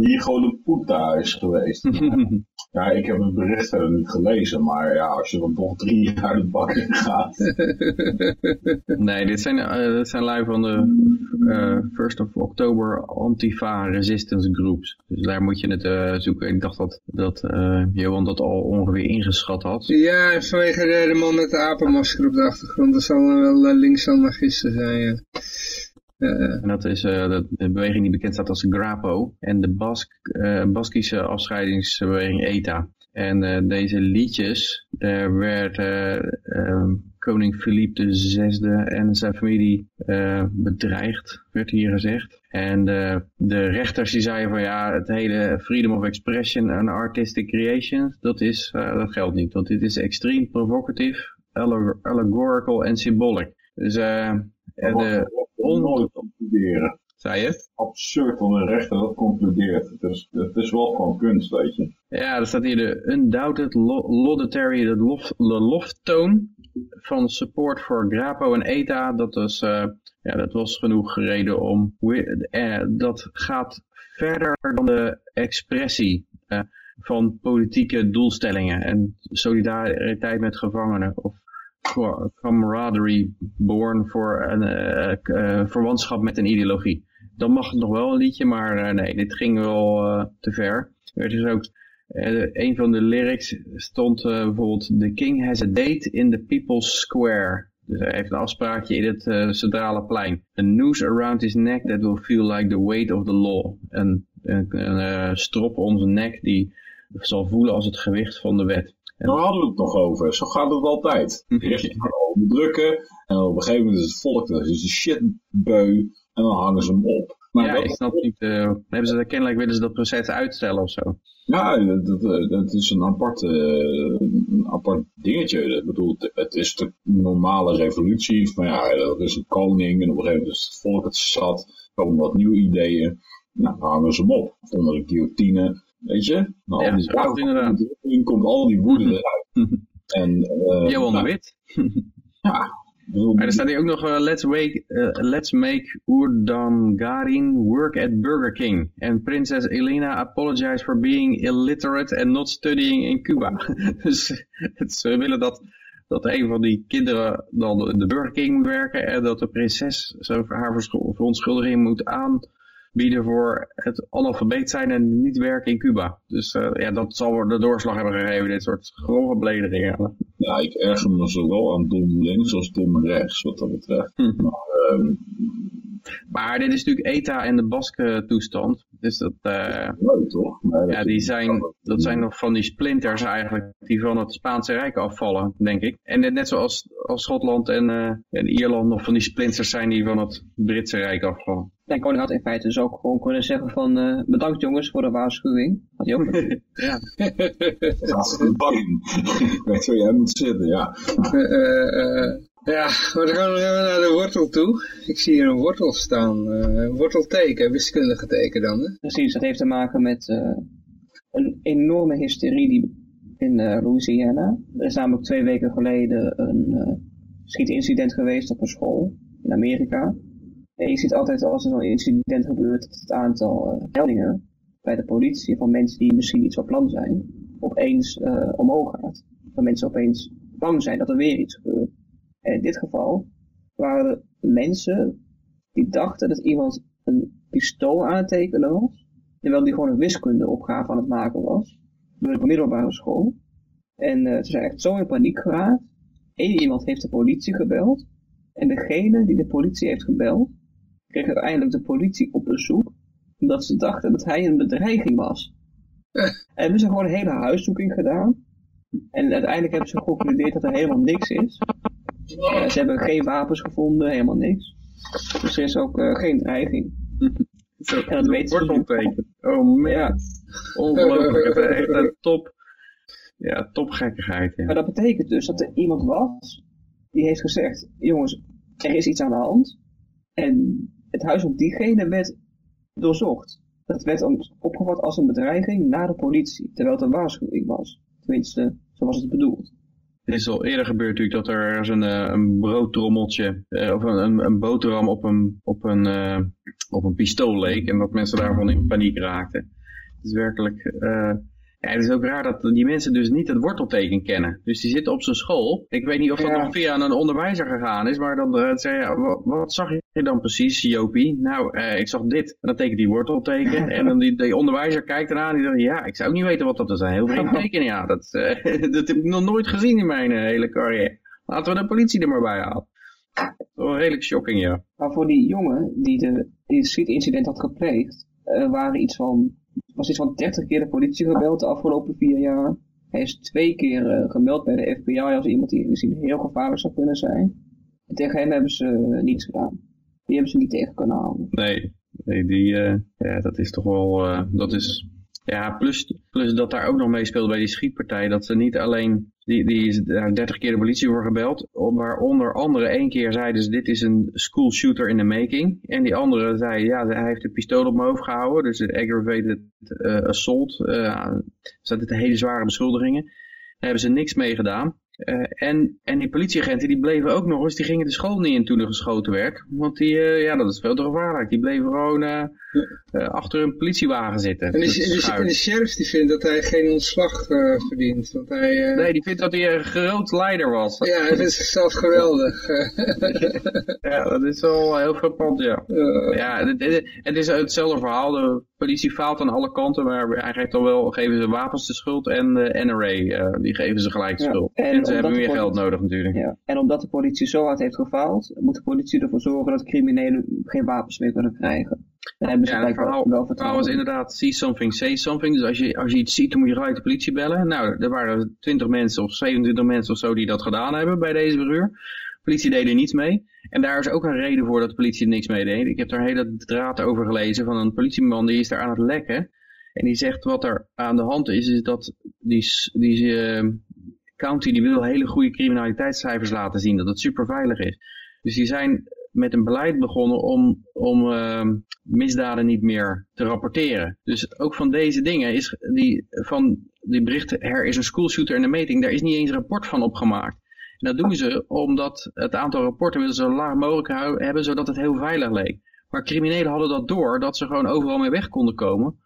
hier gewoon een poeta is geweest. Ja, ik heb het bericht verder niet gelezen, maar ja, als je dan toch drie jaar de bak in gaat. Nee, dit zijn, eh, dit zijn lui van de eh 1st of October Antifa Resistance Groups. Dus daar moet je het eh, zoeken. Ik dacht dat, dat eh, Johan dat al ongeveer ingeschat had. Ja, en vanwege de, de man met de apenmasker op de achtergrond. Dat zal wel uh, linksanarchisten zijn, ja. Eh, En dat is eh, de, de beweging die bekend staat als Grapo. En de Bask, eh, Baskische afscheidingsbeweging ETA. En eh, deze liedjes, daar werd eh, ehm, koning Philippe VI en zijn familie eh, bedreigd, werd hier gezegd. En de, de rechters die zeiden van ja, het hele freedom of expression en artistic creations, dat, is, eh, dat geldt niet. Want dit is extreem provocative, alle- allegorical en symbolic. Dus eh de. Nooit concluderen. zei je? Absurd van de rechter dat concludeert. Het is, het is wel gewoon kunst, weet je. Ja, er staat hier de undoubted laudatory, de, lof, de loftoon van support voor Grapo en ETA. Dat was, eh, ja, dat was genoeg reden om, eh, dat gaat verder dan de expressie eh, van politieke doelstellingen en solidariteit met gevangenen. Of camaraderie born voor een eh, k- eh, verwantschap met een ideologie. Dan mag het nog wel een liedje, maar eh, nee, dit ging wel eh, te ver. Er is ook eh, een van de lyrics stond eh, bijvoorbeeld The king has a date in the people's square. Dus hij heeft een afspraakje in het eh, centrale plein. A noose around his neck that will feel like the weight of the law. Een, een, een eh, strop om zijn nek die zal voelen als het gewicht van de wet. Daar hadden we het nog over. Zo gaat het altijd. De rechter gaan onderdrukken. En op een gegeven moment is het volk, dat is een shitbeu. En dan hangen ze hem op. Maar ja, dat, ik snap niet. eh, hebben ze, kennelijk willen ze dat proces uitstellen of zo. Ja, dat, dat, dat is een apart, eh, een apart dingetje. Ik bedoel, het- het is de normale revolutie. Maar ja, er is een koning en op een gegeven moment is het volk het zat. Er komen wat nieuwe ideeën. Nou, dan hangen ze hem op. Onder de guillotine, weet je. Nou, Ja, al die inderdaad. Komt al die woede eruit. En, Johan de nou, Wit. Ja, Maar er staat hier ook nog, eh, let's, wake, eh, let's make Urdangarin work at Burger King. En Princess Elena apologize for being illiterate and not studying in Cuba. dus het, ze willen dat, dat een van die kinderen dan de Burger King moet werken. En dat de prinses haar verontschuldiging moet aanbieden voor het analfabeet zijn en niet werken in Cuba. Dus eh, ja, dat zal de doorslag hebben gegeven, dit soort grove beledigingen. Ja, ik erger me zowel aan dom links als dom rechts, wat dat betreft. Hm. Maar, ehm, Maar dit is natuurlijk ETA en de Baske toestand. Dus dat, eh, leuk toch? Ja, die zijn, dat zijn nog van die splinters eigenlijk die van het Spaanse Rijk afvallen, denk ik. En net- net zoals als Schotland en, eh, en Ierland nog van die splinters zijn die van het Britse Rijk afvallen. En koning had in feite dus ook gewoon kunnen zeggen van eh, bedankt jongens voor de waarschuwing. Had hij ook Ja, de bak in. Ik weet waar jij moet zitten, ja. Eh, eh, ja, maar dan gaan we even naar de wortel toe. Ik zie hier een wortel staan. eh, een wortelteken, wiskundige teken dan. Hè? Precies, dat heeft te maken met eh, een enorme hysterie die in eh, Louisiana. Er is namelijk twee weken geleden een eh schietincident geweest op een school in Amerika. En je ziet altijd als er zo'n incident gebeurt het aantal eh, meldingen bij de politie van mensen die misschien niet van plan zijn, opeens eh, omhoog gaat. Dat mensen opeens bang zijn dat er weer iets gebeurt. En in dit geval waren er mensen die dachten dat iemand een pistool aan het tekenen was, terwijl die gewoon een wiskundeopgave aan het maken was, door de middelbare school. En eh, ze zijn echt zo in paniek geraakt. Eén iemand heeft de politie gebeld, en degene die de politie heeft gebeld, kreeg uiteindelijk de politie op bezoek, omdat ze dachten dat hij een bedreiging was. En hebben ze gewoon een hele huiszoeking gedaan. En uiteindelijk hebben ze geconcludeerd dat er helemaal niks is. Eh, ze hebben geen wapens gevonden, helemaal niks. Dus er is ook eh, geen dreiging. Zo, Ja, dat weten ze. Oh man, Ja, ongelooflijk. Het is echt een top, ja, topgekkigheid. Ja. maar dat betekent dus dat er iemand was die heeft gezegd, jongens, er is iets aan de hand. En het huis van diegene werd doorzocht. Dat werd opgevat als een bedreiging naar de politie, terwijl het een waarschuwing was. Tenminste, zo was het bedoeld. Het is al eerder gebeurd natuurlijk dat er een, eh, een broodtrommeltje eh, of een, een, boterham op een, op, een, eh, op een pistool leek en dat mensen daarvan in paniek raakten. Het is werkelijk, Ja, het is ook raar dat die mensen dus niet het wortelteken kennen. Dus die zitten op zijn school. Ik weet niet of dat Ja. nog via een onderwijzer gegaan is, maar dan eh, zei je, wat, wat zag je dan precies, Jopie? Nou, eh, ik zag dit. En dan tekent die wortelteken. en dan die, die onderwijzer kijkt eraan en die zegt, ja, ik zou ook niet weten wat dat is. Een heel vreemd teken. Ja, dat, eh, dat heb ik nog nooit gezien in mijn eh, hele carrière. Laten we de politie er maar bij halen. Wel redelijk shocking, ja. Maar voor die jongen die, de, die het schietincident had gepleegd, eh, waren iets van, was iets van 30 keer de politie gebeld de afgelopen vier jaar. Hij is twee keer eh, gemeld bij de FBI als iemand die misschien heel gevaarlijk zou kunnen zijn. En tegen hem hebben ze eh, niets gedaan. Die hebben ze niet tegen kunnen houden. Nee, nee die, eh, ja, dat is toch wel, dat is, ja, plus, plus dat daar ook nog meespeelt bij die schietpartij, dat ze niet alleen, die, die is daar 30 keer de politie voor gebeld, maar onder andere één keer zeiden ze, dit is een school shooter in the making, en die andere zei, ja, hij heeft een pistool op mijn hoofd gehouden, dus een aggravated eh, assault, zaten hele zware beschuldigingen, daar hebben ze niks mee gedaan. Eh, en, en die politieagenten die bleven ook nog eens, die gingen de school niet in toen er geschoten werd. Want die, eh, ja, dat is veel te gevaarlijk. Die bleven gewoon eh, achter een politiewagen zitten. En die, die, schuilen. sheriff die vindt dat hij geen ontslag verdient. Want hij, Nee, die vindt dat hij een groot leider was. ja, hij vindt zichzelf geweldig. Ja, dat is wel heel frappant, ja. Ja, het, het- het is hetzelfde verhaal. De politie faalt aan alle kanten, maar hij geeft dan wel, geven ze wapens de schuld en de NRA, eh, die geven ze gelijk de Ja, schuld. en En, ze hebben meer politie- geld nodig natuurlijk. Ja. En omdat de politie zo hard heeft gefaald, moet de politie ervoor zorgen dat criminelen geen wapens meer kunnen krijgen. Daar hebben ze Ja, het verhaal, wel vertrouwen in. inderdaad see something, say something. Dus als je, als je iets ziet, dan moet je gelijk de politie bellen. Nou, er waren 20 mensen of 27 mensen of zo die dat gedaan hebben bij deze verhuur. De politie deed er niets mee. En daar is ook een reden voor dat de politie niks mee deed. Ik heb daar een hele draad over gelezen van een politieman die is daar aan het lekken. En die zegt wat er aan de hand is, is dat die, die eh, county die wil hele goede criminaliteitscijfers laten zien. Dat het super veilig is. Dus die zijn met een beleid begonnen om, om ehm, misdaden niet meer te rapporteren. Dus ook van deze dingen is die, van die berichten, er is een schoolshooter in de meting, daar is niet eens een rapport van opgemaakt. En dat doen ze omdat het aantal rapporten willen zo laag mogelijk hebben, zodat het heel veilig leek. Maar criminelen hadden dat door, dat ze gewoon overal mee weg konden komen.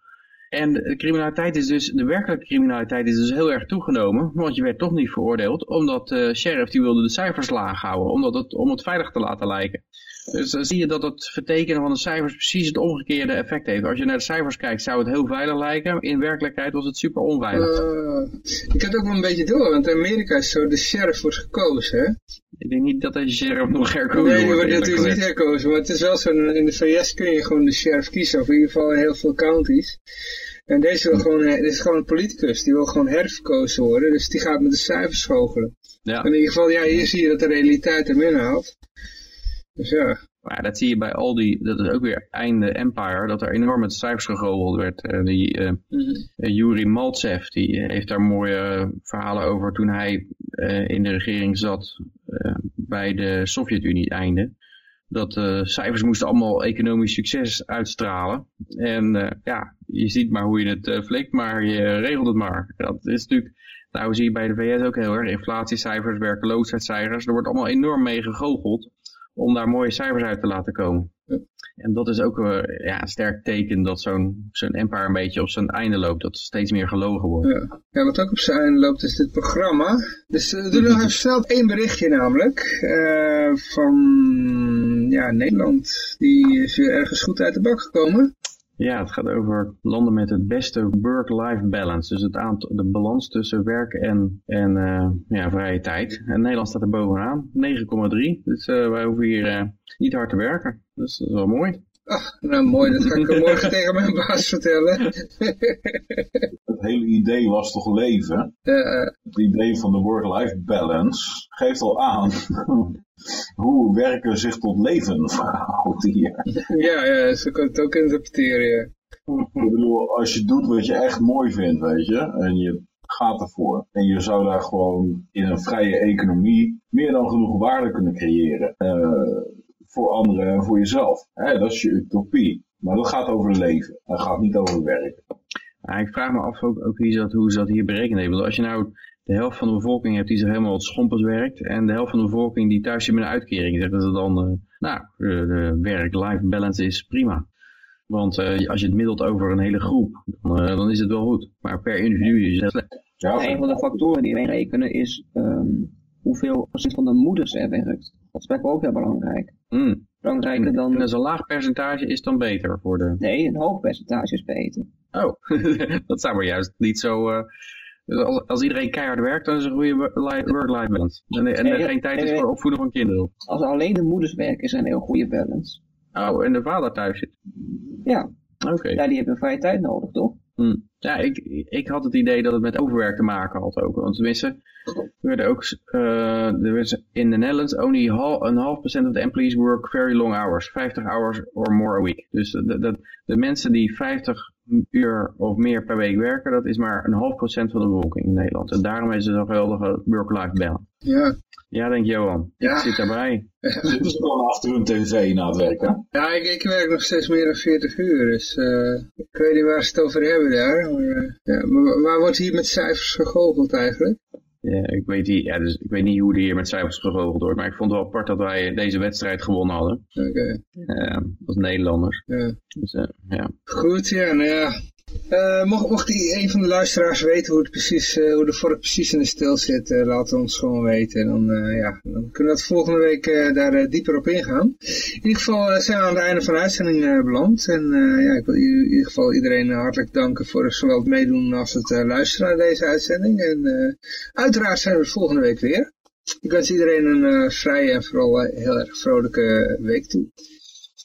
En de criminaliteit is dus, de werkelijke criminaliteit is dus heel erg toegenomen, want je werd toch niet veroordeeld, omdat de sheriff die wilde de cijfers laag houden, omdat het, om het veilig te laten lijken. Dus dan zie je dat het vertekenen van de cijfers precies het omgekeerde effect heeft. Als je naar de cijfers kijkt, zou het heel veilig lijken. In werkelijkheid was het super onveilig. eh, ik heb het ook wel een beetje door, want in Amerika is zo, de sheriff wordt gekozen, hè? Ik denk niet dat de sheriff nog herkozen Nee, die wordt. wordt natuurlijk niet herkozen, maar het is wel zo, in de VS kun je gewoon de sheriff kiezen, of in ieder geval in heel veel counties. En deze wil gewoon, dit is gewoon een politicus, die wil gewoon herverkozen worden, dus die gaat met de cijfers goochelen. Ja. In ieder geval, ja, hier zie je dat de realiteit hem inhaalt. Dus ja, Maar dat zie je bij al die, dat is ook weer einde Empire, dat er enorm met cijfers gegoocheld werd. Eh, die eh eh, Yuri Maltsev, die heeft daar mooie verhalen over toen hij in de regering zat bij de Sovjet-Unie einde. Dat cijfers moesten allemaal economisch succes uitstralen. En ja, je ziet maar hoe je het flikt, maar je regelt het maar. Dat is natuurlijk, nou zie je bij de VS ook heel erg, inflatiecijfers, werkeloosheidscijfers. Er wordt allemaal enorm mee gegoocheld om daar mooie cijfers uit te laten komen. En dat is ook eh, ja, een sterk teken dat zo'n zo'n empire een beetje op zijn einde loopt. Dat er steeds meer gelogen wordt. ja. ja, wat ook op zijn einde loopt is dit programma. Dus uh, doe nog even snel één berichtje namelijk, eh, van ja, Nederland. Die is weer ergens goed uit de bak gekomen. Ja, het gaat over landen met het beste work-life balance. Dus het aantal, de balans tussen werk en, en eh, ja, vrije tijd. En Nederland staat er bovenaan, 9,3. Dus eh, wij hoeven hier eh, niet hard te werken. Dus dat is wel mooi. Ach, nou mooi, dat ga ik morgen tegen mijn baas vertellen. Het hele idee was toch leven? Eh, Het idee van de work-life balance geeft al aan hoe werken zich tot leven verhoudt hier. ja, ja, zo kan het ook interpreteren, ja. Ik bedoel, als je doet wat je echt mooi vindt, weet je, en je gaat ervoor. En je zou daar gewoon in een vrije economie meer dan genoeg waarde kunnen creëren. eh, voor anderen en voor jezelf. Hè, dat is je utopie. Maar dat gaat over leven. Dat gaat niet over werken. Ja, ik vraag me af ook, ook wie ze dat, hoe ze dat hier berekend hebben. Want Als je nou de helft van de bevolking hebt die zich helemaal op schompers werkt. En de helft van de bevolking die thuis zit met een uitkering. Zeggen ze dan, eh, nou, de, de werk-life balance is prima. Want eh, als je het middelt over een hele groep, dan, eh, dan is het wel goed. Maar per individu is het slecht. Ja, Een van de factoren die we rekenen is ehm, hoeveel procent van de moeders er werkt. Dat is blijkbaar ook heel belangrijk. Hmm. Belangrijker En dan... als een laag percentage is dan beter voor de... Nee, een hoog percentage is beter. Oh, dat zou maar juist niet zo... eh, als, als iedereen keihard werkt, dan is er een goede wo- work-life balance. En, en er geen tijd is voor opvoeden van kinderen. Als alleen de moeders werken is er een heel goede balance. Oh, en de vader thuis zit. Ja, Oké. ja die hebben vrije tijd nodig, toch? Hm. Ja, ik, ik had het idee dat het met overwerk te maken had ook. Want tenminste, er werden ook, uh, er was in the Netherlands only een half percent of the employees work very long hours. 50 hours or more a week. Dus de, de, de mensen die 50 uur of meer per week werken, dat is maar een half procent van de bevolking in Nederland. En daarom is het een geweldige work-life balance. Ja, Ja, denk Johan. Ja. Ik zit daarbij. zitten ze dan achter hun tv na het werken? ja ik, ik werk nog steeds meer dan 40 uur, dus eh, ik weet niet waar ze het over hebben daar. Maar, eh, ja, maar wa- waar wordt hier met cijfers gegoocheld eigenlijk? Ja, ik, weet die, ja, dus ik weet niet hoe er hier met cijfers gegoocheld wordt, maar ik vond het wel apart dat wij deze wedstrijd gewonnen hadden. Oké, eh, als Nederlanders. ja. Dus, eh, ja. Goed, ja, nou ja. Eh, mocht, een van de luisteraars weten hoe, het precies, eh, hoe de vork precies in de stil zit, eh, laat ons gewoon weten. Dan, eh, ja, dan kunnen we dat volgende week daar dieper op ingaan. In ieder geval zijn we aan het einde van de uitzending beland. En ja, ik wil in ieder geval iedereen hartelijk danken voor zowel het meedoen als het luisteren naar deze uitzending. En uiteraard zijn we volgende week weer. Ik wens iedereen een vrije en vooral heel erg vrolijke week toe.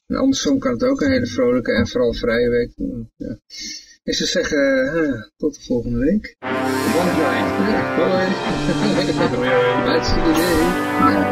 En andersom kan het ook een hele vrolijke en vooral vrije week doen. Ja. Ik zou zeggen, eh, tot de volgende week. Hoi. Hartstikke idee.